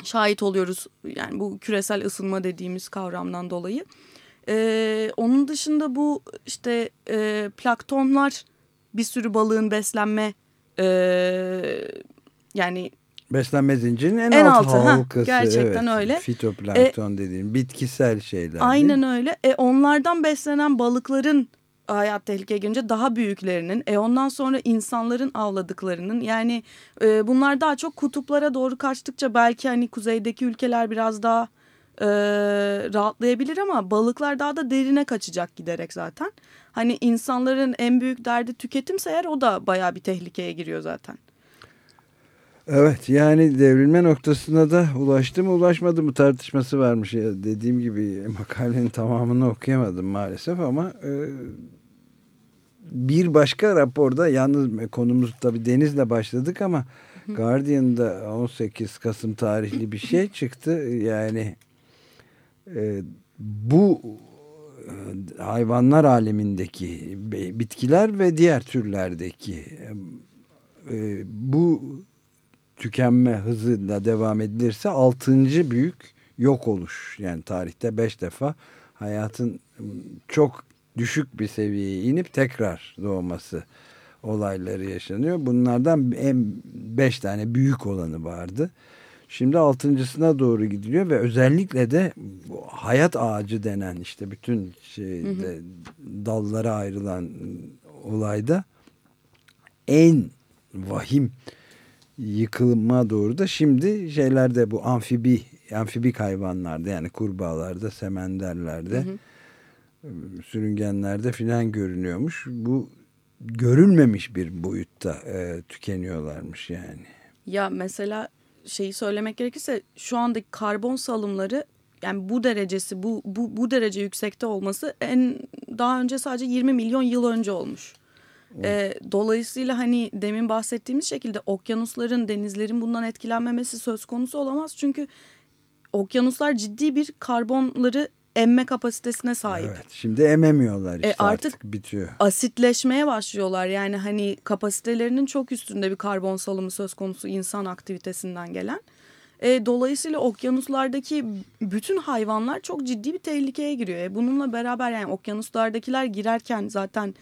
şahit oluyoruz. Yani bu küresel ısınma dediğimiz kavramdan dolayı. E, onun dışında bu işte e, planktonlar bir sürü balığın beslenme e, yani Beslenme zincirinin en, en altı, altı halkası. Ha, gerçekten evet. öyle. Fitoplankton e, dediğim bitkisel şeyler. Aynen öyle. E, onlardan beslenen balıkların hayat tehlikeye girince daha büyüklerinin e ondan sonra insanların avladıklarının yani e, bunlar daha çok kutuplara doğru kaçtıkça belki hani kuzeydeki ülkeler biraz daha e, rahatlayabilir ama balıklar daha da derine kaçacak giderek zaten. Hani insanların en büyük derdi tüketimse eğer o da baya bir tehlikeye giriyor zaten. Evet yani devrilme noktasına da ulaştı mı ulaşmadı mı tartışması varmış. Ya, dediğim gibi makalenin tamamını okuyamadım maalesef ama e, bir başka raporda yalnız konumuz tabi denizle başladık ama Guardian'da 18 Kasım tarihli bir şey çıktı. Yani e, bu e, hayvanlar alemindeki bitkiler ve diğer türlerdeki e, bu tükenme hızıyla devam edilirse altıncı büyük yok oluş. Yani tarihte beş defa hayatın çok düşük bir seviyeye inip tekrar doğması olayları yaşanıyor. Bunlardan en beş tane büyük olanı vardı. Şimdi altıncısına doğru gidiliyor ve özellikle de bu hayat ağacı denen işte bütün şeyde hı hı. dallara ayrılan olayda en vahim yıkılma doğru da şimdi şeylerde bu amfibi amfibik hayvanlarda yani kurbağalarda, semenderlerde, hı hı. sürüngenlerde filan görünüyormuş. Bu görülmemiş bir boyutta e, tükeniyorlarmış yani. Ya mesela şeyi söylemek gerekirse şu andaki karbon salımları yani bu derecesi bu bu bu derece yüksekte olması en daha önce sadece 20 milyon yıl önce olmuş. E, dolayısıyla hani demin bahsettiğimiz şekilde okyanusların, denizlerin bundan etkilenmemesi söz konusu olamaz. Çünkü okyanuslar ciddi bir karbonları emme kapasitesine sahip. Evet, şimdi ememiyorlar işte e, artık, artık bitiyor. Asitleşmeye başlıyorlar. Yani hani kapasitelerinin çok üstünde bir karbon salımı söz konusu insan aktivitesinden gelen. E, dolayısıyla okyanuslardaki bütün hayvanlar çok ciddi bir tehlikeye giriyor. E, bununla beraber yani okyanuslardakiler girerken zaten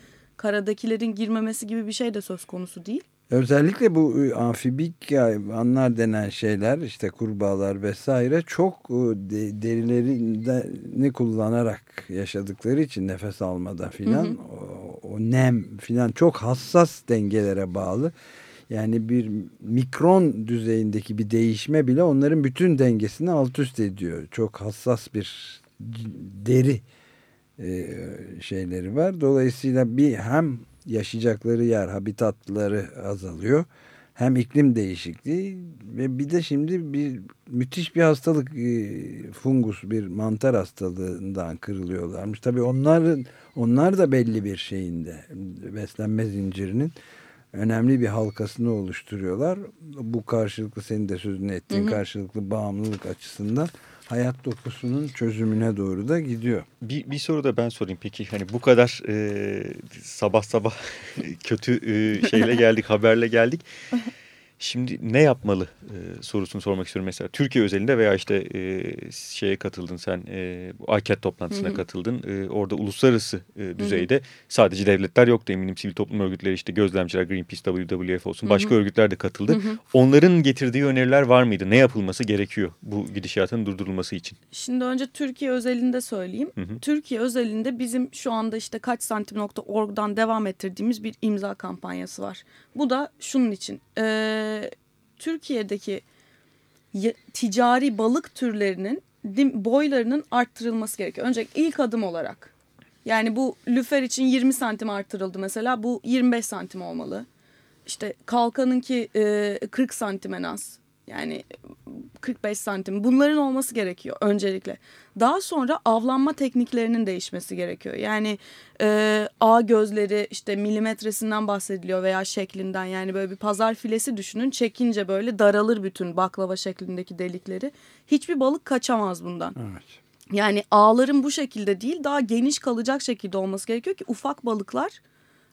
karadakilerin girmemesi gibi bir şey de söz konusu değil. Özellikle bu e, amfibik hayvanlar denen şeyler işte kurbağalar vesaire çok e, de, derilerini kullanarak yaşadıkları için nefes almada filan o, o nem filan çok hassas dengelere bağlı. Yani bir mikron düzeyindeki bir değişme bile onların bütün dengesini alt üst ediyor. Çok hassas bir deri e, şeyleri var. Dolayısıyla bir hem yaşayacakları yer, habitatları azalıyor. Hem iklim değişikliği ve bir de şimdi bir müthiş bir hastalık e, fungus bir mantar hastalığından kırılıyorlarmış. Tabii onların onlar da belli bir şeyinde beslenme zincirinin önemli bir halkasını oluşturuyorlar. Bu karşılıklı senin de sözünü ettiğin hı hı. karşılıklı bağımlılık açısından hayat dokusunun çözümüne doğru da gidiyor. Bir, bir soru da ben sorayım peki hani bu kadar e, sabah sabah kötü e, şeyle geldik haberle geldik. Şimdi ne yapmalı e, sorusunu sormak istiyorum mesela. Türkiye özelinde veya işte e, şeye katıldın sen e, bu AKET toplantısına hı hı. katıldın. E, orada uluslararası e, düzeyde hı hı. sadece devletler yoktu eminim sivil toplum örgütleri işte gözlemciler Greenpeace, WWF olsun başka hı hı. örgütler de katıldı. Hı hı. Onların getirdiği öneriler var mıydı? Ne yapılması gerekiyor bu gidişatın durdurulması için? Şimdi önce Türkiye özelinde söyleyeyim. Hı hı. Türkiye özelinde bizim şu anda işte kaç santim nokta org'dan devam ettirdiğimiz bir imza kampanyası var. Bu da şunun için. Eee Türkiye'deki ticari balık türlerinin boylarının arttırılması gerekiyor. Önce ilk adım olarak. Yani bu lüfer için 20 santim arttırıldı mesela. Bu 25 santim olmalı. İşte kalkanınki e, 40 santim en az. Yani 45 santim bunların olması gerekiyor öncelikle. Daha sonra avlanma tekniklerinin değişmesi gerekiyor. Yani e, ağ gözleri işte milimetresinden bahsediliyor veya şeklinden yani böyle bir pazar filesi düşünün çekince böyle daralır bütün baklava şeklindeki delikleri. Hiçbir balık kaçamaz bundan. Evet. Yani ağların bu şekilde değil daha geniş kalacak şekilde olması gerekiyor ki ufak balıklar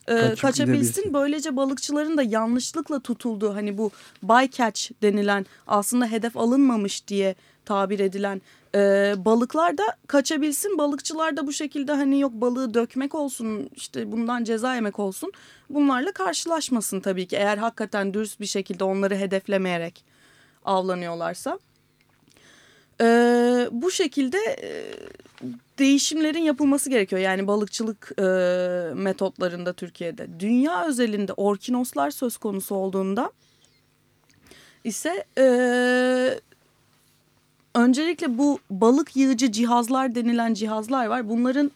e, kaçabilsin. Böylece balıkçıların da yanlışlıkla tutulduğu hani bu bycatch denilen aslında hedef alınmamış diye tabir edilen e, balıklar da kaçabilsin. Balıkçılar da bu şekilde hani yok balığı dökmek olsun işte bundan ceza yemek olsun bunlarla karşılaşmasın tabii ki eğer hakikaten dürüst bir şekilde onları hedeflemeyerek avlanıyorlarsa. Ee, bu şekilde e, değişimlerin yapılması gerekiyor. Yani balıkçılık e, metotlarında Türkiye'de. Dünya özelinde orkinoslar söz konusu olduğunda ise e, öncelikle bu balık yığıcı cihazlar denilen cihazlar var. Bunların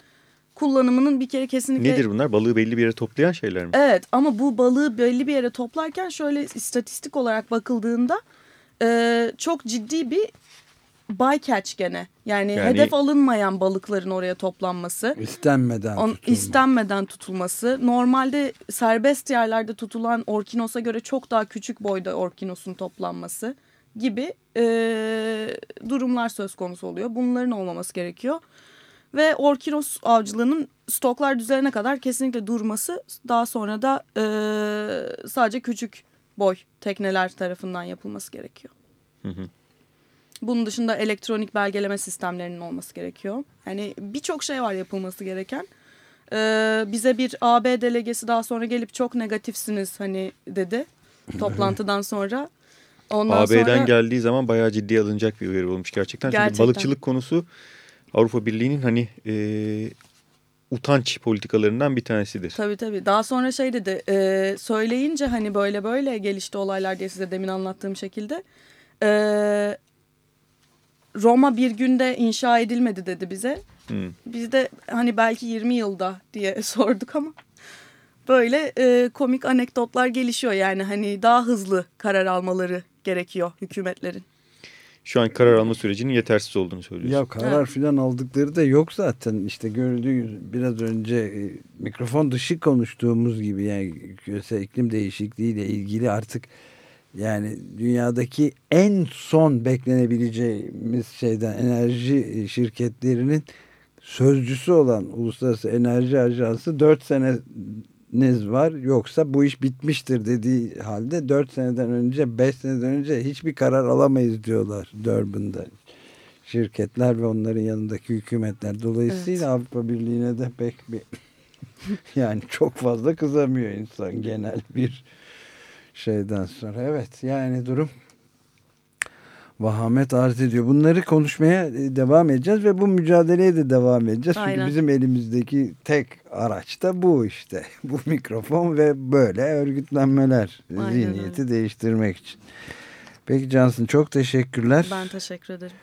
kullanımının bir kere kesinlikle... Nedir bunlar? Balığı belli bir yere toplayan şeyler mi? Evet ama bu balığı belli bir yere toplarken şöyle istatistik olarak bakıldığında e, çok ciddi bir bycatch gene. Yani, yani hedef alınmayan balıkların oraya toplanması. İstenmeden on, tutulması. İstenmeden tutulması. Normalde serbest yerlerde tutulan orkinosa göre çok daha küçük boyda orkinosun toplanması gibi e, durumlar söz konusu oluyor. Bunların olmaması gerekiyor. Ve orkinos avcılığının stoklar düzelene kadar kesinlikle durması daha sonra da e, sadece küçük boy tekneler tarafından yapılması gerekiyor. Hı hı. Bunun dışında elektronik belgeleme sistemlerinin olması gerekiyor. Yani birçok şey var yapılması gereken. Ee, bize bir AB delegesi daha sonra gelip çok negatifsiniz hani dedi toplantıdan sonra. Ondan AB'den sonra... geldiği zaman bayağı ciddi alınacak bir uyarı olmuş gerçekten. gerçekten. Çünkü balıkçılık konusu Avrupa Birliği'nin hani e, utanç politikalarından bir tanesidir. Tabii tabii. Daha sonra şey dedi e, söyleyince hani böyle böyle gelişti olaylar diye size demin anlattığım şekilde. E, Roma bir günde inşa edilmedi dedi bize. Hmm. Biz de hani belki 20 yılda diye sorduk ama böyle e, komik anekdotlar gelişiyor yani hani daha hızlı karar almaları gerekiyor hükümetlerin. Şu an karar alma sürecinin yetersiz olduğunu söylüyorsun. Ya karar evet. filan aldıkları da yok zaten işte gördüğünüz biraz önce e, mikrofon dışı konuştuğumuz gibi yani küresel iklim değişikliği ile ilgili artık yani dünyadaki en son beklenebileceğimiz şeyden enerji şirketlerinin sözcüsü olan Uluslararası Enerji Ajansı 4 seneniz var yoksa bu iş bitmiştir dediği halde 4 seneden önce 5 seneden önce hiçbir karar alamayız diyorlar Durban'da şirketler ve onların yanındaki hükümetler. Dolayısıyla evet. Avrupa Birliği'ne de pek bir yani çok fazla kızamıyor insan genel bir şeyden sonra. Evet yani durum vahamet arz ediyor. Bunları konuşmaya e, devam edeceğiz ve bu mücadeleye de devam edeceğiz. Çünkü Aynen. bizim elimizdeki tek araç da bu işte. Bu mikrofon ve böyle örgütlenmeler. Aynen zihniyeti değiştirmek için. Peki Cansın çok teşekkürler. Ben teşekkür ederim.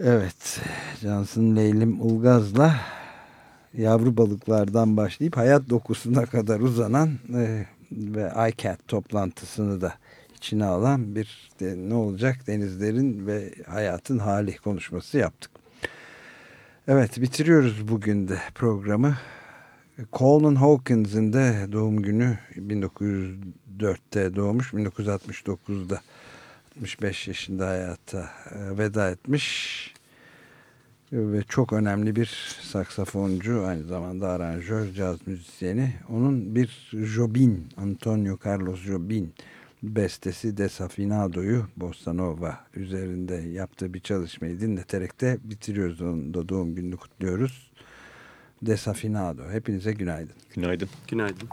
Evet, Cansın Leylim Ulgaz'la yavru balıklardan başlayıp hayat dokusuna kadar uzanan e, ve ICAT toplantısını da içine alan bir de, ne olacak denizlerin ve hayatın hali konuşması yaptık. Evet, bitiriyoruz bugün de programı. Coleman Hawkins'in de doğum günü 1904'te doğmuş, 1969'da 65 yaşında hayata e, veda etmiş ve çok önemli bir saksafoncu aynı zamanda aranjör caz müzisyeni onun bir Jobin Antonio Carlos Jobin bestesi Desafinado'yu Bossa Nova üzerinde yaptığı bir çalışmayı dinleterek de bitiriyoruz onun da doğum gününü kutluyoruz Desafinado hepinize günaydın Günaydın. Günaydın.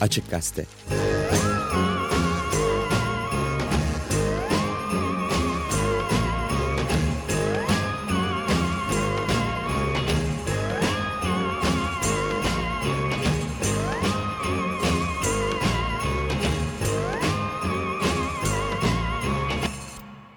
Açık Gazete